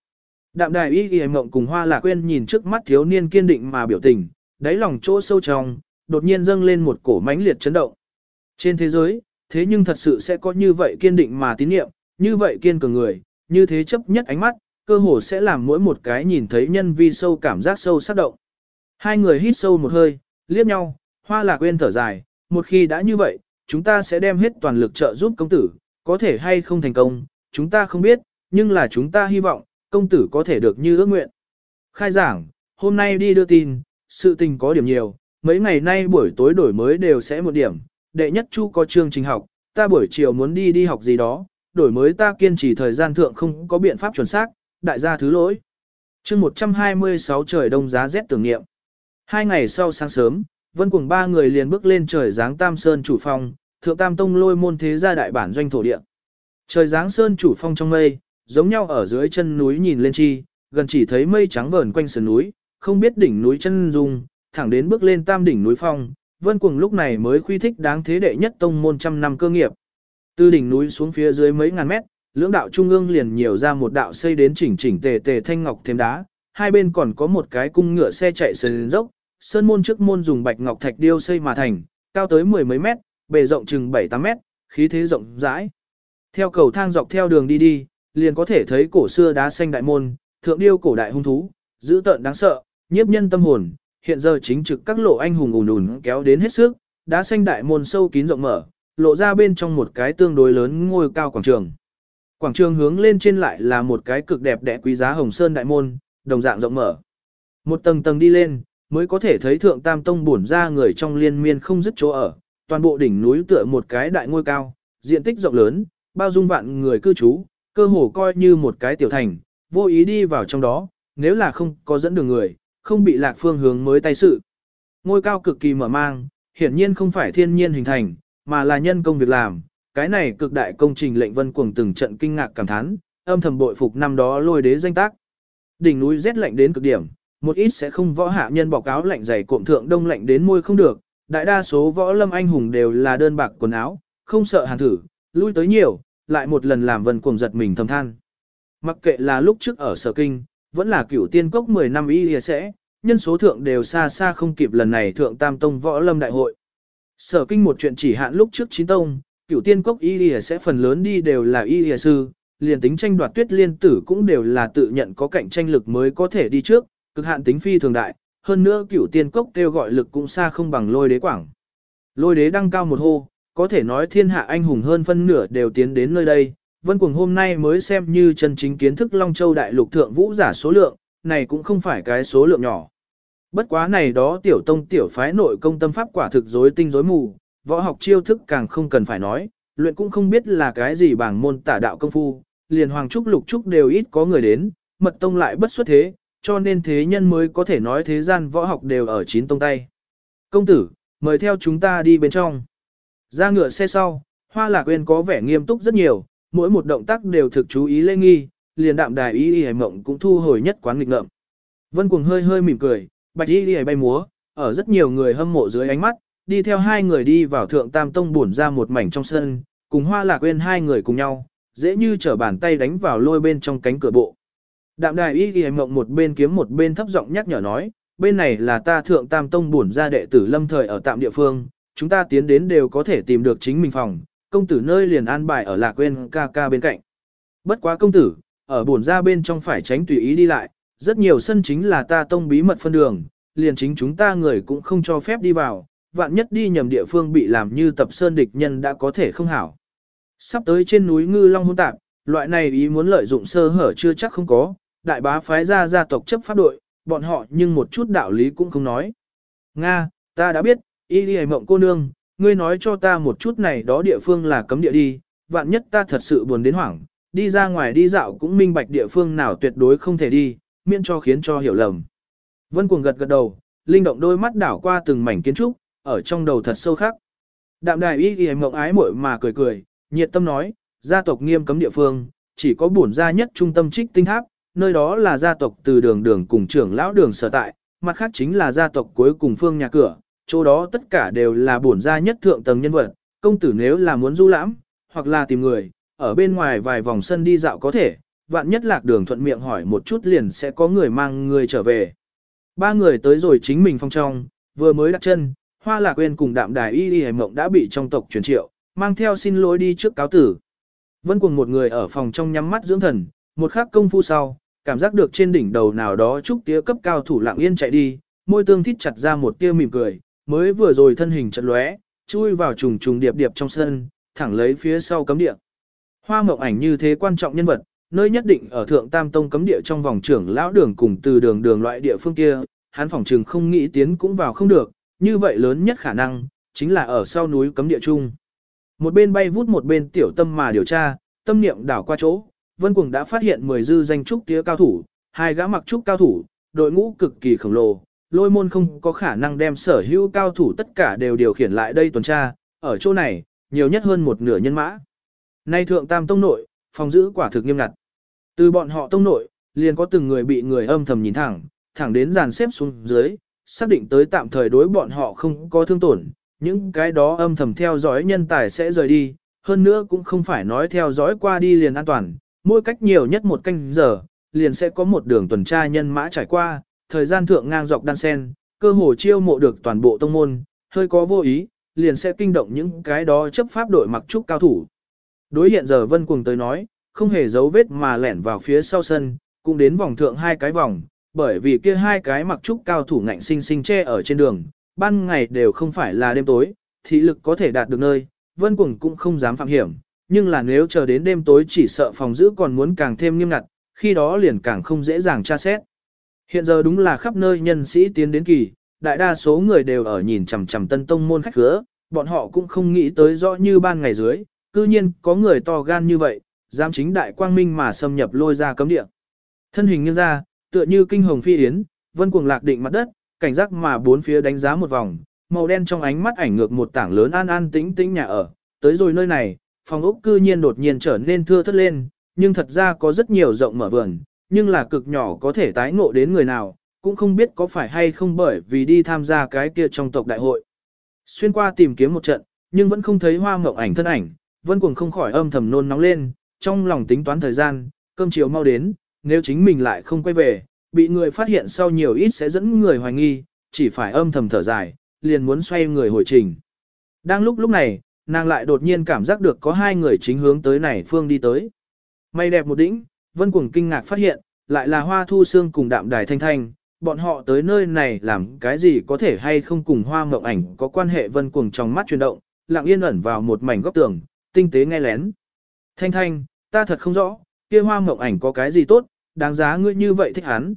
Đạm đài y ghi mộng cùng hoa lạc quên nhìn trước mắt thiếu niên kiên định mà biểu tình, đáy lòng chỗ sâu trong, đột nhiên dâng lên một cổ mãnh liệt chấn động. Trên thế giới, thế nhưng thật sự sẽ có như vậy kiên định mà tín nhiệm như vậy kiên cường người, như thế chấp nhất ánh mắt, cơ hồ sẽ làm mỗi một cái nhìn thấy nhân vi sâu cảm giác sâu sắc động. Hai người hít sâu một hơi, liếc nhau, hoa lạc quên thở dài, một khi đã như vậy, chúng ta sẽ đem hết toàn lực trợ giúp công tử, có thể hay không thành công, chúng ta không biết, nhưng là chúng ta hy vọng, công tử có thể được như ước nguyện. Khai giảng, hôm nay đi đưa tin, sự tình có điểm nhiều, mấy ngày nay buổi tối đổi mới đều sẽ một điểm, đệ nhất chu có chương trình học, ta buổi chiều muốn đi đi học gì đó, đổi mới ta kiên trì thời gian thượng không có biện pháp chuẩn xác, đại gia thứ lỗi. chương 126 trời đông giá rét tưởng niệm. Hai ngày sau sáng sớm, vân cùng ba người liền bước lên trời giáng Tam Sơn chủ phong, thượng Tam Tông lôi môn thế gia đại bản doanh thổ địa. Trời giáng Sơn chủ phong trong mây, giống nhau ở dưới chân núi nhìn lên chi, gần chỉ thấy mây trắng vờn quanh sườn núi, không biết đỉnh núi chân dung, thẳng đến bước lên tam đỉnh núi phong, vân cuồng lúc này mới khuy thích đáng thế đệ nhất tông môn trăm năm cơ nghiệp. Từ đỉnh núi xuống phía dưới mấy ngàn mét, lưỡng đạo trung ương liền nhiều ra một đạo xây đến chỉnh chỉnh tề tề thanh ngọc thêm đá, hai bên còn có một cái cung ngựa xe chạy sườn dốc, sơn môn trước môn dùng bạch ngọc thạch điêu xây mà thành, cao tới mười mấy mét, bề rộng chừng bảy tám mét, khí thế rộng rãi. Theo cầu thang dọc theo đường đi đi, liền có thể thấy cổ xưa đá xanh đại môn, thượng điêu cổ đại hung thú, dữ tợn đáng sợ, nhiếp nhân tâm hồn, hiện giờ chính trực các lộ anh hùng ùn ùn kéo đến hết sức, đá xanh đại môn sâu kín rộng mở, lộ ra bên trong một cái tương đối lớn ngôi cao quảng trường. Quảng trường hướng lên trên lại là một cái cực đẹp đẽ quý giá hồng sơn đại môn, đồng dạng rộng mở. Một tầng tầng đi lên, mới có thể thấy thượng tam tông bổn ra người trong liên miên không dứt chỗ ở, toàn bộ đỉnh núi tựa một cái đại ngôi cao, diện tích rộng lớn, bao dung vạn người cư trú, cơ hồ coi như một cái tiểu thành, vô ý đi vào trong đó, nếu là không có dẫn đường người, không bị lạc phương hướng mới tay sự. Ngôi cao cực kỳ mở mang, hiển nhiên không phải thiên nhiên hình thành, mà là nhân công việc làm, cái này cực đại công trình lệnh vân cuồng từng trận kinh ngạc cảm thán, âm thầm bội phục năm đó lôi đế danh tác. Đỉnh núi rét lạnh đến cực điểm, một ít sẽ không võ hạ nhân bọc áo lạnh dày cộm thượng đông lạnh đến môi không được, đại đa số võ lâm anh hùng đều là đơn bạc quần áo, không sợ hàn thử, lui tới nhiều, lại một lần làm vân cuồng giật mình thầm than. Mặc kệ là lúc trước ở sở kinh, vẫn là cửu tiên cốc 10 năm y lìa sẽ, nhân số thượng đều xa xa không kịp lần này thượng tam tông võ lâm đại hội. Sở kinh một chuyện chỉ hạn lúc trước chín tông, cửu tiên cốc y lìa sẽ phần lớn đi đều là y lìa sư, liền tính tranh đoạt tuyết liên tử cũng đều là tự nhận có cạnh tranh lực mới có thể đi trước, cực hạn tính phi thường đại, hơn nữa cửu tiên cốc kêu gọi lực cũng xa không bằng lôi đế quảng. Lôi đế đăng cao một hô, có thể nói thiên hạ anh hùng hơn phân nửa đều tiến đến nơi đây, vân cuồng hôm nay mới xem như chân chính kiến thức Long Châu đại lục thượng vũ giả số lượng, này cũng không phải cái số lượng nhỏ. Bất quá này đó tiểu tông tiểu phái nội công tâm pháp quả thực rối tinh rối mù, võ học chiêu thức càng không cần phải nói, luyện cũng không biết là cái gì bảng môn tả đạo công phu, liền hoàng trúc lục trúc đều ít có người đến, mật tông lại bất xuất thế, cho nên thế nhân mới có thể nói thế gian võ học đều ở chín tông tay. Công tử, mời theo chúng ta đi bên trong. Ra ngựa xe sau, hoa lạc quên có vẻ nghiêm túc rất nhiều, mỗi một động tác đều thực chú ý lê nghi, liền đạm đài y y mộng cũng thu hồi nhất quán nghịch ngợm. Vân cuồng hơi hơi mỉm cười, bạch y y bay múa, ở rất nhiều người hâm mộ dưới ánh mắt, đi theo hai người đi vào thượng tam tông buồn ra một mảnh trong sân, cùng hoa lạc quên hai người cùng nhau, dễ như trở bàn tay đánh vào lôi bên trong cánh cửa bộ. Đạm đài y y mộng một bên kiếm một bên thấp giọng nhắc nhở nói, bên này là ta thượng tam tông buồn ra đệ tử lâm thời ở tạm địa phương, chúng ta tiến đến đều có thể tìm được chính mình phòng, công tử nơi liền an bài ở lạc quên ca ca bên cạnh. Bất quá công tử, ở buồn ra bên trong phải tránh tùy ý đi lại, rất nhiều sân chính là ta tông bí mật phân đường, liền chính chúng ta người cũng không cho phép đi vào, vạn nhất đi nhầm địa phương bị làm như tập sơn địch nhân đã có thể không hảo. Sắp tới trên núi ngư long hôn tạp, loại này ý muốn lợi dụng sơ hở chưa chắc không có, đại bá phái ra gia tộc chấp pháp đội, bọn họ nhưng một chút đạo lý cũng không nói. Nga, ta đã biết, y đi mộng cô nương, ngươi nói cho ta một chút này đó địa phương là cấm địa đi, vạn nhất ta thật sự buồn đến hoảng, đi ra ngoài đi dạo cũng minh bạch địa phương nào tuyệt đối không thể đi, miễn cho khiến cho hiểu lầm. Vân cuồng gật gật đầu, linh động đôi mắt đảo qua từng mảnh kiến trúc, ở trong đầu thật sâu khắc. Đạm đài y ghi mộng ái muội mà cười cười, nhiệt tâm nói, gia tộc nghiêm cấm địa phương, chỉ có bổn gia nhất trung tâm trích tinh tháp, nơi đó là gia tộc từ đường đường cùng trưởng lão đường sở tại, mặt khác chính là gia tộc cuối cùng phương nhà cửa, chỗ đó tất cả đều là bổn gia nhất thượng tầng nhân vật, công tử nếu là muốn du lãm, hoặc là tìm người, ở bên ngoài vài vòng sân đi dạo có thể, vạn nhất lạc đường thuận miệng hỏi một chút liền sẽ có người mang người trở về. Ba người tới rồi chính mình phong trong, vừa mới đặt chân, hoa lạc quên cùng đạm đài y y mộng đã bị trong tộc truyền triệu, mang theo xin lỗi đi trước cáo tử. Vân cùng một người ở phòng trong nhắm mắt dưỡng thần, một khắc công phu sau, cảm giác được trên đỉnh đầu nào đó trúc tía cấp cao thủ lặng yên chạy đi, môi tương thít chặt ra một tia mỉm cười, mới vừa rồi thân hình chật lóe, chui vào trùng trùng điệp điệp trong sân, thẳng lấy phía sau cấm địa. Hoa mộng ảnh như thế quan trọng nhân vật, nơi nhất định ở thượng tam tông cấm địa trong vòng trưởng lão đường cùng từ đường đường loại địa phương kia, hắn phòng trường không nghĩ tiến cũng vào không được, như vậy lớn nhất khả năng, chính là ở sau núi cấm địa chung. Một bên bay vút một bên tiểu tâm mà điều tra, tâm niệm đảo qua chỗ, Vân Cuồng đã phát hiện 10 dư danh trúc tía cao thủ, hai gã mặc trúc cao thủ, đội ngũ cực kỳ khổng lồ, lôi môn không có khả năng đem sở hữu cao thủ tất cả đều điều khiển lại đây tuần tra, ở chỗ này, nhiều nhất hơn một nửa nhân mã. Nay thượng tam tông nội, phòng giữ quả thực nghiêm ngặt. Từ bọn họ tông nội, liền có từng người bị người âm thầm nhìn thẳng, thẳng đến dàn xếp xuống dưới, xác định tới tạm thời đối bọn họ không có thương tổn, những cái đó âm thầm theo dõi nhân tài sẽ rời đi, hơn nữa cũng không phải nói theo dõi qua đi liền an toàn, mỗi cách nhiều nhất một canh giờ, liền sẽ có một đường tuần tra nhân mã trải qua, thời gian thượng ngang dọc đan sen, cơ hồ chiêu mộ được toàn bộ tông môn, hơi có vô ý, liền sẽ kinh động những cái đó chấp pháp đội mặc trúc cao thủ. Đối hiện giờ Vân Cuồng tới nói, không hề dấu vết mà lẻn vào phía sau sân, cũng đến vòng thượng hai cái vòng, bởi vì kia hai cái mặc trúc cao thủ ngạnh sinh sinh che ở trên đường, ban ngày đều không phải là đêm tối, thị lực có thể đạt được nơi, Vân Cuồng cũng không dám phạm hiểm, nhưng là nếu chờ đến đêm tối chỉ sợ phòng giữ còn muốn càng thêm nghiêm ngặt, khi đó liền càng không dễ dàng tra xét. Hiện giờ đúng là khắp nơi nhân sĩ tiến đến kỳ, đại đa số người đều ở nhìn chằm chằm tân tông môn khách khứa, bọn họ cũng không nghĩ tới rõ như ban ngày dưới, cư nhiên có người to gan như vậy, dám chính đại quang minh mà xâm nhập lôi ra cấm địa. Thân hình như ra, tựa như kinh hồng phi yến, vân cuồng lạc định mặt đất, cảnh giác mà bốn phía đánh giá một vòng, màu đen trong ánh mắt ảnh ngược một tảng lớn an an tĩnh tĩnh nhà ở, tới rồi nơi này, phòng ốc cư nhiên đột nhiên trở nên thưa thất lên, nhưng thật ra có rất nhiều rộng mở vườn, nhưng là cực nhỏ có thể tái ngộ đến người nào, cũng không biết có phải hay không bởi vì đi tham gia cái kia trong tộc đại hội. Xuyên qua tìm kiếm một trận, nhưng vẫn không thấy hoa mộng ảnh thân ảnh, vân cuồng không khỏi âm thầm nôn nóng lên, trong lòng tính toán thời gian, cơm chiều mau đến, nếu chính mình lại không quay về, bị người phát hiện sau nhiều ít sẽ dẫn người hoài nghi, chỉ phải âm thầm thở dài, liền muốn xoay người hồi trình. Đang lúc lúc này, nàng lại đột nhiên cảm giác được có hai người chính hướng tới này phương đi tới. Mây đẹp một đỉnh, vân cuồng kinh ngạc phát hiện, lại là hoa thu Sương cùng đạm đài thanh thanh, bọn họ tới nơi này làm cái gì có thể hay không cùng hoa mộng ảnh có quan hệ vân cuồng trong mắt chuyển động, lặng yên ẩn vào một mảnh góc tường, tinh tế nghe lén. Thanh thanh, ta thật không rõ, kia hoa mộng ảnh có cái gì tốt, đáng giá ngươi như vậy thích hắn.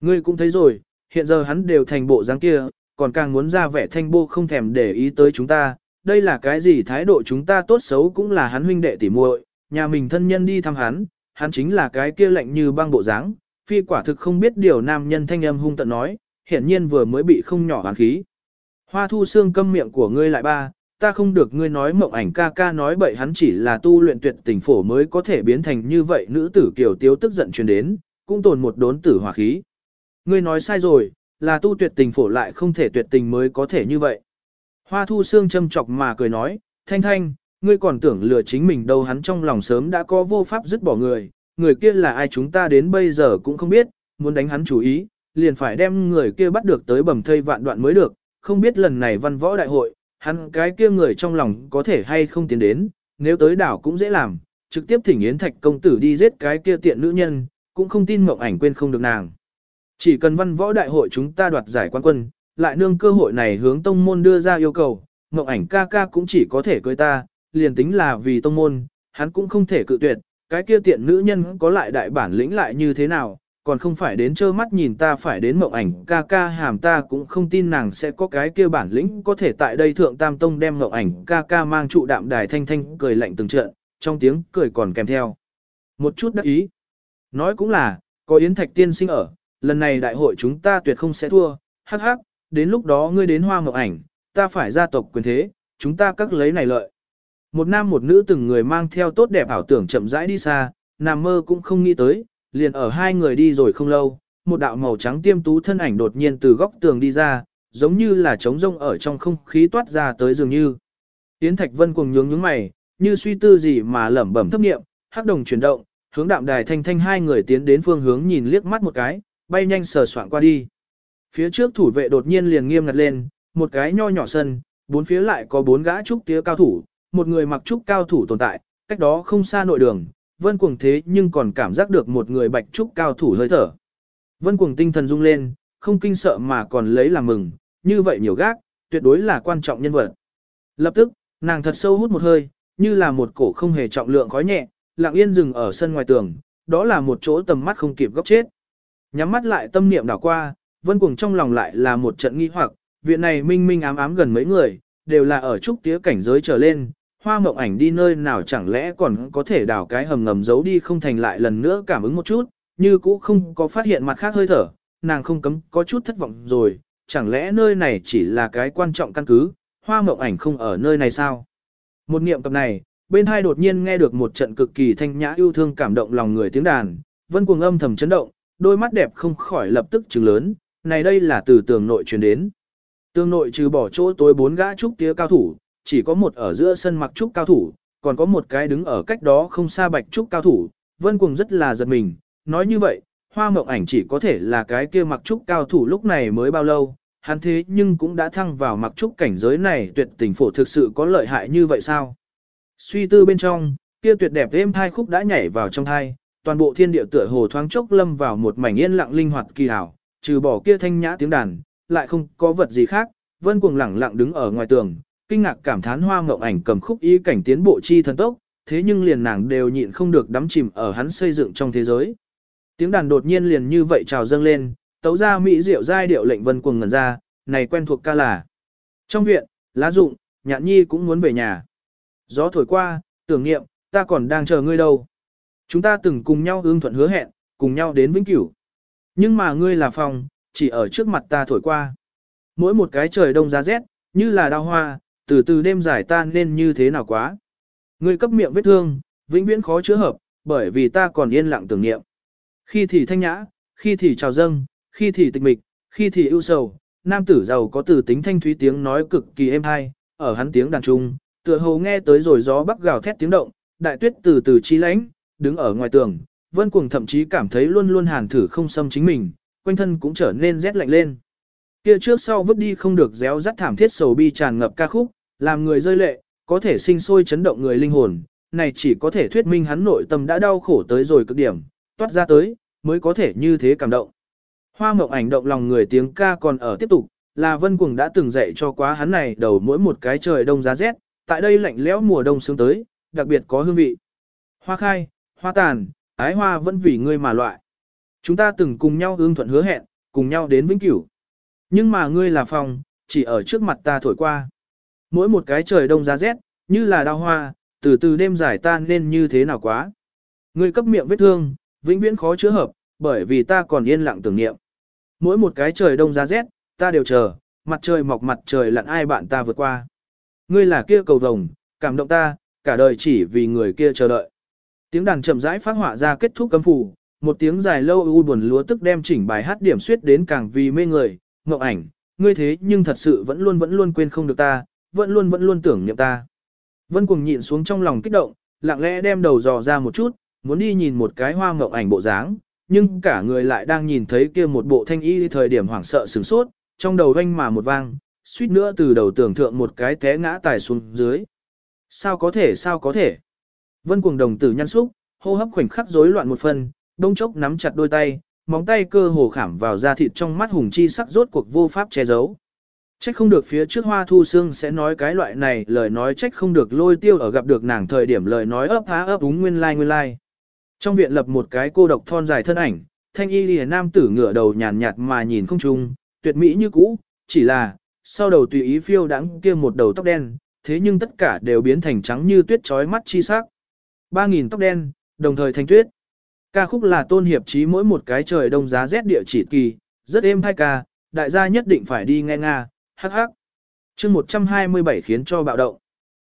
Ngươi cũng thấy rồi, hiện giờ hắn đều thành bộ dáng kia, còn càng muốn ra vẻ thanh bô không thèm để ý tới chúng ta, đây là cái gì thái độ chúng ta tốt xấu cũng là hắn huynh đệ tỉ muội, nhà mình thân nhân đi thăm hắn, hắn chính là cái kia lạnh như băng bộ dáng, phi quả thực không biết điều nam nhân thanh âm hung tận nói, hiển nhiên vừa mới bị không nhỏ hàn khí. Hoa thu xương câm miệng của ngươi lại ba, ta không được ngươi nói mộng ảnh ca ca nói bậy hắn chỉ là tu luyện tuyệt tình phổ mới có thể biến thành như vậy nữ tử kiều tiếu tức giận truyền đến, cũng tồn một đốn tử hỏa khí. Ngươi nói sai rồi, là tu tuyệt tình phổ lại không thể tuyệt tình mới có thể như vậy. Hoa thu xương châm chọc mà cười nói, thanh thanh, ngươi còn tưởng lừa chính mình đâu hắn trong lòng sớm đã có vô pháp dứt bỏ người, người kia là ai chúng ta đến bây giờ cũng không biết, muốn đánh hắn chú ý, liền phải đem người kia bắt được tới bầm thây vạn đoạn mới được, không biết lần này văn võ đại hội, hắn cái kia người trong lòng có thể hay không tiến đến, nếu tới đảo cũng dễ làm, trực tiếp thỉnh Yến Thạch công tử đi giết cái kia tiện nữ nhân, cũng không tin mộng ảnh quên không được nàng. Chỉ cần văn võ đại hội chúng ta đoạt giải quan quân, lại nương cơ hội này hướng tông môn đưa ra yêu cầu, mộng ảnh ca ca cũng chỉ có thể cưới ta, liền tính là vì tông môn, hắn cũng không thể cự tuyệt, cái kia tiện nữ nhân có lại đại bản lĩnh lại như thế nào, còn không phải đến trơ mắt nhìn ta phải đến mộng ảnh ca ca hàm ta cũng không tin nàng sẽ có cái kia bản lĩnh có thể tại đây thượng tam tông đem mộng ảnh ca ca mang trụ đạm đài thanh thanh cười lạnh từng trận, trong tiếng cười còn kèm theo. Một chút đắc ý. Nói cũng là, có Yến Thạch tiên sinh ở, lần này đại hội chúng ta tuyệt không sẽ thua, hắc hắc, đến lúc đó ngươi đến hoa mộng ảnh, ta phải gia tộc quyền thế, chúng ta các lấy này lợi. Một nam một nữ từng người mang theo tốt đẹp ảo tưởng chậm rãi đi xa, nằm mơ cũng không nghĩ tới, liền ở hai người đi rồi không lâu, một đạo màu trắng tiêm tú thân ảnh đột nhiên từ góc tường đi ra, giống như là trống rông ở trong không khí toát ra tới dường như. Yến Thạch Vân cuồng nhướng nhướng mày, như suy tư gì mà lẩm bẩm thấp niệm, hắc đồng chuyển động, hướng đạm đài thanh thanh hai người tiến đến phương hướng nhìn liếc mắt một cái, bay nhanh sờ soạn qua đi. Phía trước thủ vệ đột nhiên liền nghiêm ngặt lên, một cái nho nhỏ sân, bốn phía lại có bốn gã trúc tía cao thủ, một người mặc trúc cao thủ tồn tại, cách đó không xa nội đường, vân cuồng thế nhưng còn cảm giác được một người bạch trúc cao thủ hơi thở. Vân cuồng tinh thần rung lên, không kinh sợ mà còn lấy làm mừng, như vậy nhiều gác, tuyệt đối là quan trọng nhân vật. Lập tức, nàng thật sâu hút một hơi, như là một cổ không hề trọng lượng khói nhẹ, lặng yên dừng ở sân ngoài tường, đó là một chỗ tầm mắt không kịp góc chết. Nhắm mắt lại tâm niệm đảo qua, vân cuồng trong lòng lại là một trận nghi hoặc, viện này minh minh ám ám gần mấy người, đều là ở trúc tía cảnh giới trở lên, hoa mộng ảnh đi nơi nào chẳng lẽ còn có thể đào cái hầm ngầm giấu đi không thành lại lần nữa cảm ứng một chút, như cũ không có phát hiện mặt khác hơi thở, nàng không cấm có chút thất vọng rồi, chẳng lẽ nơi này chỉ là cái quan trọng căn cứ, hoa mộng ảnh không ở nơi này sao? Một niệm cập này, bên hai đột nhiên nghe được một trận cực kỳ thanh nhã yêu thương cảm động lòng người tiếng đàn, vân cuồng âm thầm chấn động, đôi mắt đẹp không khỏi lập tức trừng lớn, này đây là từ tường nội truyền đến. Tường nội trừ bỏ chỗ tối bốn gã trúc tía cao thủ, chỉ có một ở giữa sân mặc trúc cao thủ, còn có một cái đứng ở cách đó không xa bạch trúc cao thủ, vân cuồng rất là giật mình, nói như vậy, hoa mộng ảnh chỉ có thể là cái kia mặc trúc cao thủ lúc này mới bao lâu, hắn thế nhưng cũng đã thăng vào mặc trúc cảnh giới này tuyệt tình phổ thực sự có lợi hại như vậy sao? Suy tư bên trong, kia tuyệt đẹp êm thai khúc đã nhảy vào trong thai, toàn bộ thiên địa tựa hồ thoáng chốc lâm vào một mảnh yên lặng linh hoạt kỳ hảo, trừ bỏ kia thanh nhã tiếng đàn, lại không có vật gì khác, vân cuồng lẳng lặng đứng ở ngoài tường, kinh ngạc cảm thán hoa ngộng ảnh cầm khúc ý cảnh tiến bộ chi thần tốc, thế nhưng liền nàng đều nhịn không được đắm chìm ở hắn xây dựng trong thế giới. Tiếng đàn đột nhiên liền như vậy trào dâng lên, tấu ra mỹ diệu giai điệu lệnh vân cuồng ngẩn ra, này quen thuộc ca là. Trong viện, lá dụng, nhạn nhi cũng muốn về nhà. Gió thổi qua, tưởng niệm, ta còn đang chờ ngươi đâu. Chúng ta từng cùng nhau ương thuận hứa hẹn, cùng nhau đến vĩnh cửu. Nhưng mà ngươi là phòng, chỉ ở trước mặt ta thổi qua. Mỗi một cái trời đông giá rét, như là đao hoa, từ từ đêm dài tan nên như thế nào quá. Ngươi cấp miệng vết thương, vĩnh viễn khó chữa hợp, bởi vì ta còn yên lặng tưởng niệm. Khi thì thanh nhã, khi thì trào dâng, khi thì tịch mịch, khi thì ưu sầu, nam tử giàu có từ tính thanh thúy tiếng nói cực kỳ êm hay, ở hắn tiếng đàn trung, tựa hồ nghe tới rồi gió bắc gào thét tiếng động, đại tuyết từ từ chi lãnh, đứng ở ngoài tường, Vân Cuồng thậm chí cảm thấy luôn luôn hàn thử không xâm chính mình, quanh thân cũng trở nên rét lạnh lên. Kia trước sau vứt đi không được réo rắt thảm thiết sầu bi tràn ngập ca khúc, làm người rơi lệ, có thể sinh sôi chấn động người linh hồn, này chỉ có thể thuyết minh hắn nội tâm đã đau khổ tới rồi cực điểm, toát ra tới, mới có thể như thế cảm động. Hoa mộng ảnh động lòng người tiếng ca còn ở tiếp tục, là Vân Cuồng đã từng dạy cho quá hắn này đầu mỗi một cái trời đông giá rét, tại đây lạnh lẽo mùa đông sướng tới, đặc biệt có hương vị. Hoa khai, hoa tàn, ái hoa vẫn vì ngươi mà loại. Chúng ta từng cùng nhau ương thuận hứa hẹn, cùng nhau đến vĩnh cửu. Nhưng mà ngươi là phòng, chỉ ở trước mặt ta thổi qua. Mỗi một cái trời đông giá rét, như là đau hoa, từ từ đêm dài tan nên như thế nào quá. Ngươi cấp miệng vết thương, vĩnh viễn khó chữa hợp, bởi vì ta còn yên lặng tưởng niệm. Mỗi một cái trời đông giá rét, ta đều chờ, mặt trời mọc mặt trời lặn ai bạn ta vượt qua. Ngươi là kia cầu vồng, cảm động ta, cả đời chỉ vì người kia chờ đợi. Tiếng đàn chậm rãi phát họa ra kết thúc cấm phủ, một tiếng dài lâu u buồn lúa tức đem chỉnh bài hát điểm suyết đến càng vì mê người, ngộng ảnh, ngươi thế nhưng thật sự vẫn luôn vẫn luôn quên không được ta, vẫn luôn vẫn luôn tưởng niệm ta. Vân cuồng nhịn xuống trong lòng kích động, lặng lẽ đem đầu dò ra một chút, muốn đi nhìn một cái hoa ngộng ảnh bộ dáng, nhưng cả người lại đang nhìn thấy kia một bộ thanh y thời điểm hoảng sợ sửng sốt, trong đầu vanh mà một vang, suýt nữa từ đầu tưởng thượng một cái té ngã tài xuống dưới. Sao có thể sao có thể? Vân cuồng đồng tử nhăn xúc, hô hấp khoảnh khắc rối loạn một phần, đông chốc nắm chặt đôi tay, móng tay cơ hồ khảm vào da thịt trong mắt hùng chi sắc rốt cuộc vô pháp che giấu. Trách không được phía trước hoa thu xương sẽ nói cái loại này, lời nói trách không được lôi tiêu ở gặp được nàng thời điểm lời nói ấp há ấp úng nguyên lai like nguyên lai. Like. Trong viện lập một cái cô độc thon dài thân ảnh, thanh y lìa nam tử ngửa đầu nhàn nhạt mà nhìn không trung, tuyệt mỹ như cũ, chỉ là, sau đầu tùy ý phiêu đãng kia một đầu tóc đen, thế nhưng tất cả đều biến thành trắng như tuyết trói mắt chi sắc. Ba nghìn tóc đen, đồng thời thành tuyết. Ca khúc là tôn hiệp chí mỗi một cái trời đông giá rét địa chỉ kỳ, rất êm hai ca, đại gia nhất định phải đi nghe nga, hắc hắc. chương 127 khiến cho bạo động.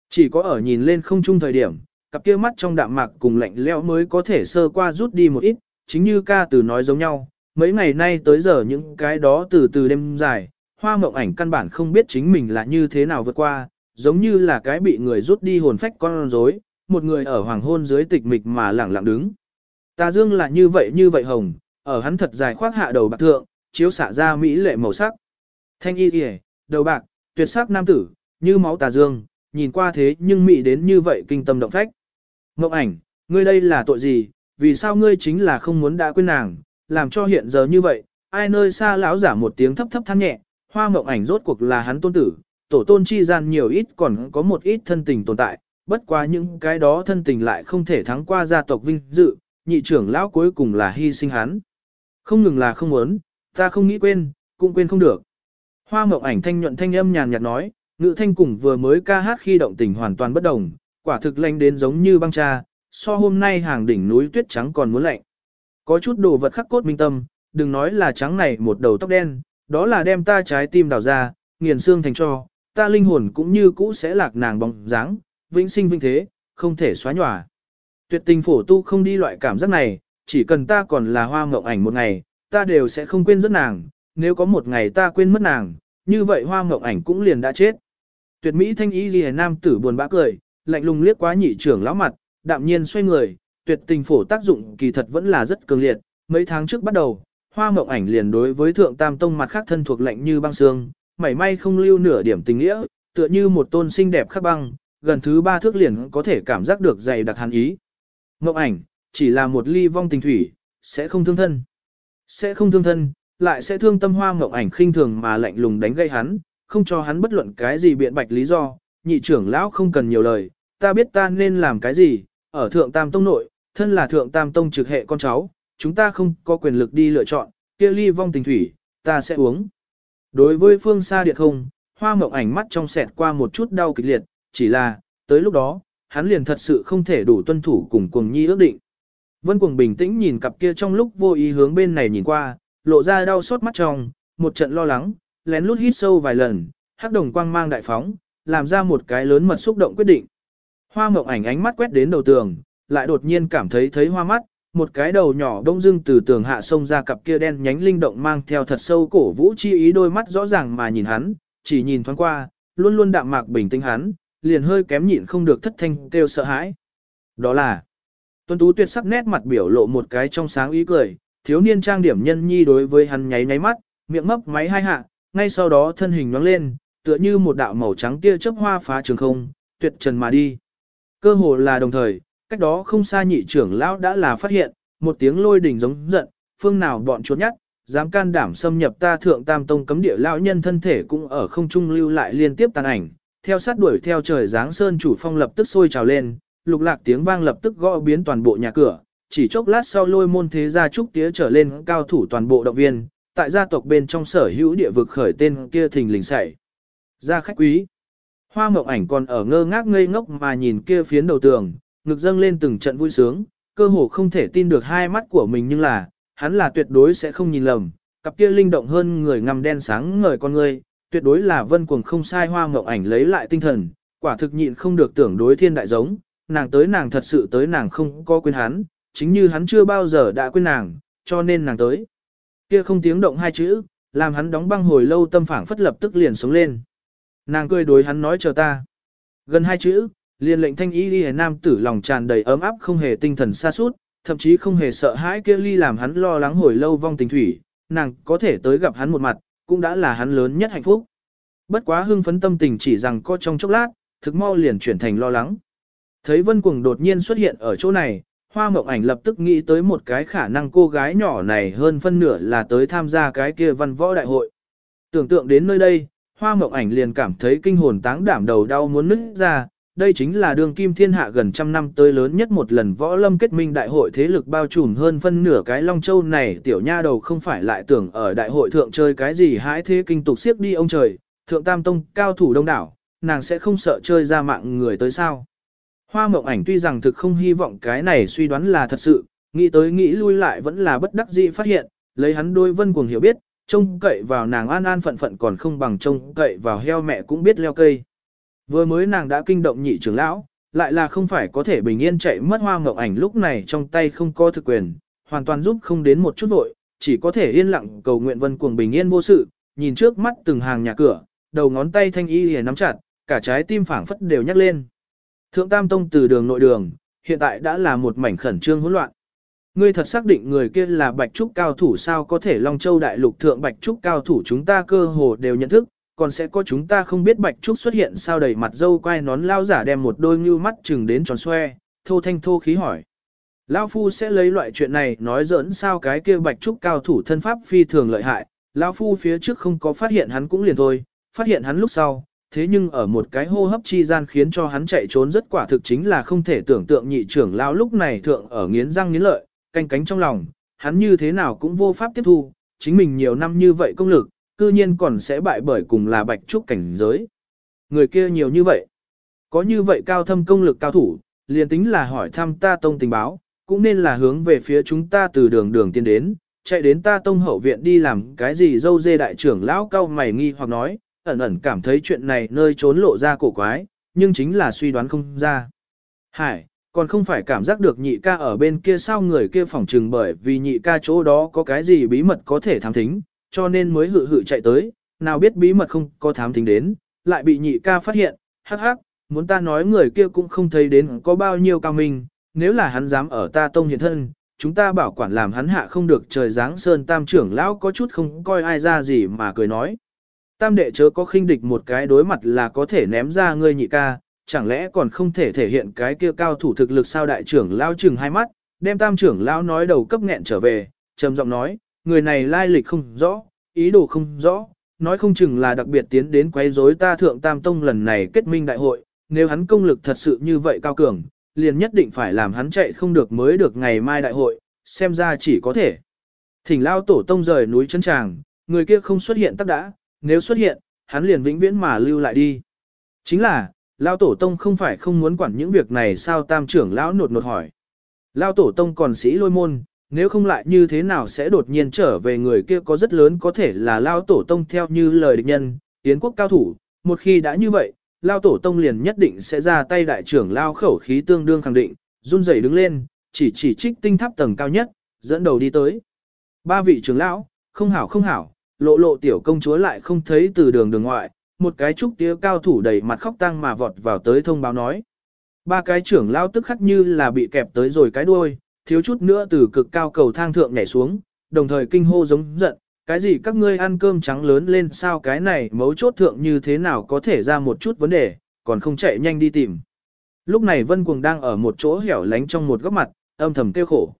Chỉ có ở nhìn lên không chung thời điểm, cặp kia mắt trong đạm mạc cùng lạnh lẽo mới có thể sơ qua rút đi một ít, chính như ca từ nói giống nhau, mấy ngày nay tới giờ những cái đó từ từ đêm dài, hoa mộng ảnh căn bản không biết chính mình là như thế nào vượt qua, giống như là cái bị người rút đi hồn phách con rối, một người ở hoàng hôn dưới tịch mịch mà lẳng lặng đứng. Tà dương là như vậy như vậy hồng, ở hắn thật dài khoác hạ đầu bạc thượng, chiếu xạ ra mỹ lệ màu sắc. Thanh y kìa, đầu bạc, tuyệt sắc nam tử, như máu tà dương, nhìn qua thế nhưng mị đến như vậy kinh tâm động phách. Ngọc ảnh, ngươi đây là tội gì, vì sao ngươi chính là không muốn đã quên nàng, làm cho hiện giờ như vậy, ai nơi xa lão giả một tiếng thấp thấp than nhẹ, hoa mộng ảnh rốt cuộc là hắn tôn tử, tổ tôn chi gian nhiều ít còn có một ít thân tình tồn tại, bất quá những cái đó thân tình lại không thể thắng qua gia tộc vinh dự, nhị trưởng lão cuối cùng là hy sinh hắn. Không ngừng là không muốn, ta không nghĩ quên, cũng quên không được. Hoa mộng ảnh thanh nhuận thanh âm nhàn nhạt nói, ngữ thanh cùng vừa mới ca hát khi động tình hoàn toàn bất đồng, quả thực lạnh đến giống như băng cha, so hôm nay hàng đỉnh núi tuyết trắng còn muốn lạnh. Có chút đồ vật khắc cốt minh tâm, đừng nói là trắng này một đầu tóc đen, đó là đem ta trái tim đào ra, nghiền xương thành cho, ta linh hồn cũng như cũ sẽ lạc nàng bóng dáng, vĩnh sinh vinh thế, không thể xóa nhòa. Tuyệt tình phổ tu không đi loại cảm giác này, chỉ cần ta còn là hoa mộng ảnh một ngày, ta đều sẽ không quên rất nàng, nếu có một ngày ta quên mất nàng, như vậy hoa mộng ảnh cũng liền đã chết. Tuyệt mỹ thanh ý ghi nam tử buồn bã cười, lạnh lùng liếc quá nhị trưởng lão mặt, đạm nhiên xoay người, tuyệt tình phổ tác dụng kỳ thật vẫn là rất cường liệt, mấy tháng trước bắt đầu, hoa mộng ảnh liền đối với thượng tam tông mặt khác thân thuộc lạnh như băng xương, mảy may không lưu nửa điểm tình nghĩa, tựa như một tôn xinh đẹp khắc băng, gần thứ ba thước liền có thể cảm giác được dày đặc hàn ý. Mộng ảnh, chỉ là một ly vong tình thủy, sẽ không thương thân. Sẽ không thương thân, lại sẽ thương tâm hoa mộng ảnh khinh thường mà lạnh lùng đánh gây hắn, không cho hắn bất luận cái gì biện bạch lý do, nhị trưởng lão không cần nhiều lời, ta biết ta nên làm cái gì, ở thượng tam tông nội, thân là thượng tam tông trực hệ con cháu, chúng ta không có quyền lực đi lựa chọn, kia ly vong tình thủy, ta sẽ uống. Đối với phương xa điện không, hoa mộng ảnh mắt trong sẹt qua một chút đau kịch liệt, chỉ là, tới lúc đó, hắn liền thật sự không thể đủ tuân thủ cùng cuồng nhi ước định. Vân cuồng bình tĩnh nhìn cặp kia trong lúc vô ý hướng bên này nhìn qua, lộ ra đau xót mắt trong, một trận lo lắng, lén lút hít sâu vài lần, hắc đồng quang mang đại phóng, làm ra một cái lớn mật xúc động quyết định. Hoa mộng ảnh ánh mắt quét đến đầu tường, lại đột nhiên cảm thấy thấy hoa mắt, một cái đầu nhỏ đông dưng từ tường hạ sông ra cặp kia đen nhánh linh động mang theo thật sâu cổ vũ chi ý đôi mắt rõ ràng mà nhìn hắn, chỉ nhìn thoáng qua, luôn luôn đạm mạc bình tĩnh hắn, liền hơi kém nhịn không được thất thanh kêu sợ hãi. Đó là, tuấn tú tuyệt sắc nét mặt biểu lộ một cái trong sáng ý cười, thiếu niên trang điểm nhân nhi đối với hắn nháy nháy mắt, miệng mấp máy hai hạ, ngay sau đó thân hình nhoáng lên, tựa như một đạo màu trắng tia chớp hoa phá trường không, tuyệt trần mà đi. Cơ hồ là đồng thời, cách đó không xa nhị trưởng lão đã là phát hiện, một tiếng lôi đỉnh giống giận, phương nào bọn chuột nhắt, dám can đảm xâm nhập ta thượng tam tông cấm địa lão nhân thân thể cũng ở không trung lưu lại liên tiếp tàn ảnh, theo sát đuổi theo trời giáng sơn chủ phong lập tức sôi trào lên, lục lạc tiếng vang lập tức gõ biến toàn bộ nhà cửa, chỉ chốc lát sau lôi môn thế gia trúc tía trở lên cao thủ toàn bộ động viên, tại gia tộc bên trong sở hữu địa vực khởi tên kia thình lình xảy. gia khách quý. Hoa mộng ảnh còn ở ngơ ngác ngây ngốc mà nhìn kia phiến đầu tường, ngực dâng lên từng trận vui sướng, cơ hồ không thể tin được hai mắt của mình nhưng là, hắn là tuyệt đối sẽ không nhìn lầm, cặp kia linh động hơn người ngầm đen sáng ngời con người, tuyệt đối là vân cuồng không sai hoa mộng ảnh lấy lại tinh thần, quả thực nhịn không được tưởng đối thiên đại giống, nàng tới nàng thật sự tới nàng không có quên hắn, chính như hắn chưa bao giờ đã quên nàng, cho nên nàng tới. Kia không tiếng động hai chữ, làm hắn đóng băng hồi lâu tâm phảng phất lập tức liền sống lên. Nàng cười đối hắn nói chờ ta. Gần hai chữ, liền lệnh thanh y đi nam tử lòng tràn đầy ấm áp không hề tinh thần xa suốt, thậm chí không hề sợ hãi kia ly làm hắn lo lắng hồi lâu vong tình thủy, nàng có thể tới gặp hắn một mặt, cũng đã là hắn lớn nhất hạnh phúc. Bất quá hưng phấn tâm tình chỉ rằng có trong chốc lát, thực mau liền chuyển thành lo lắng. Thấy vân cuồng đột nhiên xuất hiện ở chỗ này, hoa mộng ảnh lập tức nghĩ tới một cái khả năng cô gái nhỏ này hơn phân nửa là tới tham gia cái kia văn võ đại hội. Tưởng tượng đến nơi đây, hoa mộng ảnh liền cảm thấy kinh hồn táng đảm đầu đau muốn nứt ra, đây chính là đường kim thiên hạ gần trăm năm tới lớn nhất một lần võ lâm kết minh đại hội thế lực bao trùm hơn phân nửa cái long châu này tiểu nha đầu không phải lại tưởng ở đại hội thượng chơi cái gì hãi thế kinh tục siếp đi ông trời, thượng tam tông cao thủ đông đảo, nàng sẽ không sợ chơi ra mạng người tới sao. Hoa mộng ảnh tuy rằng thực không hy vọng cái này suy đoán là thật sự, nghĩ tới nghĩ lui lại vẫn là bất đắc dĩ phát hiện, lấy hắn đôi vân cuồng hiểu biết, trông cậy vào nàng an an phận phận còn không bằng trông cậy vào heo mẹ cũng biết leo cây. Vừa mới nàng đã kinh động nhị trưởng lão, lại là không phải có thể bình yên chạy mất hoa mộng ảnh lúc này trong tay không có thực quyền, hoàn toàn giúp không đến một chút vội, chỉ có thể yên lặng cầu nguyện vân cuồng bình yên vô sự, nhìn trước mắt từng hàng nhà cửa, đầu ngón tay thanh y hề nắm chặt, cả trái tim phảng phất đều nhắc lên. Thượng Tam Tông từ đường nội đường, hiện tại đã là một mảnh khẩn trương hỗn loạn. Ngươi thật xác định người kia là Bạch Trúc cao thủ sao có thể Long Châu đại lục thượng Bạch Trúc cao thủ chúng ta cơ hồ đều nhận thức, còn sẽ có chúng ta không biết Bạch Trúc xuất hiện sao đầy mặt dâu quai nón lao giả đem một đôi như mắt chừng đến tròn xoe, thô thanh thô khí hỏi. Lao Phu sẽ lấy loại chuyện này nói giỡn sao cái kia Bạch Trúc cao thủ thân pháp phi thường lợi hại, Lao Phu phía trước không có phát hiện hắn cũng liền thôi, phát hiện hắn lúc sau, thế nhưng ở một cái hô hấp chi gian khiến cho hắn chạy trốn rất quả thực chính là không thể tưởng tượng nhị trưởng lao lúc này thượng ở nghiến răng nghiến lợi, canh cánh trong lòng, hắn như thế nào cũng vô pháp tiếp thu, chính mình nhiều năm như vậy công lực, cư nhiên còn sẽ bại bởi cùng là bạch trúc cảnh giới. Người kia nhiều như vậy, có như vậy cao thâm công lực cao thủ, liền tính là hỏi thăm ta tông tình báo, cũng nên là hướng về phía chúng ta từ đường đường tiên đến, chạy đến ta tông hậu viện đi làm cái gì dâu dê đại trưởng lão cao mày nghi hoặc nói, ẩn ẩn cảm thấy chuyện này nơi trốn lộ ra cổ quái, nhưng chính là suy đoán không ra. Hải, còn không phải cảm giác được nhị ca ở bên kia sao người kia phỏng trừng bởi vì nhị ca chỗ đó có cái gì bí mật có thể thám thính, cho nên mới hự hự chạy tới, nào biết bí mật không có thám thính đến, lại bị nhị ca phát hiện, hắc hắc, muốn ta nói người kia cũng không thấy đến có bao nhiêu cao minh, nếu là hắn dám ở ta tông hiện thân, chúng ta bảo quản làm hắn hạ không được trời giáng sơn tam trưởng lão có chút không coi ai ra gì mà cười nói. Tam đệ chớ có khinh địch một cái đối mặt là có thể ném ra ngươi nhị ca, chẳng lẽ còn không thể thể hiện cái kia cao thủ thực lực sao đại trưởng lao chừng hai mắt, đem tam trưởng lão nói đầu cấp nghẹn trở về, trầm giọng nói, người này lai lịch không rõ, ý đồ không rõ, nói không chừng là đặc biệt tiến đến quấy rối ta thượng tam tông lần này kết minh đại hội, nếu hắn công lực thật sự như vậy cao cường, liền nhất định phải làm hắn chạy không được mới được ngày mai đại hội, xem ra chỉ có thể. Thỉnh lao tổ tông rời núi chân tràng, người kia không xuất hiện tắc đã, nếu xuất hiện, hắn liền vĩnh viễn mà lưu lại đi. Chính là, Lao Tổ Tông không phải không muốn quản những việc này sao tam trưởng lão nột nột hỏi. Lao Tổ Tông còn sĩ lôi môn, nếu không lại như thế nào sẽ đột nhiên trở về người kia có rất lớn có thể là Lao Tổ Tông theo như lời địch nhân, tiến quốc cao thủ, một khi đã như vậy, lao tổ tông liền nhất định sẽ ra tay đại trưởng lao khẩu khí tương đương khẳng định, run rẩy đứng lên, chỉ chỉ trích tinh tháp tầng cao nhất, dẫn đầu đi tới. Ba vị trưởng lão, không hảo không hảo, lộ lộ tiểu công chúa lại không thấy từ đường đường ngoại, một cái trúc tía cao thủ đầy mặt khóc tăng mà vọt vào tới thông báo nói. Ba cái trưởng lao tức khắc như là bị kẹp tới rồi cái đuôi, thiếu chút nữa từ cực cao cầu thang thượng nhảy xuống, đồng thời kinh hô giống giận, cái gì các ngươi ăn cơm trắng lớn lên sao cái này mấu chốt thượng như thế nào có thể ra một chút vấn đề, còn không chạy nhanh đi tìm. Lúc này Vân Cuồng đang ở một chỗ hẻo lánh trong một góc mặt, âm thầm tiêu khổ.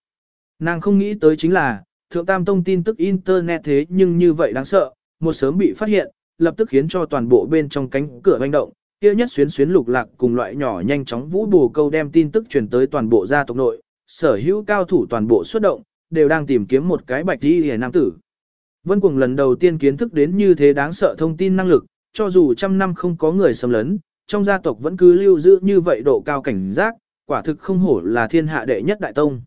Nàng không nghĩ tới chính là, Thượng Tam Tông tin tức Internet thế nhưng như vậy đáng sợ, một sớm bị phát hiện, lập tức khiến cho toàn bộ bên trong cánh cửa hoành động, kia nhất xuyến xuyến lục lạc cùng loại nhỏ nhanh chóng vũ bù câu đem tin tức truyền tới toàn bộ gia tộc nội, sở hữu cao thủ toàn bộ xuất động, đều đang tìm kiếm một cái bạch đi hề nam tử. Vân Cuồng lần đầu tiên kiến thức đến như thế đáng sợ thông tin năng lực, cho dù trăm năm không có người xâm lấn, trong gia tộc vẫn cứ lưu giữ như vậy độ cao cảnh giác, quả thực không hổ là thiên hạ đệ nhất đại tông.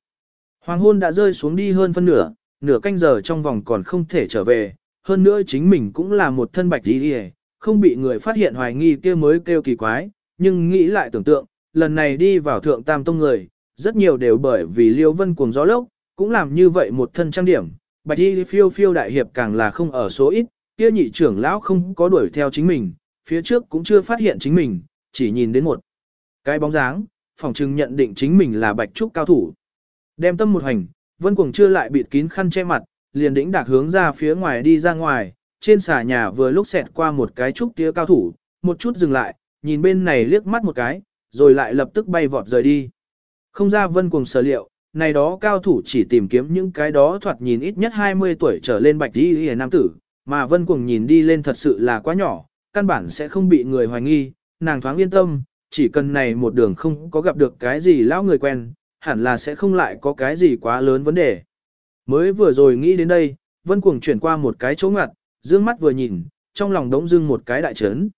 Hoàng hôn đã rơi xuống đi hơn phân nửa, nửa canh giờ trong vòng còn không thể trở về, hơn nữa chính mình cũng là một thân bạch đi hề, không bị người phát hiện hoài nghi kia mới kêu kỳ quái, nhưng nghĩ lại tưởng tượng, lần này đi vào thượng tam tông người, rất nhiều đều bởi vì liêu vân cuồng gió lốc, cũng làm như vậy một thân trang điểm, bạch đi phiêu phiêu đại hiệp càng là không ở số ít, kia nhị trưởng lão không có đuổi theo chính mình, phía trước cũng chưa phát hiện chính mình, chỉ nhìn đến một cái bóng dáng, phòng trưng nhận định chính mình là bạch trúc cao thủ. Đem tâm một hành, vân cuồng chưa lại bịt kín khăn che mặt, liền đĩnh đạc hướng ra phía ngoài đi ra ngoài, trên xà nhà vừa lúc xẹt qua một cái trúc tía cao thủ, một chút dừng lại, nhìn bên này liếc mắt một cái, rồi lại lập tức bay vọt rời đi. Không ra vân cuồng sở liệu, này đó cao thủ chỉ tìm kiếm những cái đó thoạt nhìn ít nhất 20 tuổi trở lên bạch đi hề nam tử, mà vân cuồng nhìn đi lên thật sự là quá nhỏ, căn bản sẽ không bị người hoài nghi, nàng thoáng yên tâm, chỉ cần này một đường không có gặp được cái gì lão người quen, hẳn là sẽ không lại có cái gì quá lớn vấn đề. Mới vừa rồi nghĩ đến đây, vân cuồng chuyển qua một cái chỗ ngặt, dương mắt vừa nhìn, trong lòng đống dưng một cái đại chấn.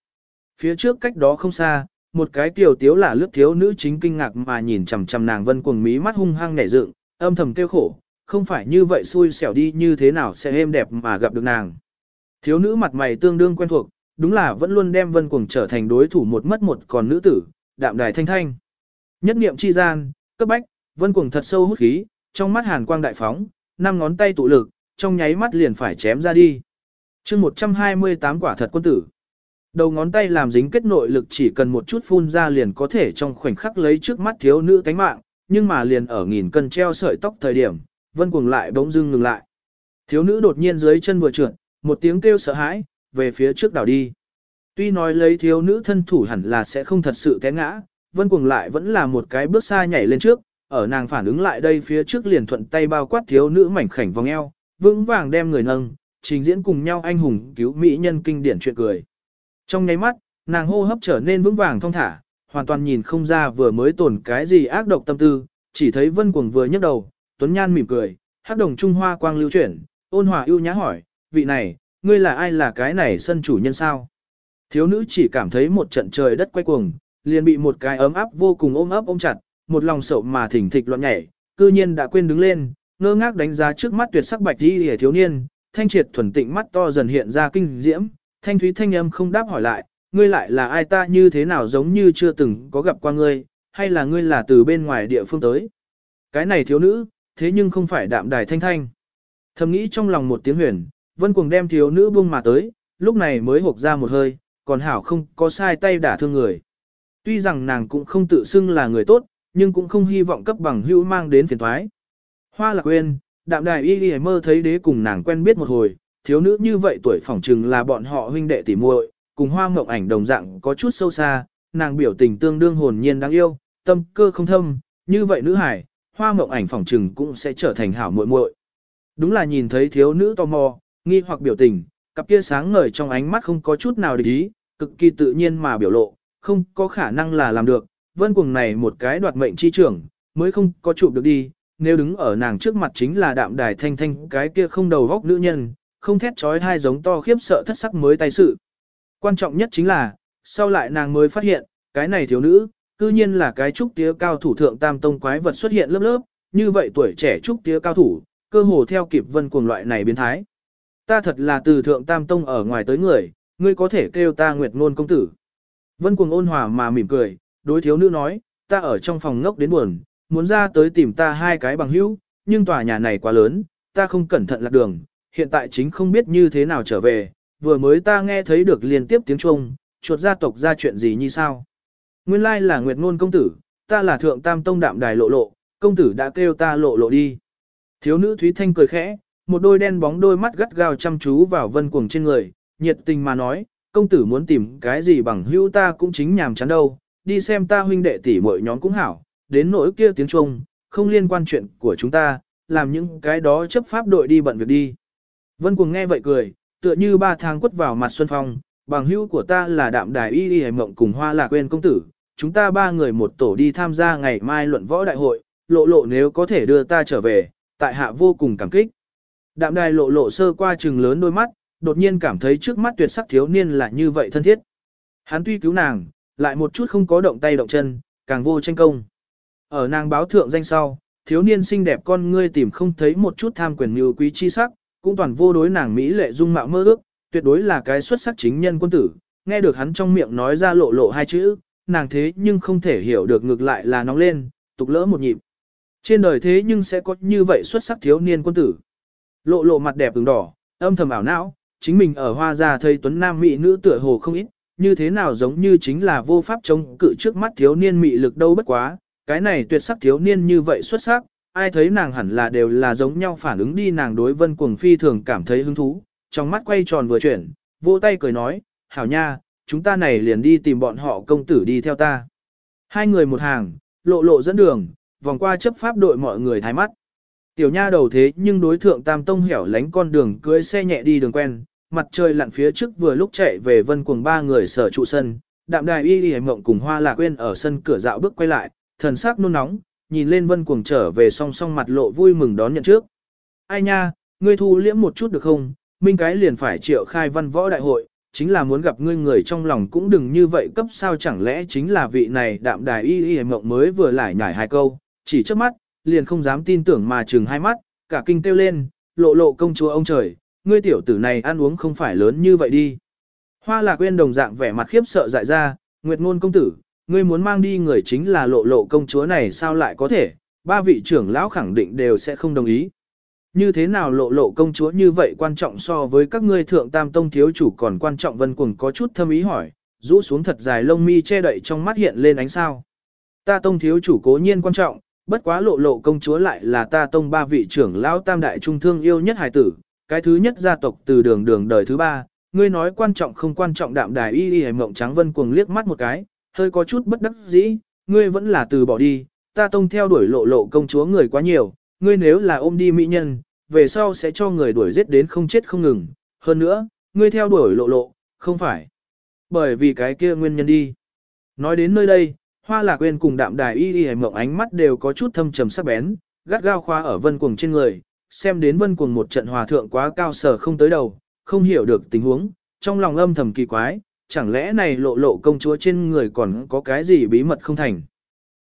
Phía trước cách đó không xa, một cái tiểu tiếu là lướt thiếu nữ chính kinh ngạc mà nhìn chằm chằm nàng vân cuồng mí mắt hung hăng nhảy dựng, âm thầm kêu khổ, không phải như vậy xui xẻo đi như thế nào sẽ êm đẹp mà gặp được nàng. Thiếu nữ mặt mày tương đương quen thuộc, đúng là vẫn luôn đem vân cuồng trở thành đối thủ một mất một còn nữ tử, đạm đài thanh thanh. Nhất niệm chi gian, cấp bách, vân cuồng thật sâu hút khí, trong mắt hàn quang đại phóng, năm ngón tay tụ lực, trong nháy mắt liền phải chém ra đi. chương 128 quả thật quân tử. Đầu ngón tay làm dính kết nội lực chỉ cần một chút phun ra liền có thể trong khoảnh khắc lấy trước mắt thiếu nữ tánh mạng, nhưng mà liền ở nghìn cân treo sợi tóc thời điểm, vân cuồng lại bỗng dưng ngừng lại. Thiếu nữ đột nhiên dưới chân vừa trượt, một tiếng kêu sợ hãi, về phía trước đảo đi. Tuy nói lấy thiếu nữ thân thủ hẳn là sẽ không thật sự té ngã, vân cuồng lại vẫn là một cái bước xa nhảy lên trước, ở nàng phản ứng lại đây phía trước liền thuận tay bao quát thiếu nữ mảnh khảnh vòng eo, vững vàng đem người nâng, trình diễn cùng nhau anh hùng cứu mỹ nhân kinh điển chuyện cười. Trong nháy mắt, nàng hô hấp trở nên vững vàng thong thả, hoàn toàn nhìn không ra vừa mới tổn cái gì ác độc tâm tư, chỉ thấy vân cuồng vừa nhấc đầu, tuấn nhan mỉm cười, hát đồng trung hoa quang lưu chuyển, ôn hòa ưu nhã hỏi, vị này, ngươi là ai là cái này sân chủ nhân sao? Thiếu nữ chỉ cảm thấy một trận trời đất quay cuồng, liền bị một cái ấm áp vô cùng ôm ấp ôm chặt, một lòng sậu mà thỉnh thịch loạn nhảy, cư nhiên đã quên đứng lên, ngơ ngác đánh giá trước mắt tuyệt sắc bạch đi hề thiếu niên, thanh triệt thuần tịnh mắt to dần hiện ra kinh diễm, thanh thúy thanh âm không đáp hỏi lại, ngươi lại là ai ta như thế nào giống như chưa từng có gặp qua ngươi, hay là ngươi là từ bên ngoài địa phương tới. Cái này thiếu nữ, thế nhưng không phải đạm đài thanh thanh. Thầm nghĩ trong lòng một tiếng huyền, vân cuồng đem thiếu nữ buông mà tới, lúc này mới hộp ra một hơi, còn hảo không có sai tay đả thương người. Tuy rằng nàng cũng không tự xưng là người tốt, nhưng cũng không hy vọng cấp bằng hữu mang đến phiền thoái. Hoa lạc quên, đạm đài y y mơ thấy đế cùng nàng quen biết một hồi, thiếu nữ như vậy tuổi phỏng trừng là bọn họ huynh đệ tỉ muội, cùng hoa mộng ảnh đồng dạng có chút sâu xa, nàng biểu tình tương đương hồn nhiên đáng yêu, tâm cơ không thâm, như vậy nữ hải, hoa mộng ảnh phỏng trừng cũng sẽ trở thành hảo muội muội. Đúng là nhìn thấy thiếu nữ tò mò, nghi hoặc biểu tình, cặp kia sáng ngời trong ánh mắt không có chút nào để ý, cực kỳ tự nhiên mà biểu lộ, không có khả năng là làm được, vân cuồng này một cái đoạt mệnh chi trưởng, mới không có chụp được đi, nếu đứng ở nàng trước mặt chính là đạm đài thanh thanh cái kia không đầu góc nữ nhân, không thét trói hai giống to khiếp sợ thất sắc mới tay sự. Quan trọng nhất chính là, sau lại nàng mới phát hiện, cái này thiếu nữ, cư nhiên là cái trúc tía cao thủ thượng tam tông quái vật xuất hiện lớp lớp, như vậy tuổi trẻ trúc tía cao thủ, cơ hồ theo kịp vân cuồng loại này biến thái. Ta thật là từ thượng tam tông ở ngoài tới người, ngươi có thể kêu ta nguyệt ngôn công tử. Vân cuồng ôn hòa mà mỉm cười, đối thiếu nữ nói, ta ở trong phòng ngốc đến buồn, muốn ra tới tìm ta hai cái bằng hữu, nhưng tòa nhà này quá lớn, ta không cẩn thận lạc đường, hiện tại chính không biết như thế nào trở về, vừa mới ta nghe thấy được liên tiếp tiếng chuông, chuột gia tộc ra chuyện gì như sao. Nguyên lai là Nguyệt Ngôn công tử, ta là thượng tam tông đạm đài lộ lộ, công tử đã kêu ta lộ lộ đi. Thiếu nữ Thúy Thanh cười khẽ, một đôi đen bóng đôi mắt gắt gao chăm chú vào vân cuồng trên người, nhiệt tình mà nói, công tử muốn tìm cái gì bằng hữu ta cũng chính nhàm chán đâu, đi xem ta huynh đệ tỷ muội nhóm cũng hảo, đến nỗi kia tiếng chuông, không liên quan chuyện của chúng ta, làm những cái đó chấp pháp đội đi bận việc đi. Vân cuồng nghe vậy cười, tựa như ba tháng quất vào mặt Xuân Phong, bằng hữu của ta là đạm đài y y mộng cùng hoa lạc quên công tử, chúng ta ba người một tổ đi tham gia ngày mai luận võ đại hội, lộ lộ nếu có thể đưa ta trở về, tại hạ vô cùng cảm kích. Đạm đài lộ lộ sơ qua trừng lớn đôi mắt, đột nhiên cảm thấy trước mắt tuyệt sắc thiếu niên là như vậy thân thiết. Hắn tuy cứu nàng, lại một chút không có động tay động chân, càng vô tranh công. Ở nàng báo thượng danh sau, thiếu niên xinh đẹp con ngươi tìm không thấy một chút tham quyền như quý chi sắc, cũng toàn vô đối nàng mỹ lệ dung mạo mơ ước, tuyệt đối là cái xuất sắc chính nhân quân tử. Nghe được hắn trong miệng nói ra lộ lộ hai chữ, nàng thế nhưng không thể hiểu được ngược lại là nóng lên, tục lỡ một nhịp. Trên đời thế nhưng sẽ có như vậy xuất sắc thiếu niên quân tử. Lộ lộ mặt đẹp ứng đỏ, âm thầm ảo não, chính mình ở hoa gia thấy tuấn nam mỹ nữ tựa hồ không ít, như thế nào giống như chính là vô pháp chống cự trước mắt thiếu niên mị lực đâu bất quá, cái này tuyệt sắc thiếu niên như vậy xuất sắc, ai thấy nàng hẳn là đều là giống nhau phản ứng đi nàng đối vân cuồng phi thường cảm thấy hứng thú, trong mắt quay tròn vừa chuyển, vỗ tay cười nói, hảo nha, chúng ta này liền đi tìm bọn họ công tử đi theo ta. Hai người một hàng, lộ lộ dẫn đường, vòng qua chấp pháp đội mọi người thái mắt. Tiểu nha đầu thế nhưng đối thượng tam tông hẻo lánh con đường cưới xe nhẹ đi đường quen, mặt trời lặn phía trước vừa lúc chạy về vân cuồng ba người sở trụ sân, đạm đài y y mộng cùng hoa lạc quên ở sân cửa dạo bước quay lại, thần sắc nôn nóng, nhìn lên vân cuồng trở về song song mặt lộ vui mừng đón nhận trước. Ai nha, ngươi thu liễm một chút được không, minh cái liền phải triệu khai văn võ đại hội, chính là muốn gặp ngươi người trong lòng cũng đừng như vậy cấp sao chẳng lẽ chính là vị này đạm đài y y mộng mới vừa lại nhảy hai câu, chỉ trước mắt, liền không dám tin tưởng mà chừng hai mắt, cả kinh kêu lên, lộ lộ công chúa ông trời, ngươi tiểu tử này ăn uống không phải lớn như vậy đi. Hoa lạc quên đồng dạng vẻ mặt khiếp sợ dại ra, Nguyệt ngôn công tử, ngươi muốn mang đi người chính là lộ lộ công chúa này sao lại có thể, ba vị trưởng lão khẳng định đều sẽ không đồng ý. Như thế nào lộ lộ công chúa như vậy quan trọng so với các ngươi thượng tam tông thiếu chủ còn quan trọng vân cuồng có chút thâm ý hỏi, rũ xuống thật dài lông mi che đậy trong mắt hiện lên ánh sao. Ta tông thiếu chủ cố nhiên quan trọng, bất quá lộ lộ công chúa lại là ta tông ba vị trưởng lão tam đại trung thương yêu nhất hài tử, cái thứ nhất gia tộc từ đường đường đời thứ ba, ngươi nói quan trọng không quan trọng đạm đài y y hề mộng trắng vân cuồng liếc mắt một cái, hơi có chút bất đắc dĩ, ngươi vẫn là từ bỏ đi, ta tông theo đuổi lộ lộ công chúa người quá nhiều, ngươi nếu là ôm đi mỹ nhân, về sau sẽ cho người đuổi giết đến không chết không ngừng, hơn nữa, ngươi theo đuổi lộ lộ, không phải bởi vì cái kia nguyên nhân đi. Nói đến nơi đây, hoa lạc quên cùng đạm đài y y hề mộng ánh mắt đều có chút thâm trầm sắc bén, gắt gao khoa ở vân cuồng trên người, xem đến vân cuồng một trận hòa thượng quá cao sở không tới đầu, không hiểu được tình huống, trong lòng âm thầm kỳ quái, chẳng lẽ này lộ lộ công chúa trên người còn có cái gì bí mật không thành.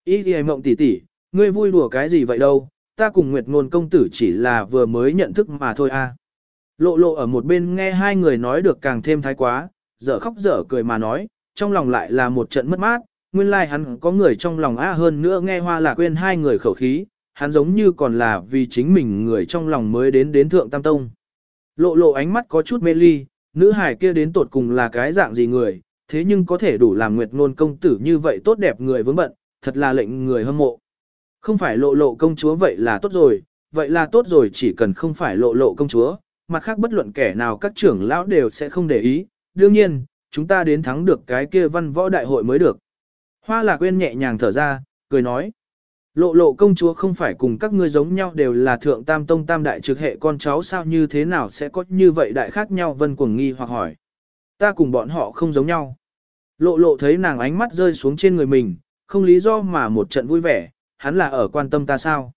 Y y mộng tỷ tỷ, ngươi vui đùa cái gì vậy đâu, ta cùng Nguyệt Ngôn công tử chỉ là vừa mới nhận thức mà thôi a. Lộ lộ ở một bên nghe hai người nói được càng thêm thái quá, dở khóc dở cười mà nói, trong lòng lại là một trận mất mát, nguyên lai like hắn có người trong lòng a hơn nữa nghe hoa lạc quên hai người khẩu khí, hắn giống như còn là vì chính mình người trong lòng mới đến đến thượng tam tông. Lộ lộ ánh mắt có chút mê ly, nữ hải kia đến tột cùng là cái dạng gì người, thế nhưng có thể đủ làm nguyệt ngôn công tử như vậy tốt đẹp người vướng bận, thật là lệnh người hâm mộ. Không phải lộ lộ công chúa vậy là tốt rồi, vậy là tốt rồi chỉ cần không phải lộ lộ công chúa, mặt khác bất luận kẻ nào các trưởng lão đều sẽ không để ý, đương nhiên, chúng ta đến thắng được cái kia văn võ đại hội mới được. Hoa lạc quên nhẹ nhàng thở ra, cười nói. Lộ lộ công chúa không phải cùng các ngươi giống nhau đều là thượng tam tông tam đại trực hệ con cháu sao như thế nào sẽ có như vậy đại khác nhau vân cuồng nghi hoặc hỏi. Ta cùng bọn họ không giống nhau. Lộ lộ thấy nàng ánh mắt rơi xuống trên người mình, không lý do mà một trận vui vẻ, hắn là ở quan tâm ta sao.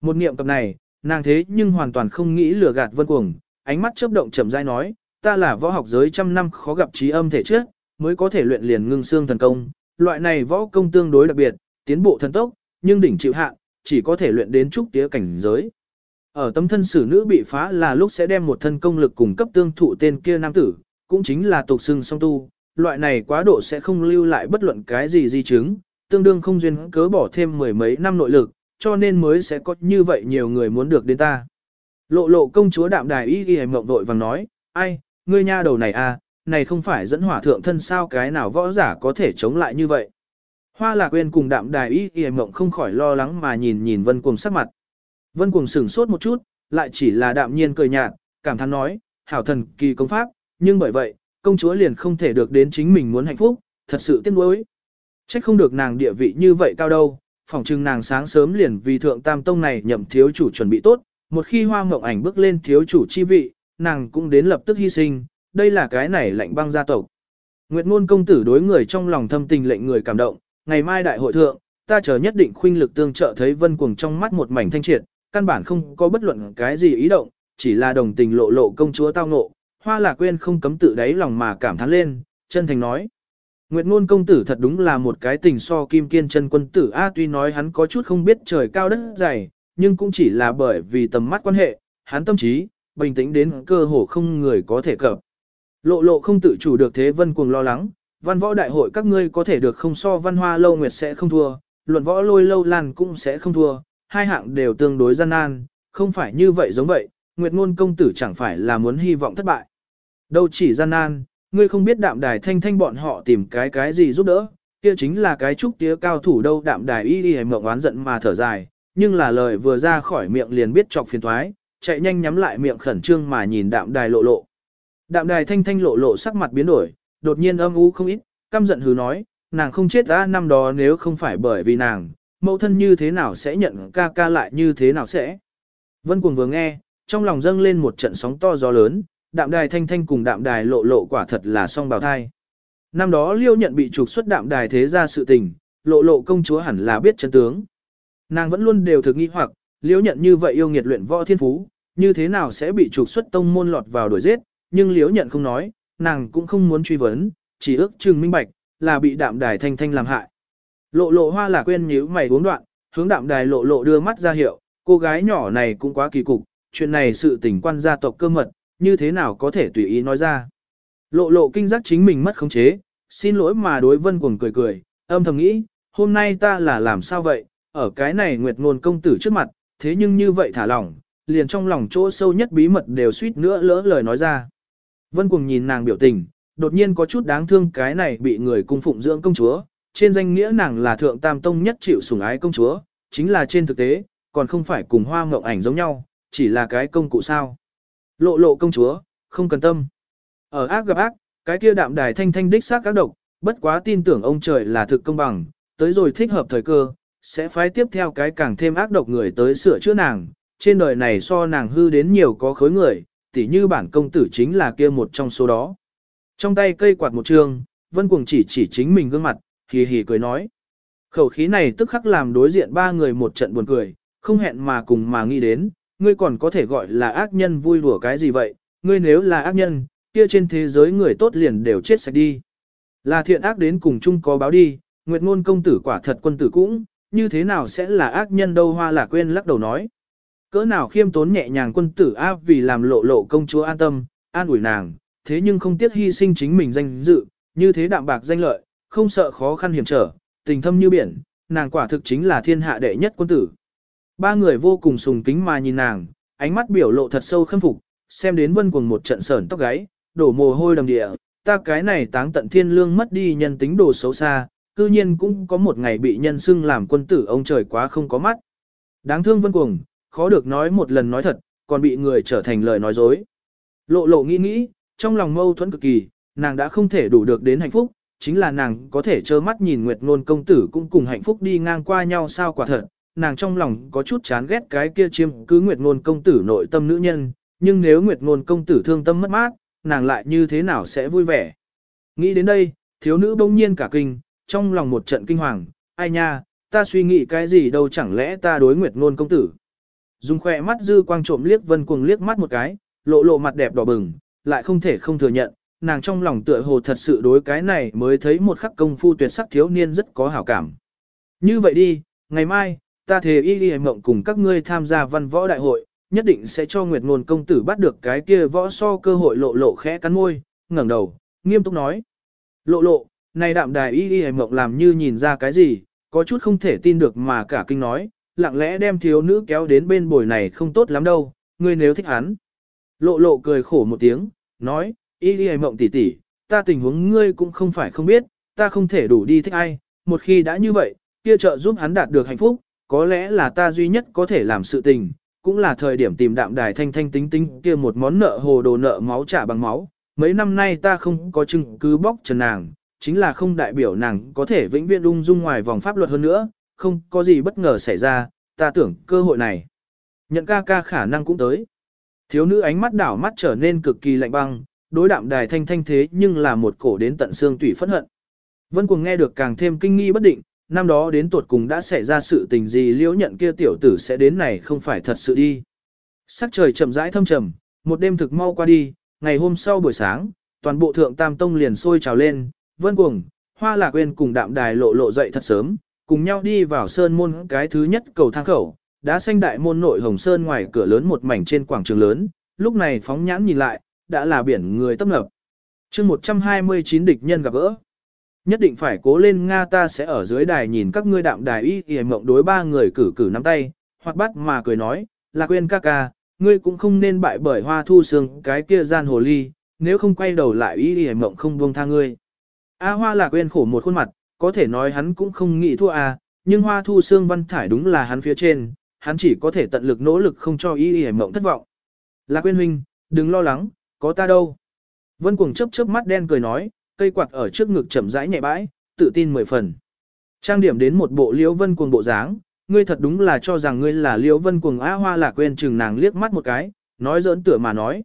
Một niệm cập này, nàng thế nhưng hoàn toàn không nghĩ lừa gạt vân cuồng, ánh mắt chớp động chậm rãi nói, ta là võ học giới trăm năm khó gặp trí âm thể trước, mới có thể luyện liền ngưng xương thần công, loại này võ công tương đối đặc biệt, tiến bộ thần tốc, nhưng đỉnh chịu hạn, chỉ có thể luyện đến trúc tía cảnh giới. Ở tâm thân sử nữ bị phá là lúc sẽ đem một thân công lực cùng cấp tương thụ tên kia nam tử, cũng chính là tục xưng song tu, loại này quá độ sẽ không lưu lại bất luận cái gì di chứng, tương đương không duyên cớ bỏ thêm mười mấy năm nội lực, cho nên mới sẽ có như vậy nhiều người muốn được đến ta. Lộ lộ công chúa đạm đài y ghi mộng vội vàng nói, ai, ngươi nha đầu này à, này không phải dẫn hỏa thượng thân sao cái nào võ giả có thể chống lại như vậy. Hoa lạc quên cùng đạm đài y y mộng không khỏi lo lắng mà nhìn nhìn vân cuồng sắc mặt. Vân cuồng sửng sốt một chút, lại chỉ là đạm nhiên cười nhạt, cảm thán nói, hảo thần kỳ công pháp, nhưng bởi vậy, công chúa liền không thể được đến chính mình muốn hạnh phúc, thật sự tiếc nuối. Trách không được nàng địa vị như vậy cao đâu, phỏng chừng nàng sáng sớm liền vì thượng tam tông này nhậm thiếu chủ chuẩn bị tốt, một khi hoa mộng ảnh bước lên thiếu chủ chi vị, nàng cũng đến lập tức hy sinh, đây là cái này lạnh băng gia tộc. Nguyệt ngôn công tử đối người trong lòng thâm tình lệnh người cảm động, ngày mai đại hội thượng, ta chờ nhất định khuynh lực tương trợ thấy vân cuồng trong mắt một mảnh thanh triệt, căn bản không có bất luận cái gì ý động, chỉ là đồng tình lộ lộ công chúa tao ngộ, hoa lạc quên không cấm tự đáy lòng mà cảm thán lên, chân thành nói. Nguyệt ngôn công tử thật đúng là một cái tình so kim kiên chân quân tử A tuy nói hắn có chút không biết trời cao đất dày, nhưng cũng chỉ là bởi vì tầm mắt quan hệ, hắn tâm trí, bình tĩnh đến cơ hồ không người có thể cập. Lộ lộ không tự chủ được thế vân cuồng lo lắng, văn võ đại hội các ngươi có thể được không so văn hoa lâu nguyệt sẽ không thua, luận võ lôi lâu lan cũng sẽ không thua, hai hạng đều tương đối gian nan, không phải như vậy giống vậy, nguyệt ngôn công tử chẳng phải là muốn hy vọng thất bại. Đâu chỉ gian nan, ngươi không biết đạm đài thanh thanh bọn họ tìm cái cái gì giúp đỡ, kia chính là cái trúc tía cao thủ đâu đạm đài y đi mộng oán giận mà thở dài, nhưng là lời vừa ra khỏi miệng liền biết chọc phiền thoái, chạy nhanh nhắm lại miệng khẩn trương mà nhìn đạm đài lộ lộ. Đạm đài thanh thanh lộ lộ sắc mặt biến đổi, đột nhiên âm u không ít, căm giận hừ nói, nàng không chết ra năm đó nếu không phải bởi vì nàng, mẫu thân như thế nào sẽ nhận ca ca lại như thế nào sẽ. Vân cuồng vừa nghe, trong lòng dâng lên một trận sóng to gió lớn, đạm đài thanh thanh cùng đạm đài lộ lộ quả thật là song bào thai. Năm đó liêu nhận bị trục xuất đạm đài thế ra sự tình, lộ lộ công chúa hẳn là biết chân tướng. Nàng vẫn luôn đều thực nghi hoặc, liêu nhận như vậy yêu nghiệt luyện võ thiên phú, như thế nào sẽ bị trục xuất tông môn lọt vào đuổi giết, nhưng liêu nhận không nói, nàng cũng không muốn truy vấn, chỉ ước chừng minh bạch, là bị đạm đài thanh thanh làm hại. Lộ lộ hoa là quên nhíu mày uống đoạn, hướng đạm đài lộ lộ đưa mắt ra hiệu, cô gái nhỏ này cũng quá kỳ cục, chuyện này sự tình quan gia tộc cơ mật, như thế nào có thể tùy ý nói ra. Lộ lộ kinh giác chính mình mất khống chế, xin lỗi mà đối vân cuồng cười cười, âm thầm nghĩ, hôm nay ta là làm sao vậy, ở cái này nguyệt ngôn công tử trước mặt, thế nhưng như vậy thả lỏng, liền trong lòng chỗ sâu nhất bí mật đều suýt nữa lỡ lời nói ra. Vân cuồng nhìn nàng biểu tình, đột nhiên có chút đáng thương cái này bị người cung phụng dưỡng công chúa, trên danh nghĩa nàng là thượng tam tông nhất chịu sủng ái công chúa, chính là trên thực tế, còn không phải cùng hoa mộng ảnh giống nhau, chỉ là cái công cụ sao. Lộ lộ công chúa, không cần tâm. Ở ác gặp ác, cái kia đạm đài thanh thanh đích xác các độc, bất quá tin tưởng ông trời là thực công bằng, tới rồi thích hợp thời cơ, sẽ phái tiếp theo cái càng thêm ác độc người tới sửa chữa nàng, trên đời này so nàng hư đến nhiều có khối người, tỉ như bản công tử chính là kia một trong số đó. Trong tay cây quạt một trường, vân cuồng chỉ chỉ chính mình gương mặt, hì hì cười nói. Khẩu khí này tức khắc làm đối diện ba người một trận buồn cười, không hẹn mà cùng mà nghĩ đến, ngươi còn có thể gọi là ác nhân vui đùa cái gì vậy, ngươi nếu là ác nhân, kia trên thế giới người tốt liền đều chết sạch đi. Là thiện ác đến cùng chung có báo đi, Nguyệt ngôn công tử quả thật quân tử cũng, như thế nào sẽ là ác nhân đâu hoa là quên lắc đầu nói. Cỡ nào khiêm tốn nhẹ nhàng quân tử áp vì làm lộ lộ công chúa an tâm, an ủi nàng, thế nhưng không tiếc hy sinh chính mình danh dự, như thế đạm bạc danh lợi, không sợ khó khăn hiểm trở, tình thâm như biển, nàng quả thực chính là thiên hạ đệ nhất quân tử. Ba người vô cùng sùng kính mà nhìn nàng, ánh mắt biểu lộ thật sâu khâm phục, xem đến vân cuồng một trận sởn tóc gáy, đổ mồ hôi đầm địa, ta cái này táng tận thiên lương mất đi nhân tính đồ xấu xa, cư nhiên cũng có một ngày bị nhân xưng làm quân tử ông trời quá không có mắt. Đáng thương vân cuồng, khó được nói một lần nói thật, còn bị người trở thành lời nói dối. Lộ lộ nghĩ nghĩ, trong lòng mâu thuẫn cực kỳ, nàng đã không thể đủ được đến hạnh phúc, chính là nàng có thể trơ mắt nhìn Nguyệt Ngôn công tử cũng cùng hạnh phúc đi ngang qua nhau sao quả thật, nàng trong lòng có chút chán ghét cái kia chiêm cứ Nguyệt Ngôn công tử nội tâm nữ nhân, nhưng nếu Nguyệt Ngôn công tử thương tâm mất mát, nàng lại như thế nào sẽ vui vẻ. Nghĩ đến đây, thiếu nữ bỗng nhiên cả kinh, trong lòng một trận kinh hoàng, ai nha, ta suy nghĩ cái gì đâu chẳng lẽ ta đối Nguyệt Ngôn công tử. Dùng khỏe mắt dư quang trộm liếc vân cuồng liếc mắt một cái, lộ lộ mặt đẹp đỏ bừng, lại không thể không thừa nhận, nàng trong lòng tựa hồ thật sự đối cái này mới thấy một khắc công phu tuyệt sắc thiếu niên rất có hảo cảm. Như vậy đi, ngày mai, ta thề y y mộng cùng các ngươi tham gia văn võ đại hội, nhất định sẽ cho Nguyệt Ngôn công tử bắt được cái kia võ so cơ hội lộ lộ khẽ cắn môi, ngẩng đầu, nghiêm túc nói. Lộ lộ, này đạm đài y y mộng làm như nhìn ra cái gì, có chút không thể tin được mà cả kinh nói, lặng lẽ đem thiếu nữ kéo đến bên bồi này không tốt lắm đâu, ngươi nếu thích hắn. Lộ lộ cười khổ một tiếng, nói, y y mộng tỷ tỷ, ta tình huống ngươi cũng không phải không biết, ta không thể đủ đi thích ai, một khi đã như vậy, kia trợ giúp hắn đạt được hạnh phúc, có lẽ là ta duy nhất có thể làm sự tình, cũng là thời điểm tìm đạm đài thanh thanh tính tính kia một món nợ hồ đồ nợ máu trả bằng máu. Mấy năm nay ta không có chứng cứ bóc trần nàng, chính là không đại biểu nàng có thể vĩnh viễn ung dung ngoài vòng pháp luật hơn nữa, không có gì bất ngờ xảy ra, ta tưởng cơ hội này. Nhận ca ca khả năng cũng tới. Thiếu nữ ánh mắt đảo mắt trở nên cực kỳ lạnh băng, đối đạm đài thanh thanh thế nhưng là một cổ đến tận xương tủy phẫn hận. Vân Cuồng nghe được càng thêm kinh nghi bất định, năm đó đến tuột cùng đã xảy ra sự tình gì liễu nhận kia tiểu tử sẽ đến này không phải thật sự đi. Sắc trời chậm rãi thâm trầm, một đêm thực mau qua đi, ngày hôm sau buổi sáng, toàn bộ thượng tam tông liền sôi trào lên, vân cuồng, hoa lạc quên cùng đạm đài lộ lộ dậy thật sớm, cùng nhau đi vào sơn môn cái thứ nhất cầu thang khẩu, đã xanh đại môn nội hồng sơn ngoài cửa lớn một mảnh trên quảng trường lớn, lúc này phóng nhãn nhìn lại, đã là biển người tấp nập. chương 129 địch nhân gặp gỡ. Nhất định phải cố lên Nga ta sẽ ở dưới đài nhìn các ngươi đạm đài y y mộng đối ba người cử cử nắm tay, hoặc bắt mà cười nói, là quên ca ca, ngươi cũng không nên bại bởi hoa thu sương cái kia gian hồ ly, nếu không quay đầu lại y y mộng không buông tha ngươi. A hoa là quên khổ một khuôn mặt, có thể nói hắn cũng không nghĩ thua à nhưng hoa thu xương văn thải đúng là hắn phía trên, hắn chỉ có thể tận lực nỗ lực không cho y y mộng thất vọng. lạc quên huynh, đừng lo lắng, có ta đâu. Vân cuồng chớp chớp mắt đen cười nói, cây quạt ở trước ngực chậm rãi nhẹ bãi, tự tin mười phần. Trang điểm đến một bộ liễu vân cuồng bộ dáng, ngươi thật đúng là cho rằng ngươi là liễu vân cuồng á hoa lạc quên chừng nàng liếc mắt một cái, nói giỡn tựa mà nói.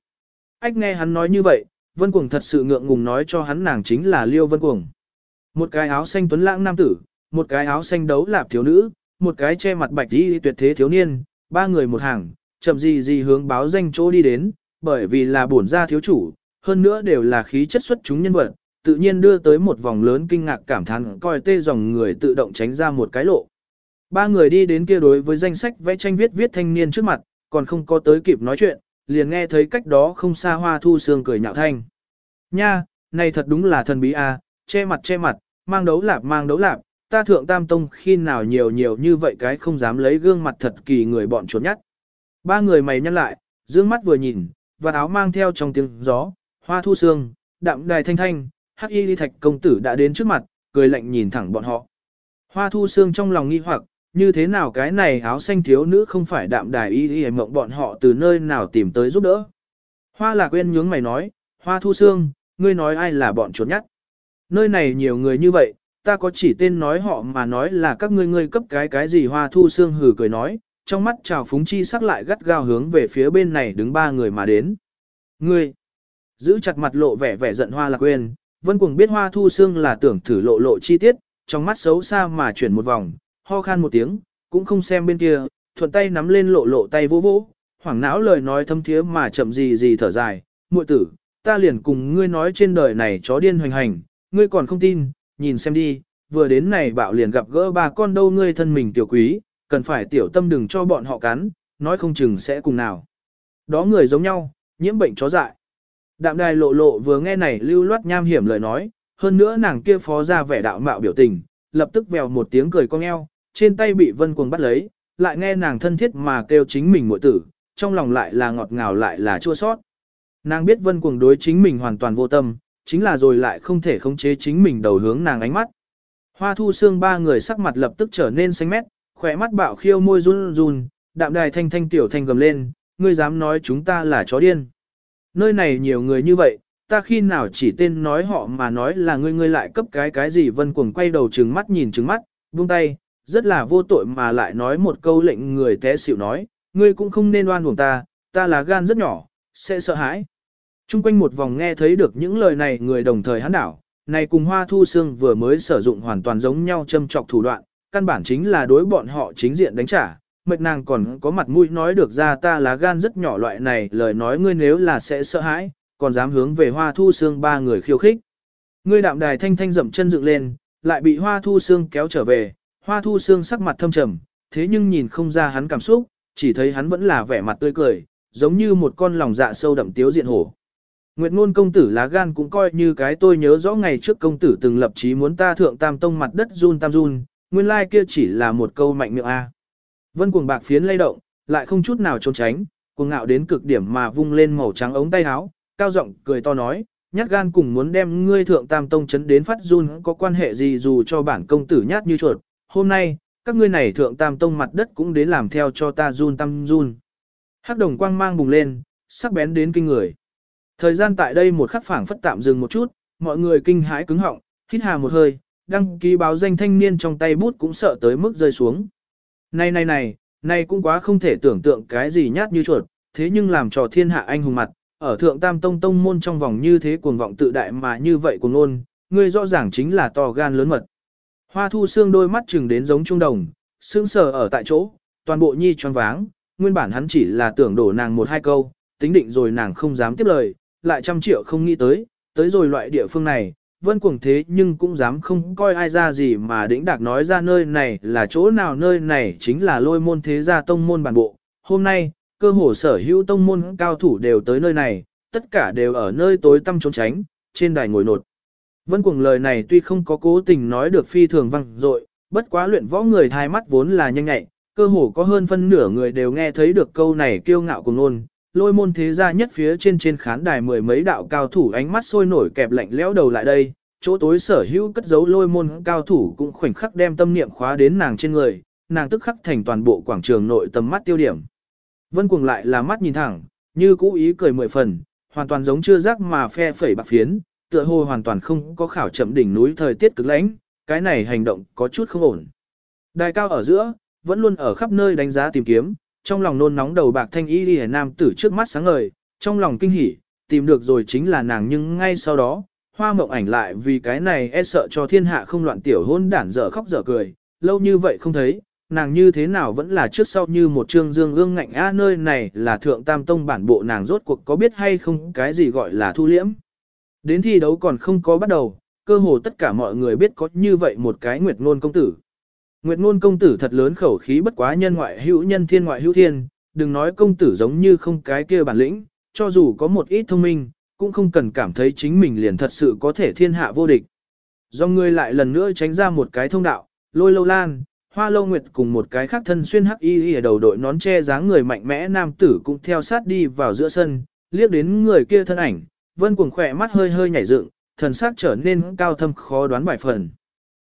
Ách nghe hắn nói như vậy, vân cuồng thật sự ngượng ngùng nói cho hắn nàng chính là liễu vân cuồng. Một cái áo xanh tuấn lãng nam tử, một cái áo xanh đấu lạp thiếu nữ, một cái che mặt bạch y tuyệt thế thiếu niên, ba người một hàng, chậm gì gì hướng báo danh chỗ đi đến, bởi vì là bổn gia thiếu chủ, hơn nữa đều là khí chất xuất chúng nhân vật, tự nhiên đưa tới một vòng lớn kinh ngạc cảm thán coi tê dòng người tự động tránh ra một cái lộ. Ba người đi đến kia đối với danh sách vẽ tranh viết viết thanh niên trước mặt, còn không có tới kịp nói chuyện, liền nghe thấy cách đó không xa hoa thu sương cười nhạo thanh. Nha, này thật đúng là thần bí a, à, che mặt che mặt, mang đấu lạp mang đấu lạp, ta thượng tam tông khi nào nhiều nhiều như vậy cái không dám lấy gương mặt thật kỳ người bọn chuột nhắt. Ba người mày nhăn lại, dương mắt vừa nhìn, và áo mang theo trong tiếng gió, hoa thu sương, đạm đài thanh thanh, hắc y thạch công tử đã đến trước mặt, cười lạnh nhìn thẳng bọn họ. Hoa thu xương trong lòng nghi hoặc, như thế nào cái này áo xanh thiếu nữ không phải đạm đài y y mộng bọn họ từ nơi nào tìm tới giúp đỡ. Hoa là quên nhướng mày nói, hoa thu xương, ngươi nói ai là bọn trốn nhắt. Nơi này nhiều người như vậy, ta có chỉ tên nói họ mà nói là các ngươi ngươi cấp cái cái gì hoa thu xương hử cười nói, trong mắt trào phúng chi sắc lại gắt gao hướng về phía bên này đứng ba người mà đến. Ngươi, giữ chặt mặt lộ vẻ vẻ giận hoa lạc quên, Vân Cuồng biết Hoa Thu xương là tưởng thử lộ lộ chi tiết, trong mắt xấu xa mà chuyển một vòng, ho khan một tiếng, cũng không xem bên kia, thuận tay nắm lên lộ lộ tay vỗ vỗ, hoảng não lời nói thâm thiế mà chậm gì gì thở dài, muội tử, ta liền cùng ngươi nói trên đời này chó điên hoành hành, ngươi còn không tin, nhìn xem đi, vừa đến này bạo liền gặp gỡ ba con đâu ngươi thân mình tiểu quý, cần phải tiểu tâm đừng cho bọn họ cắn, nói không chừng sẽ cùng nào. Đó người giống nhau, nhiễm bệnh chó dại. Đạm đài lộ lộ vừa nghe này lưu loát nham hiểm lời nói, hơn nữa nàng kia phó ra vẻ đạo mạo biểu tình, lập tức vèo một tiếng cười cong eo, trên tay bị vân cuồng bắt lấy, lại nghe nàng thân thiết mà kêu chính mình muội tử, trong lòng lại là ngọt ngào lại là chua sót. Nàng biết vân cuồng đối chính mình hoàn toàn vô tâm, chính là rồi lại không thể khống chế chính mình đầu hướng nàng ánh mắt. Hoa thu xương ba người sắc mặt lập tức trở nên xanh mét, khỏe mắt bạo khiêu môi run run, đạm đài thanh thanh tiểu thanh gầm lên, ngươi dám nói chúng ta là chó điên. Nơi này nhiều người như vậy, ta khi nào chỉ tên nói họ mà nói là ngươi ngươi lại cấp cái cái gì vân cuồng quay đầu trừng mắt nhìn trừng mắt, buông tay, rất là vô tội mà lại nói một câu lệnh người té xỉu nói, ngươi cũng không nên oan uổng ta, ta là gan rất nhỏ, sẽ sợ hãi. Trung quanh một vòng nghe thấy được những lời này người đồng thời hắn đảo, này cùng hoa thu xương vừa mới sử dụng hoàn toàn giống nhau châm trọc thủ đoạn, căn bản chính là đối bọn họ chính diện đánh trả, mệt nàng còn có mặt mũi nói được ra ta là gan rất nhỏ loại này lời nói ngươi nếu là sẽ sợ hãi, còn dám hướng về hoa thu xương ba người khiêu khích. Ngươi đạm đài thanh thanh dậm chân dựng lên, lại bị hoa thu xương kéo trở về, hoa thu xương sắc mặt thâm trầm, thế nhưng nhìn không ra hắn cảm xúc, chỉ thấy hắn vẫn là vẻ mặt tươi cười, giống như một con lòng dạ sâu đậm tiếu diện hổ. Nguyệt ngôn công tử lá gan cũng coi như cái tôi nhớ rõ ngày trước công tử từng lập chí muốn ta thượng tam tông mặt đất run tam run, nguyên lai like kia chỉ là một câu mạnh miệng A. Vân cuồng bạc phiến lay động, lại không chút nào trốn tránh, cuồng ngạo đến cực điểm mà vung lên màu trắng ống tay áo, cao giọng cười to nói, nhát gan cùng muốn đem ngươi thượng tam tông chấn đến phát run có quan hệ gì dù cho bản công tử nhát như chuột, hôm nay, các ngươi này thượng tam tông mặt đất cũng đến làm theo cho ta run tam run. Hắc đồng quang mang bùng lên, sắc bén đến kinh người. Thời gian tại đây một khắc phảng phất tạm dừng một chút, mọi người kinh hãi cứng họng, hít hà một hơi, đăng ký báo danh thanh niên trong tay bút cũng sợ tới mức rơi xuống. Này này này, này cũng quá không thể tưởng tượng cái gì nhát như chuột, thế nhưng làm trò thiên hạ anh hùng mặt, ở thượng tam tông tông môn trong vòng như thế cuồng vọng tự đại mà như vậy cuồng ngôn, ngươi rõ ràng chính là to gan lớn mật. Hoa thu xương đôi mắt chừng đến giống trung đồng, sững sờ ở tại chỗ, toàn bộ nhi choáng váng, nguyên bản hắn chỉ là tưởng đổ nàng một hai câu, tính định rồi nàng không dám tiếp lời, lại trăm triệu không nghĩ tới, tới rồi loại địa phương này, vân cuồng thế nhưng cũng dám không coi ai ra gì mà đĩnh đạc nói ra nơi này là chỗ nào nơi này chính là lôi môn thế gia tông môn bản bộ. Hôm nay, cơ hồ sở hữu tông môn cao thủ đều tới nơi này, tất cả đều ở nơi tối tăm trốn tránh, trên đài ngồi nột. Vân cuồng lời này tuy không có cố tình nói được phi thường văng dội, bất quá luyện võ người thai mắt vốn là nhanh nhạy, cơ hồ có hơn phân nửa người đều nghe thấy được câu này kiêu ngạo của ngôn, lôi môn thế gia nhất phía trên trên khán đài mười mấy đạo cao thủ ánh mắt sôi nổi kẹp lạnh lẽo đầu lại đây, chỗ tối sở hữu cất giấu lôi môn cao thủ cũng khoảnh khắc đem tâm niệm khóa đến nàng trên người, nàng tức khắc thành toàn bộ quảng trường nội tầm mắt tiêu điểm. Vân cuồng lại là mắt nhìn thẳng, như cũ ý cười mười phần, hoàn toàn giống chưa rắc mà phe phẩy bạc phiến, tựa hồ hoàn toàn không có khảo chậm đỉnh núi thời tiết cực lãnh, cái này hành động có chút không ổn. Đài cao ở giữa, vẫn luôn ở khắp nơi đánh giá tìm kiếm, trong lòng nôn nóng đầu bạc thanh y đi nam tử trước mắt sáng ngời, trong lòng kinh hỉ, tìm được rồi chính là nàng nhưng ngay sau đó, hoa mộng ảnh lại vì cái này e sợ cho thiên hạ không loạn tiểu hôn đản dở khóc dở cười, lâu như vậy không thấy, nàng như thế nào vẫn là trước sau như một trương dương ương ngạnh a nơi này là thượng tam tông bản bộ nàng rốt cuộc có biết hay không cái gì gọi là thu liễm. Đến thi đấu còn không có bắt đầu, cơ hồ tất cả mọi người biết có như vậy một cái nguyệt ngôn công tử. Nguyệt ngôn công tử thật lớn khẩu khí bất quá nhân ngoại hữu nhân thiên ngoại hữu thiên, đừng nói công tử giống như không cái kia bản lĩnh, cho dù có một ít thông minh, cũng không cần cảm thấy chính mình liền thật sự có thể thiên hạ vô địch. Do người lại lần nữa tránh ra một cái thông đạo, lôi lâu lan, hoa lâu nguyệt cùng một cái khác thân xuyên hắc y ở đầu đội nón che dáng người mạnh mẽ nam tử cũng theo sát đi vào giữa sân, liếc đến người kia thân ảnh, vân cuồng khỏe mắt hơi hơi nhảy dựng, thần sắc trở nên cao thâm khó đoán bài phần.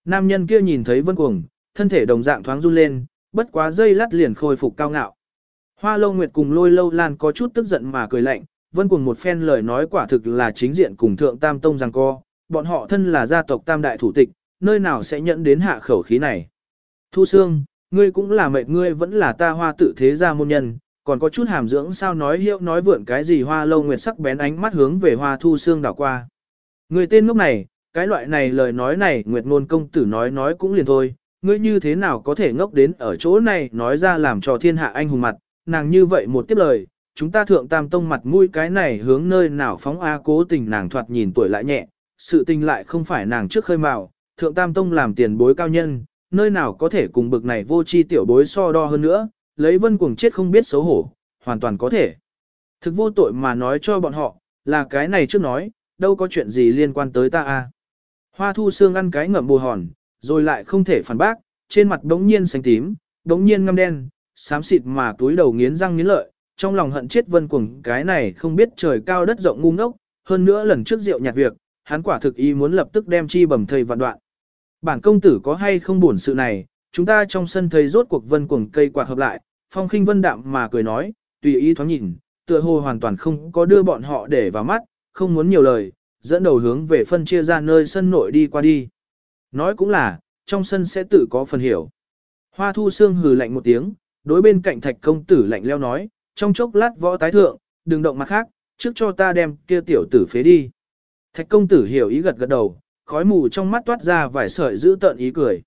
Nam nhân kia nhìn thấy vân cuồng, thân thể đồng dạng thoáng run lên, bất quá dây lát liền khôi phục cao ngạo. Hoa lâu nguyệt cùng lôi lâu lan có chút tức giận mà cười lạnh, vân cùng một phen lời nói quả thực là chính diện cùng thượng tam tông rằng co, bọn họ thân là gia tộc tam đại thủ tịch, nơi nào sẽ nhận đến hạ khẩu khí này. Thu Sương, ngươi cũng là mệt ngươi vẫn là ta hoa tự thế gia môn nhân, còn có chút hàm dưỡng sao nói hiệu nói vượn cái gì hoa lâu nguyệt sắc bén ánh mắt hướng về hoa thu Sương đảo qua. Người tên lúc này, cái loại này lời nói này nguyệt ngôn công tử nói nói cũng liền thôi, ngươi như thế nào có thể ngốc đến ở chỗ này nói ra làm cho thiên hạ anh hùng mặt, nàng như vậy một tiếp lời, chúng ta thượng tam tông mặt mũi cái này hướng nơi nào phóng A cố tình nàng thoạt nhìn tuổi lại nhẹ, sự tình lại không phải nàng trước khơi mào, thượng tam tông làm tiền bối cao nhân, nơi nào có thể cùng bực này vô chi tiểu bối so đo hơn nữa, lấy vân cuồng chết không biết xấu hổ, hoàn toàn có thể. Thực vô tội mà nói cho bọn họ, là cái này trước nói, đâu có chuyện gì liên quan tới ta a. Hoa thu xương ăn cái ngậm bù hòn, rồi lại không thể phản bác, trên mặt đống nhiên xanh tím, đống nhiên ngăm đen, xám xịt mà túi đầu nghiến răng nghiến lợi, trong lòng hận chết vân cuồng cái này không biết trời cao đất rộng ngu ngốc, hơn nữa lần trước rượu nhạt việc, hắn quả thực ý muốn lập tức đem chi bầm thầy vạn đoạn. Bản công tử có hay không buồn sự này, chúng ta trong sân thấy rốt cuộc vân cuồng cây quạt hợp lại, phong khinh vân đạm mà cười nói, tùy ý thoáng nhìn, tựa hồ hoàn toàn không có đưa bọn họ để vào mắt, không muốn nhiều lời, dẫn đầu hướng về phân chia ra nơi sân nội đi qua đi. Nói cũng là, trong sân sẽ tự có phần hiểu. Hoa thu xương hừ lạnh một tiếng, đối bên cạnh thạch công tử lạnh leo nói, trong chốc lát võ tái thượng, đừng động mặt khác, trước cho ta đem kia tiểu tử phế đi. Thạch công tử hiểu ý gật gật đầu, khói mù trong mắt toát ra vài sợi giữ tợn ý cười.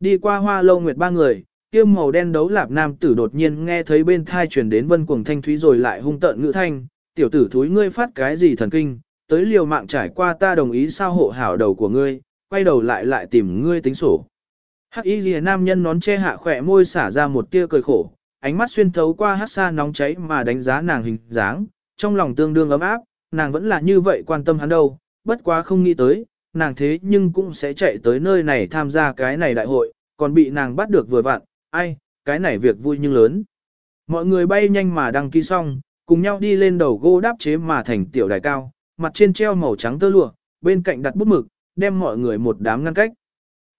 Đi qua hoa lâu nguyệt ba người, kia màu đen đấu lạp nam tử đột nhiên nghe thấy bên thai truyền đến vân cuồng thanh thúy rồi lại hung tợn ngữ thanh, tiểu tử thúi ngươi phát cái gì thần kinh, tới liều mạng trải qua ta đồng ý sao hộ hảo đầu của ngươi, quay đầu lại lại tìm ngươi tính sổ. Hắc y ghi nam nhân nón che hạ khỏe môi xả ra một tia cười khổ, ánh mắt xuyên thấu qua hát xa nóng cháy mà đánh giá nàng hình dáng, trong lòng tương đương ấm áp, nàng vẫn là như vậy quan tâm hắn đâu, bất quá không nghĩ tới, nàng thế nhưng cũng sẽ chạy tới nơi này tham gia cái này đại hội, còn bị nàng bắt được vừa vặn, ai, cái này việc vui nhưng lớn. Mọi người bay nhanh mà đăng ký xong, cùng nhau đi lên đầu gỗ đáp chế mà thành tiểu đài cao, mặt trên treo màu trắng tơ lụa, bên cạnh đặt bút mực, đem mọi người một đám ngăn cách.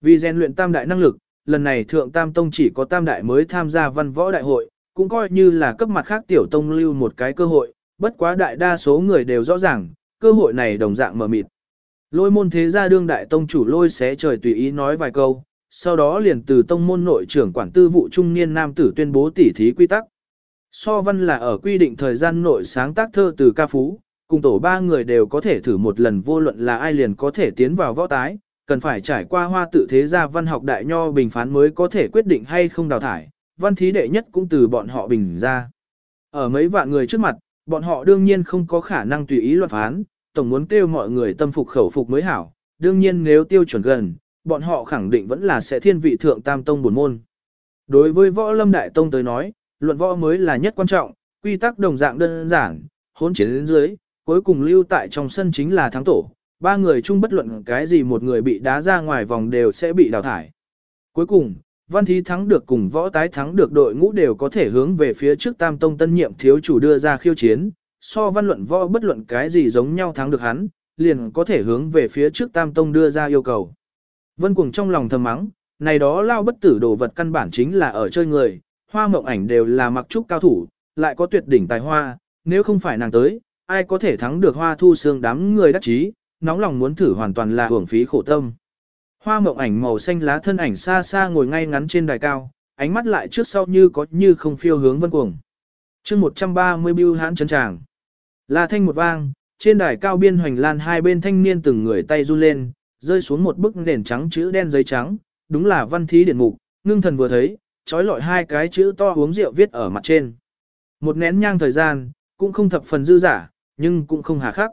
Vì rèn luyện tam đại năng lực, lần này thượng tam tông chỉ có tam đại mới tham gia văn võ đại hội, cũng coi như là cấp mặt khác tiểu tông lưu một cái cơ hội, bất quá đại đa số người đều rõ ràng, cơ hội này đồng dạng mở mịt. Lôi môn thế gia đương đại tông chủ lôi xé trời tùy ý nói vài câu, sau đó liền từ tông môn nội trưởng quản tư vụ trung niên nam tử tuyên bố tỉ thí quy tắc. So văn là ở quy định thời gian nội sáng tác thơ từ ca phú, cùng tổ ba người đều có thể thử một lần vô luận là ai liền có thể tiến vào võ tái, cần phải trải qua hoa tự thế gia văn học đại nho bình phán mới có thể quyết định hay không đào thải, văn thí đệ nhất cũng từ bọn họ bình ra. Ở mấy vạn người trước mặt, bọn họ đương nhiên không có khả năng tùy ý luận phán, tổng muốn kêu mọi người tâm phục khẩu phục mới hảo, đương nhiên nếu tiêu chuẩn gần, bọn họ khẳng định vẫn là sẽ thiên vị thượng tam tông buồn môn. Đối với võ lâm đại tông tới nói, luận võ mới là nhất quan trọng, quy tắc đồng dạng đơn giản, hỗn chiến đến dưới, cuối cùng lưu tại trong sân chính là thắng tổ, ba người chung bất luận cái gì một người bị đá ra ngoài vòng đều sẽ bị đào thải. Cuối cùng, văn thí thắng được cùng võ tái thắng được đội ngũ đều có thể hướng về phía trước tam tông tân nhiệm thiếu chủ đưa ra khiêu chiến, so văn luận võ bất luận cái gì giống nhau thắng được hắn, liền có thể hướng về phía trước tam tông đưa ra yêu cầu. Vân cuồng trong lòng thầm mắng, này đó lao bất tử đồ vật căn bản chính là ở chơi người, hoa mộng ảnh đều là mặc trúc cao thủ, lại có tuyệt đỉnh tài hoa, nếu không phải nàng tới, ai có thể thắng được hoa thu xương đám người đắc chí, nóng lòng muốn thử hoàn toàn là hưởng phí khổ tâm. Hoa mộng ảnh màu xanh lá thân ảnh xa xa ngồi ngay ngắn trên đài cao, ánh mắt lại trước sau như có như không phiêu hướng vân cuồng. chương 130 bưu hãn chân tràng. La thanh một vang, trên đài cao biên hoành lan hai bên thanh niên từng người tay run lên, rơi xuống một bức nền trắng chữ đen giấy trắng, đúng là văn thí điển mục, ngưng thần vừa thấy, trói lọi hai cái chữ to uống rượu viết ở mặt trên. Một nén nhang thời gian, cũng không thập phần dư giả, nhưng cũng không hà khắc.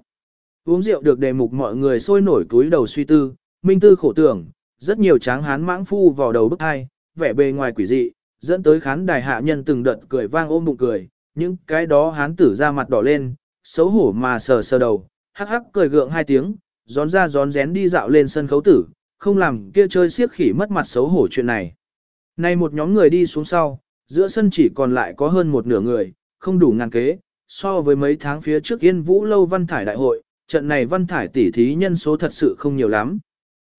Uống rượu được đề mục mọi người sôi nổi túi đầu suy tư, minh tư khổ tưởng, rất nhiều tráng hán mãng phu vào đầu bức hai, vẻ bề ngoài quỷ dị, dẫn tới khán đài hạ nhân từng đợt cười vang ôm bụng cười, những cái đó hán tử ra mặt đỏ lên, xấu hổ mà sờ sờ đầu, hắc hắc cười gượng hai tiếng, gión ra gión rén đi dạo lên sân khấu tử, không làm kia chơi siếc khỉ mất mặt xấu hổ chuyện này. Nay một nhóm người đi xuống sau, giữa sân chỉ còn lại có hơn một nửa người, không đủ ngàn kế, so với mấy tháng phía trước Yên Vũ Lâu Văn Thải Đại hội, trận này Văn Thải tỉ thí nhân số thật sự không nhiều lắm.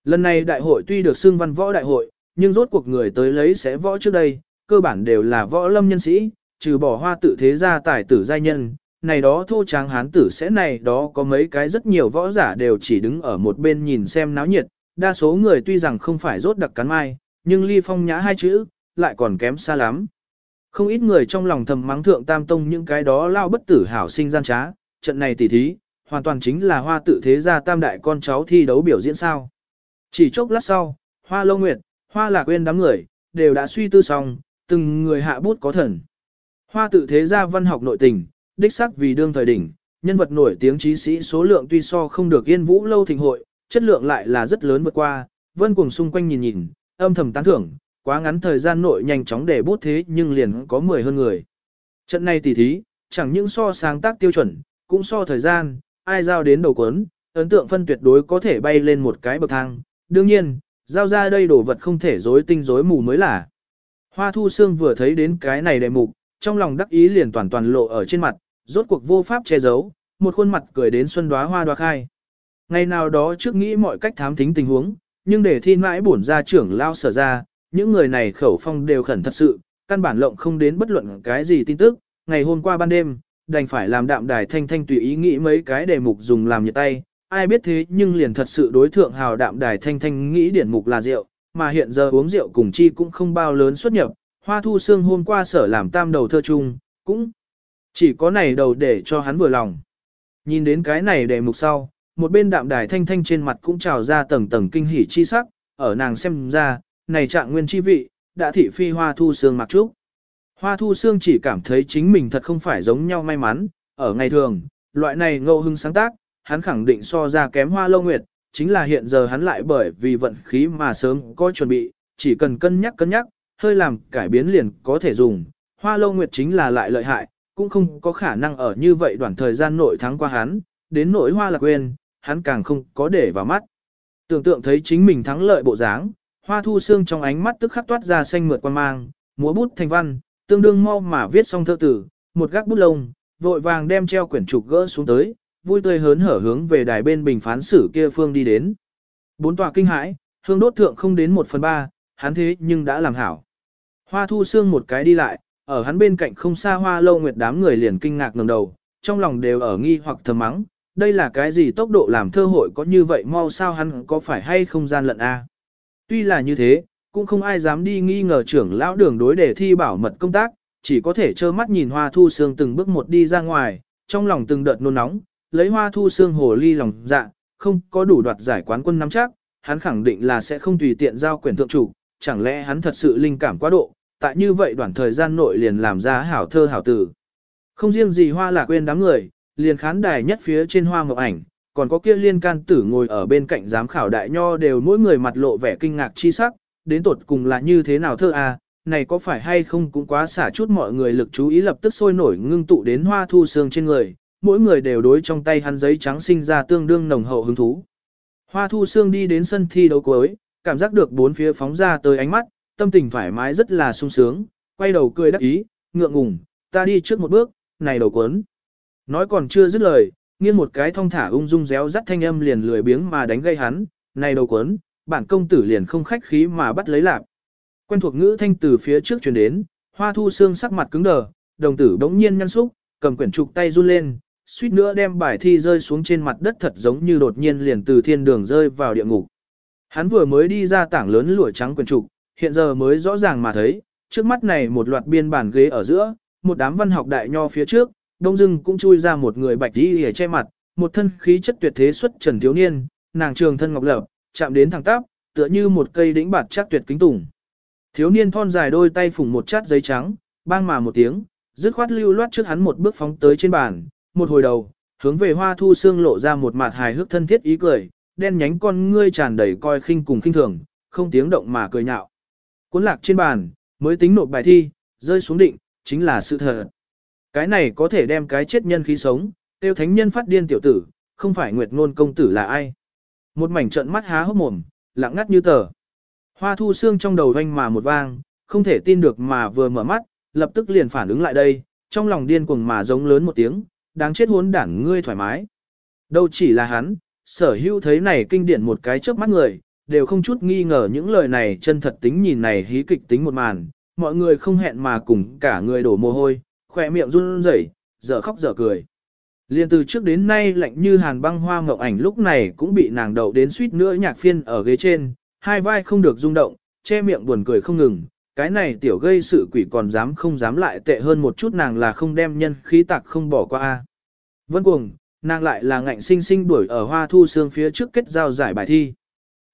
Lần này đại hội tuy được xưng văn võ đại hội, nhưng rốt cuộc người tới lấy sẽ võ trước đây, cơ bản đều là võ lâm nhân sĩ, trừ bỏ hoa tự thế gia tài tử giai nhân, này đó thô tráng hán tử sẽ này đó có mấy cái rất nhiều võ giả đều chỉ đứng ở một bên nhìn xem náo nhiệt, đa số người tuy rằng không phải rốt đặc cắn mai, nhưng ly phong nhã hai chữ, lại còn kém xa lắm. Không ít người trong lòng thầm mắng thượng tam tông những cái đó lao bất tử hảo sinh gian trá, trận này tỉ thí, hoàn toàn chính là hoa tự thế gia tam đại con cháu thi đấu biểu diễn sao. Chỉ chốc lát sau, hoa lâu nguyệt, hoa lạc quên đám người, đều đã suy tư xong, từng người hạ bút có thần. Hoa tự thế gia văn học nội tình, đích xác vì đương thời đỉnh, nhân vật nổi tiếng trí sĩ số lượng tuy so không được yên vũ lâu thịnh hội, chất lượng lại là rất lớn vượt qua, vân cùng xung quanh nhìn nhìn, âm thầm tán thưởng, quá ngắn thời gian nội nhanh chóng để bút thế nhưng liền có 10 hơn người. Trận này tỉ thí, chẳng những so sáng tác tiêu chuẩn, cũng so thời gian, ai giao đến đầu cuốn, ấn tượng phân tuyệt đối có thể bay lên một cái bậc thang. Đương nhiên, giao ra đây đồ vật không thể rối tinh rối mù mới là. Hoa thu xương vừa thấy đến cái này đề mục, trong lòng đắc ý liền toàn toàn lộ ở trên mặt, rốt cuộc vô pháp che giấu, một khuôn mặt cười đến xuân đóa hoa đoa khai. Ngày nào đó trước nghĩ mọi cách thám thính tình huống, nhưng để thi mãi bổn ra trưởng lao sở ra, những người này khẩu phong đều khẩn thật sự, căn bản lộng không đến bất luận cái gì tin tức, ngày hôm qua ban đêm, đành phải làm đạm đài thanh thanh tùy ý nghĩ mấy cái đề mục dùng làm nhiệt tay, ai biết thế nhưng liền thật sự đối thượng hào đạm đài thanh thanh nghĩ điển mục là rượu, mà hiện giờ uống rượu cùng chi cũng không bao lớn xuất nhập, hoa thu xương hôm qua sở làm tam đầu thơ chung, cũng chỉ có này đầu để cho hắn vừa lòng. Nhìn đến cái này đề mục sau, một bên đạm đài thanh thanh trên mặt cũng trào ra tầng tầng kinh hỉ chi sắc, ở nàng xem ra, này trạng nguyên chi vị, đã thị phi hoa thu xương mặc trúc. Hoa thu xương chỉ cảm thấy chính mình thật không phải giống nhau may mắn, ở ngày thường, loại này ngẫu hưng sáng tác, hắn khẳng định so ra kém hoa lâu nguyệt, chính là hiện giờ hắn lại bởi vì vận khí mà sớm có chuẩn bị, chỉ cần cân nhắc cân nhắc, hơi làm cải biến liền có thể dùng. Hoa lâu nguyệt chính là lại lợi hại, cũng không có khả năng ở như vậy đoạn thời gian nội thắng qua hắn, đến nỗi hoa lạc quên, hắn càng không có để vào mắt. Tưởng tượng thấy chính mình thắng lợi bộ dáng, hoa thu xương trong ánh mắt tức khắc toát ra xanh mượt quan mang, múa bút thành văn, tương đương mau mà viết xong thơ tử, một gác bút lông, vội vàng đem treo quyển trục gỡ xuống tới, vui tươi hớn hở hướng về đài bên bình phán xử kia phương đi đến. Bốn tòa kinh hãi, hương đốt thượng không đến một phần ba, hắn thế nhưng đã làm hảo. Hoa thu xương một cái đi lại, ở hắn bên cạnh không xa hoa lâu nguyệt đám người liền kinh ngạc ngẩng đầu, trong lòng đều ở nghi hoặc thầm mắng, đây là cái gì tốc độ làm thơ hội có như vậy mau sao hắn có phải hay không gian lận a? Tuy là như thế, cũng không ai dám đi nghi ngờ trưởng lão đường đối để thi bảo mật công tác, chỉ có thể trơ mắt nhìn hoa thu xương từng bước một đi ra ngoài, trong lòng từng đợt nôn nóng, lấy hoa thu xương hồ ly lòng dạ, không có đủ đoạt giải quán quân nắm chắc, hắn khẳng định là sẽ không tùy tiện giao quyền thượng chủ, chẳng lẽ hắn thật sự linh cảm quá độ, tại như vậy đoạn thời gian nội liền làm ra hảo thơ hảo tử. Không riêng gì hoa là quên đám người, liền khán đài nhất phía trên hoa ngọc ảnh, còn có kia liên can tử ngồi ở bên cạnh giám khảo đại nho đều mỗi người mặt lộ vẻ kinh ngạc chi sắc, đến tột cùng là như thế nào thơ à, này có phải hay không cũng quá xả chút mọi người lực chú ý lập tức sôi nổi ngưng tụ đến hoa thu sương trên người, mỗi người đều đối trong tay hắn giấy trắng sinh ra tương đương nồng hậu hứng thú. Hoa thu sương đi đến sân thi đấu cuối, cảm giác được bốn phía phóng ra tới ánh mắt, tâm tình thoải mái rất là sung sướng, quay đầu cười đắc ý, ngượng ngùng, ta đi trước một bước, này đầu cuốn. Nói còn chưa dứt lời, nghiêng một cái thong thả ung dung réo rắt thanh âm liền lười biếng mà đánh gây hắn, này đầu quấn bản công tử liền không khách khí mà bắt lấy lạp. Quen thuộc ngữ thanh từ phía trước truyền đến, hoa thu xương sắc mặt cứng đờ, đồng tử bỗng nhiên nhăn xúc, cầm quyển trục tay run lên, suýt nữa đem bài thi rơi xuống trên mặt đất thật giống như đột nhiên liền từ thiên đường rơi vào địa ngục. Hắn vừa mới đi ra tảng lớn lụa trắng quyển trục, hiện giờ mới rõ ràng mà thấy, trước mắt này một loạt biên bản ghế ở giữa, một đám văn học đại nho phía trước, đông dưng cũng chui ra một người bạch đi hề che mặt, một thân khí chất tuyệt thế xuất trần thiếu niên, nàng trường thân ngọc lập, chạm đến thẳng tắp, tựa như một cây đỉnh bạt chắc tuyệt kính tùng. Thiếu niên thon dài đôi tay phủng một chát giấy trắng, bang mà một tiếng, dứt khoát lưu loát trước hắn một bước phóng tới trên bàn, một hồi đầu, hướng về hoa thu xương lộ ra một mặt hài hước thân thiết ý cười, đen nhánh con ngươi tràn đầy coi khinh cùng khinh thường, không tiếng động mà cười nhạo. Cuốn lạc trên bàn, mới tính nộp bài thi, rơi xuống định, chính là sự thật. Cái này có thể đem cái chết nhân khí sống, tiêu thánh nhân phát điên tiểu tử, không phải nguyệt ngôn công tử là ai. Một mảnh trận mắt há hốc mồm, lặng ngắt như tờ. Hoa thu xương trong đầu vanh mà một vang, không thể tin được mà vừa mở mắt, lập tức liền phản ứng lại đây, trong lòng điên cuồng mà giống lớn một tiếng, đáng chết hốn đảng ngươi thoải mái. Đâu chỉ là hắn, sở hữu thấy này kinh điển một cái trước mắt người, đều không chút nghi ngờ những lời này chân thật tính nhìn này hí kịch tính một màn, mọi người không hẹn mà cùng cả người đổ mồ hôi, khỏe miệng run rẩy, dở khóc dở cười. Liên từ trước đến nay lạnh như hàn băng hoa mộng ảnh lúc này cũng bị nàng đậu đến suýt nữa nhạc phiên ở ghế trên, hai vai không được rung động, che miệng buồn cười không ngừng. Cái này tiểu gây sự quỷ còn dám không dám lại tệ hơn một chút nàng là không đem nhân khí tạc không bỏ qua. a Vân cuồng, nàng lại là ngạnh sinh sinh đuổi ở hoa thu xương phía trước kết giao giải bài thi.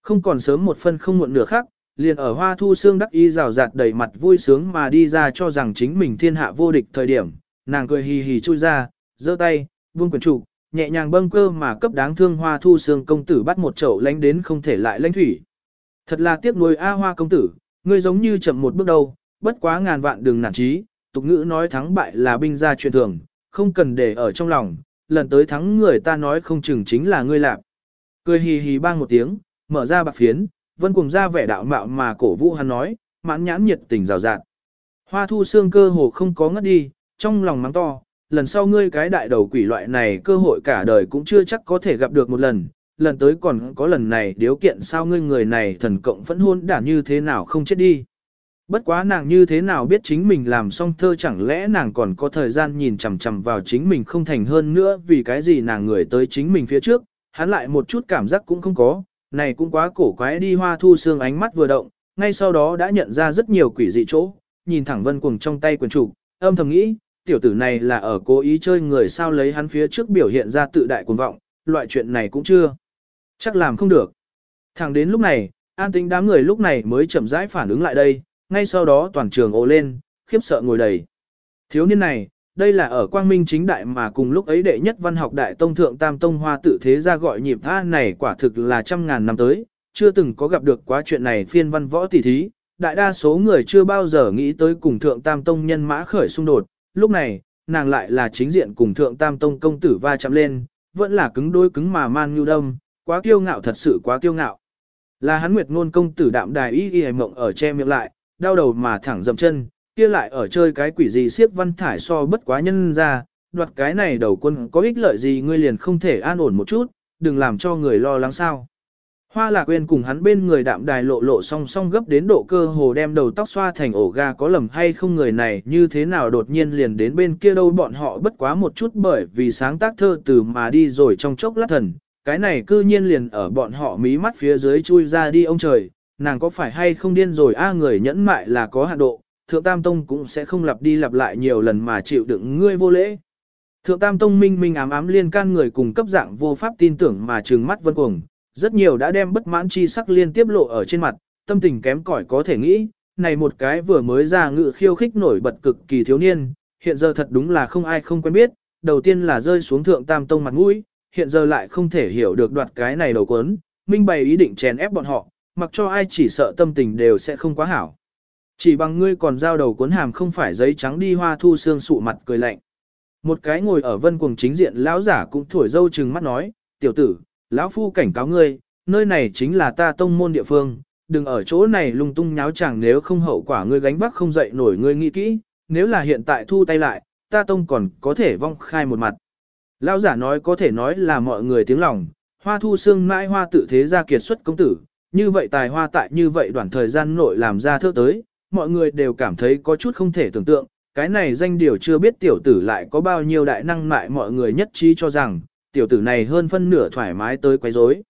Không còn sớm một phân không muộn nửa khác, liền ở hoa thu xương đắc y rào rạt đầy mặt vui sướng mà đi ra cho rằng chính mình thiên hạ vô địch thời điểm, nàng cười hì hì chui ra, giơ tay, buông quyển trụ, nhẹ nhàng bâng cơ mà cấp đáng thương hoa thu xương công tử bắt một chậu lánh đến không thể lại lánh thủy. Thật là tiếc nuối A hoa công tử, ngươi giống như chậm một bước đâu, bất quá ngàn vạn đừng nản trí, tục ngữ nói thắng bại là binh gia truyền thường, không cần để ở trong lòng, lần tới thắng người ta nói không chừng chính là ngươi lạc. Cười hì hì bang một tiếng, mở ra bạc phiến, vân cùng ra vẻ đạo mạo mà cổ vũ hắn nói, mãn nhãn nhiệt tình rào rạt. Hoa thu xương cơ hồ không có ngất đi, trong lòng mắng to, lần sau ngươi cái đại đầu quỷ loại này cơ hội cả đời cũng chưa chắc có thể gặp được một lần, lần tới còn có lần này điều kiện sao ngươi người này thần cộng phẫn hôn đả như thế nào không chết đi. Bất quá nàng như thế nào biết chính mình làm xong thơ chẳng lẽ nàng còn có thời gian nhìn chằm chằm vào chính mình không thành hơn nữa vì cái gì nàng người tới chính mình phía trước, hắn lại một chút cảm giác cũng không có, này cũng quá cổ quái đi hoa thu xương ánh mắt vừa động, ngay sau đó đã nhận ra rất nhiều quỷ dị chỗ, nhìn thẳng vân cuồng trong tay quyền chủ, âm thầm nghĩ, tiểu tử này là ở cố ý chơi người sao lấy hắn phía trước biểu hiện ra tự đại cuồng vọng, loại chuyện này cũng chưa. Chắc làm không được. Thẳng đến lúc này, an tính đám người lúc này mới chậm rãi phản ứng lại đây, ngay sau đó toàn trường ồ lên, khiếp sợ ngồi đầy. Thiếu niên này, đây là ở quang minh chính đại mà cùng lúc ấy đệ nhất văn học đại tông thượng tam tông hoa tự thế ra gọi nhịp tha này quả thực là trăm ngàn năm tới, chưa từng có gặp được quá chuyện này phiên văn võ tỷ thí, đại đa số người chưa bao giờ nghĩ tới cùng thượng tam tông nhân mã khởi xung đột, lúc này, nàng lại là chính diện cùng thượng tam tông công tử va chạm lên, vẫn là cứng đối cứng mà man như đâm, quá kiêu ngạo thật sự quá kiêu ngạo. Là hắn nguyệt ngôn công tử đạm đài y y mộng ở che miệng lại, đau đầu mà thẳng dậm chân, kia lại ở chơi cái quỷ gì siếp văn thải so bất quá nhân ra, đoạt cái này đầu quân có ích lợi gì ngươi liền không thể an ổn một chút, đừng làm cho người lo lắng sao. Hoa lạc quên cùng hắn bên người đạm đài lộ lộ song song gấp đến độ cơ hồ đem đầu tóc xoa thành ổ ga có lầm hay không người này như thế nào đột nhiên liền đến bên kia đâu bọn họ bất quá một chút bởi vì sáng tác thơ từ mà đi rồi trong chốc lát thần, cái này cư nhiên liền ở bọn họ mí mắt phía dưới chui ra đi ông trời, nàng có phải hay không điên rồi a người nhẫn mại là có hạn độ, thượng tam tông cũng sẽ không lặp đi lặp lại nhiều lần mà chịu đựng ngươi vô lễ. Thượng tam tông minh minh ám ám liên can người cùng cấp dạng vô pháp tin tưởng mà trừng mắt vân cuồng, rất nhiều đã đem bất mãn chi sắc liên tiếp lộ ở trên mặt, tâm tình kém cỏi có thể nghĩ, này một cái vừa mới ra ngự khiêu khích nổi bật cực kỳ thiếu niên, hiện giờ thật đúng là không ai không quen biết, đầu tiên là rơi xuống thượng tam tông mặt mũi, hiện giờ lại không thể hiểu được đoạt cái này đầu quấn, minh bày ý định chèn ép bọn họ, mặc cho ai chỉ sợ tâm tình đều sẽ không quá hảo. Chỉ bằng ngươi còn giao đầu cuốn hàm không phải giấy trắng đi hoa thu xương sụ mặt cười lạnh. Một cái ngồi ở vân cuồng chính diện lão giả cũng thổi dâu trừng mắt nói, tiểu tử, lão phu cảnh cáo ngươi, nơi này chính là ta tông môn địa phương, đừng ở chỗ này lung tung nháo chẳng nếu không hậu quả ngươi gánh vác không dậy nổi ngươi nghĩ kỹ, nếu là hiện tại thu tay lại, ta tông còn có thể vong khai một mặt. Lão giả nói có thể nói là mọi người tiếng lòng, hoa thu xương mãi hoa tự thế ra kiệt xuất công tử, như vậy tài hoa tại như vậy đoạn thời gian nội làm ra thơ tới, mọi người đều cảm thấy có chút không thể tưởng tượng, cái này danh điều chưa biết tiểu tử lại có bao nhiêu đại năng mại mọi người nhất trí cho rằng, tiểu tử này hơn phân nửa thoải mái tới quấy rối.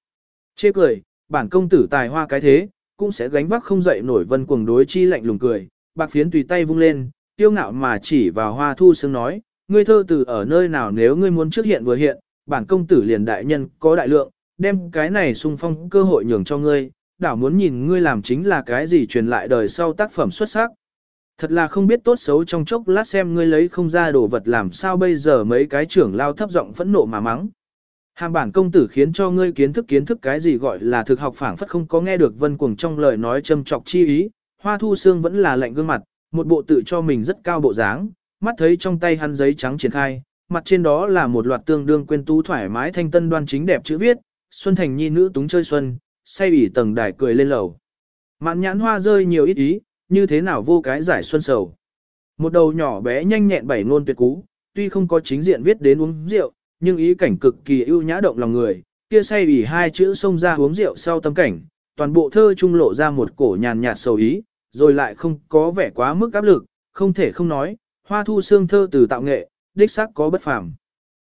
Chê cười, bản công tử tài hoa cái thế, cũng sẽ gánh vác không dậy nổi vân cuồng đối chi lạnh lùng cười, bạc phiến tùy tay vung lên, tiêu ngạo mà chỉ vào hoa thu sương nói, ngươi thơ tử ở nơi nào nếu ngươi muốn trước hiện vừa hiện, bản công tử liền đại nhân có đại lượng, đem cái này sung phong cơ hội nhường cho ngươi, đảo muốn nhìn ngươi làm chính là cái gì truyền lại đời sau tác phẩm xuất sắc. Thật là không biết tốt xấu trong chốc lát xem ngươi lấy không ra đồ vật làm sao bây giờ mấy cái trưởng lao thấp giọng phẫn nộ mà mắng. Hàm bản công tử khiến cho ngươi kiến thức kiến thức cái gì gọi là thực học phảng phất không có nghe được vân cuồng trong lời nói châm chọc chi ý, hoa thu xương vẫn là lạnh gương mặt, một bộ tự cho mình rất cao bộ dáng, mắt thấy trong tay hắn giấy trắng triển khai, mặt trên đó là một loạt tương đương quên tú thoải mái thanh tân đoan chính đẹp chữ viết, Xuân Thành nhi nữ túng chơi xuân, say ủy tầng đài cười lên lầu. Mạn nhãn hoa rơi nhiều ít ý, như thế nào vô cái giải xuân sầu. Một đầu nhỏ bé nhanh nhẹn bảy ngôn tuyệt cú, tuy không có chính diện viết đến uống rượu, nhưng ý cảnh cực kỳ ưu nhã động lòng người, kia say ủy hai chữ xông ra uống rượu sau tâm cảnh, toàn bộ thơ trung lộ ra một cổ nhàn nhạt sầu ý, rồi lại không có vẻ quá mức áp lực, không thể không nói, hoa thu xương thơ từ tạo nghệ, đích xác có bất phàm.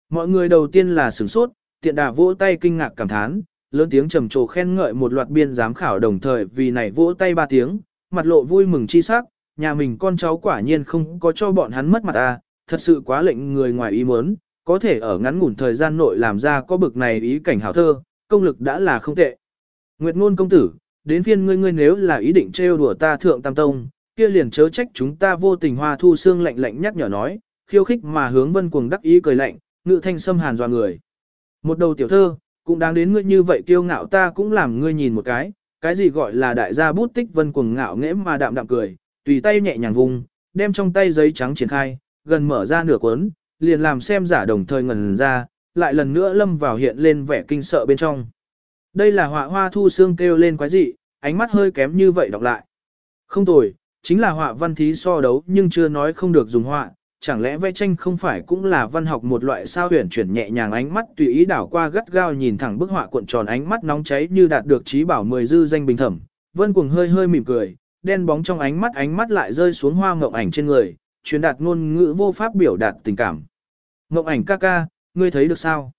Mọi người đầu tiên là sửng sốt, tiện đà vỗ tay kinh ngạc cảm thán, lớn tiếng trầm trồ khen ngợi một loạt biên giám khảo đồng thời vì này vỗ tay ba tiếng, mặt lộ vui mừng chi sắc, nhà mình con cháu quả nhiên không có cho bọn hắn mất mặt à, thật sự quá lệnh người ngoài ý muốn, có thể ở ngắn ngủn thời gian nội làm ra có bực này ý cảnh hảo thơ, công lực đã là không tệ. Nguyệt ngôn công tử, đến phiên ngươi ngươi nếu là ý định trêu đùa ta thượng tam tông, kia liền chớ trách chúng ta vô tình hoa thu xương lạnh lạnh nhắc nhở nói, khiêu khích mà hướng vân cuồng đắc ý cười lạnh, ngự thanh xâm hàn dọa người. Một đầu tiểu thơ, cũng đáng đến ngươi như vậy kiêu ngạo ta cũng làm ngươi nhìn một cái, cái gì gọi là đại gia bút tích vân cuồng ngạo nghễ mà đạm đạm cười, tùy tay nhẹ nhàng vùng, đem trong tay giấy trắng triển khai, gần mở ra nửa cuốn, liền làm xem giả đồng thời ngần ra, lại lần nữa lâm vào hiện lên vẻ kinh sợ bên trong. Đây là họa hoa thu xương kêu lên quái dị, ánh mắt hơi kém như vậy đọc lại. Không tồi, chính là họa văn thí so đấu nhưng chưa nói không được dùng họa, chẳng lẽ vẽ tranh không phải cũng là văn học một loại sao huyền chuyển nhẹ nhàng ánh mắt tùy ý đảo qua gắt gao nhìn thẳng bức họa cuộn tròn ánh mắt nóng cháy như đạt được trí bảo mười dư danh bình thẩm. Vân cuồng hơi hơi mỉm cười, đen bóng trong ánh mắt ánh mắt lại rơi xuống hoa ngộng ảnh trên người, truyền đạt ngôn ngữ vô pháp biểu đạt tình cảm. Ngộng ảnh ca ca, ngươi thấy được sao?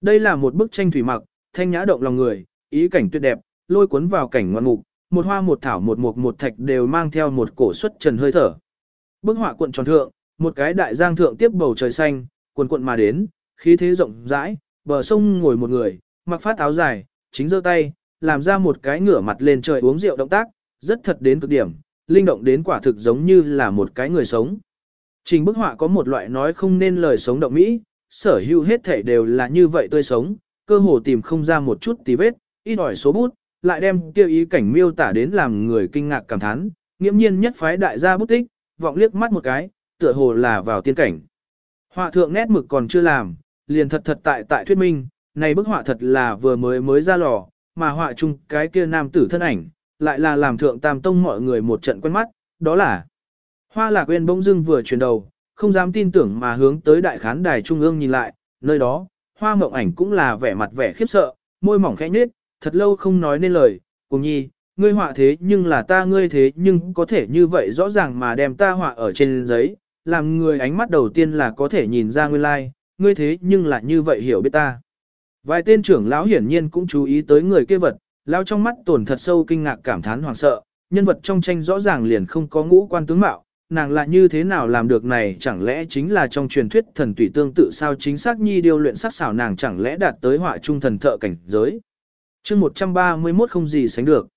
Đây là một bức tranh thủy mặc, thanh nhã động lòng người, ý cảnh tuyệt đẹp, lôi cuốn vào cảnh ngoan mục, một hoa một thảo một mục một thạch đều mang theo một cổ xuất trần hơi thở. Bức họa cuộn tròn thượng, một cái đại giang thượng tiếp bầu trời xanh, cuồn cuộn mà đến, khí thế rộng rãi, bờ sông ngồi một người, mặc phát áo dài, chính giơ tay, làm ra một cái ngửa mặt lên trời uống rượu động tác, rất thật đến cực điểm, linh động đến quả thực giống như là một cái người sống. Trình bức họa có một loại nói không nên lời sống động mỹ, sở hữu hết thể đều là như vậy tươi sống, cơ hồ tìm không ra một chút tí vết, ít ỏi số bút, lại đem kêu ý cảnh miêu tả đến làm người kinh ngạc cảm thán, nghiễm nhiên nhất phái đại gia bút tích, vọng liếc mắt một cái, tựa hồ là vào tiên cảnh. Họa thượng nét mực còn chưa làm, liền thật thật tại tại thuyết minh, này bức họa thật là vừa mới mới ra lò, mà họa chung cái kia nam tử thân ảnh, lại là làm thượng tam tông mọi người một trận quen mắt, đó là Hoa Lạc Uyên bỗng dưng vừa chuyển đầu, không dám tin tưởng mà hướng tới đại khán đài trung ương nhìn lại, nơi đó, Hoa Mộng Ảnh cũng là vẻ mặt vẻ khiếp sợ, môi mỏng khẽ nhếch, thật lâu không nói nên lời, "Cùng nhi, ngươi họa thế nhưng là ta ngươi thế nhưng có thể như vậy rõ ràng mà đem ta họa ở trên giấy, làm người ánh mắt đầu tiên là có thể nhìn ra nguyên lai, like, ngươi thế nhưng là như vậy hiểu biết ta." Vài tên trưởng lão hiển nhiên cũng chú ý tới người kia vật, lão trong mắt tổn thật sâu kinh ngạc cảm thán hoảng sợ, nhân vật trong tranh rõ ràng liền không có ngũ quan tướng mạo, nàng lại như thế nào làm được này chẳng lẽ chính là trong truyền thuyết thần tùy tương tự sao chính xác nhi điều luyện sắc xảo nàng chẳng lẽ đạt tới họa trung thần thợ cảnh giới. chương 131 không gì sánh được.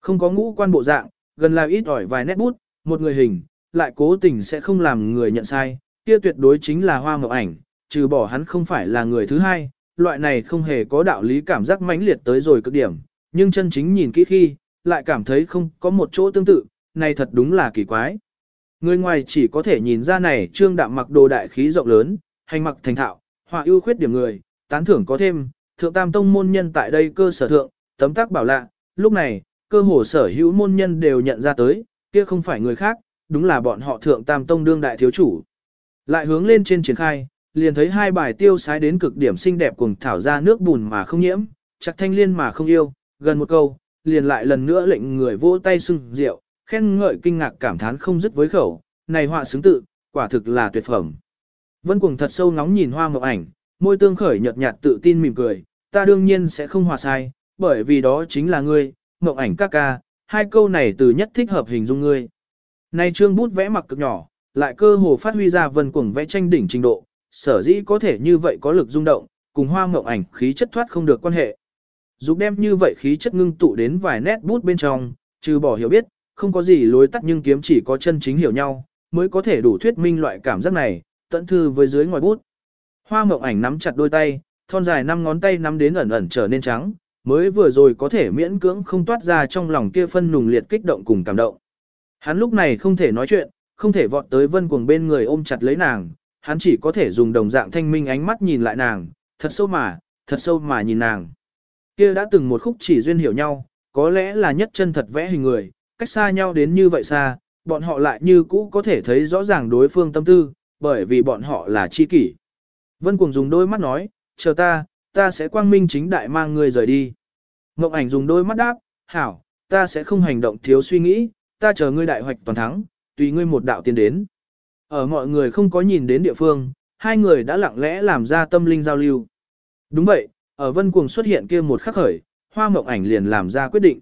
Không có ngũ quan bộ dạng, gần là ít ỏi vài nét bút, một người hình, lại cố tình sẽ không làm người nhận sai, kia tuyệt đối chính là hoa ngọc ảnh, trừ bỏ hắn không phải là người thứ hai, loại này không hề có đạo lý cảm giác mãnh liệt tới rồi cực điểm, nhưng chân chính nhìn kỹ khi, lại cảm thấy không có một chỗ tương tự, này thật đúng là kỳ quái. Người ngoài chỉ có thể nhìn ra này trương đạm mặc đồ đại khí rộng lớn, hành mặc thành thạo, họa ưu khuyết điểm người, tán thưởng có thêm, thượng tam tông môn nhân tại đây cơ sở thượng, tấm tác bảo lạ, lúc này, cơ hồ sở hữu môn nhân đều nhận ra tới, kia không phải người khác, đúng là bọn họ thượng tam tông đương đại thiếu chủ. Lại hướng lên trên triển khai, liền thấy hai bài tiêu sái đến cực điểm xinh đẹp cùng thảo ra nước bùn mà không nhiễm, chặt thanh liên mà không yêu, gần một câu, liền lại lần nữa lệnh người vỗ tay sưng rượu, khen ngợi kinh ngạc cảm thán không dứt với khẩu, này họa xứng tự, quả thực là tuyệt phẩm. Vân Cuồng thật sâu ngóng nhìn hoa mộng ảnh, môi tương khởi nhợt nhạt tự tin mỉm cười, ta đương nhiên sẽ không hòa sai, bởi vì đó chính là ngươi, mộng ảnh ca ca, hai câu này từ nhất thích hợp hình dung ngươi nay trương bút vẽ mặc cực nhỏ, lại cơ hồ phát huy ra Vân Cuồng vẽ tranh đỉnh trình độ, sở dĩ có thể như vậy có lực rung động, cùng hoa ngộng ảnh khí chất thoát không được quan hệ. Dục đem như vậy khí chất ngưng tụ đến vài nét bút bên trong, trừ bỏ hiểu biết, không có gì lối tắt nhưng kiếm chỉ có chân chính hiểu nhau, mới có thể đủ thuyết minh loại cảm giác này, tận thư với dưới ngoài bút. Hoa ngộng ảnh nắm chặt đôi tay, thon dài năm ngón tay nắm đến ẩn ẩn trở nên trắng, mới vừa rồi có thể miễn cưỡng không toát ra trong lòng kia phân nùng liệt kích động cùng cảm động. Hắn lúc này không thể nói chuyện, không thể vọt tới vân cuồng bên người ôm chặt lấy nàng, hắn chỉ có thể dùng đồng dạng thanh minh ánh mắt nhìn lại nàng, thật sâu mà, thật sâu mà nhìn nàng. Kia đã từng một khúc chỉ duyên hiểu nhau, có lẽ là nhất chân thật vẽ hình người, cách xa nhau đến như vậy xa, bọn họ lại như cũ có thể thấy rõ ràng đối phương tâm tư, bởi vì bọn họ là chi kỷ. Vân Cuồng dùng đôi mắt nói, chờ ta, ta sẽ quang minh chính đại mang người rời đi. Ngọc ảnh dùng đôi mắt đáp, hảo, ta sẽ không hành động thiếu suy nghĩ, ta chờ ngươi đại hoạch toàn thắng, tùy ngươi một đạo tiến đến. Ở mọi người không có nhìn đến địa phương, hai người đã lặng lẽ làm ra tâm linh giao lưu. Đúng vậy, ở Vân Cuồng xuất hiện kia một khắc khởi, Hoa Mộng Ảnh liền làm ra quyết định.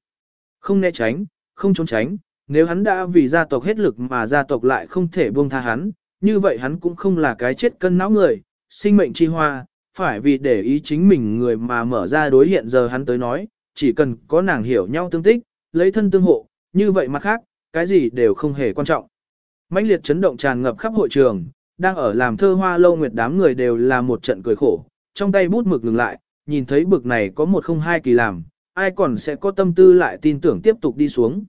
Không né tránh, không trốn tránh, nếu hắn đã vì gia tộc hết lực mà gia tộc lại không thể buông tha hắn, như vậy hắn cũng không là cái chết cân não người, sinh mệnh chi hoa, phải vì để ý chính mình người mà mở ra đối hiện giờ hắn tới nói, chỉ cần có nàng hiểu nhau tương tích, lấy thân tương hộ, như vậy mặt khác, cái gì đều không hề quan trọng. mãnh liệt chấn động tràn ngập khắp hội trường, đang ở làm thơ hoa lâu nguyệt đám người đều là một trận cười khổ, trong tay bút mực ngừng lại, nhìn thấy bực này có một không hai kỳ làm, ai còn sẽ có tâm tư lại tin tưởng tiếp tục đi xuống.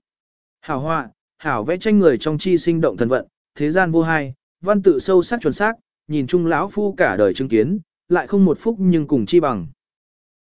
Hảo họa, hảo vẽ tranh người trong chi sinh động thần vận, thế gian vô hai, văn tự sâu sắc chuẩn xác, nhìn chung lão phu cả đời chứng kiến, lại không một phúc nhưng cùng chi bằng.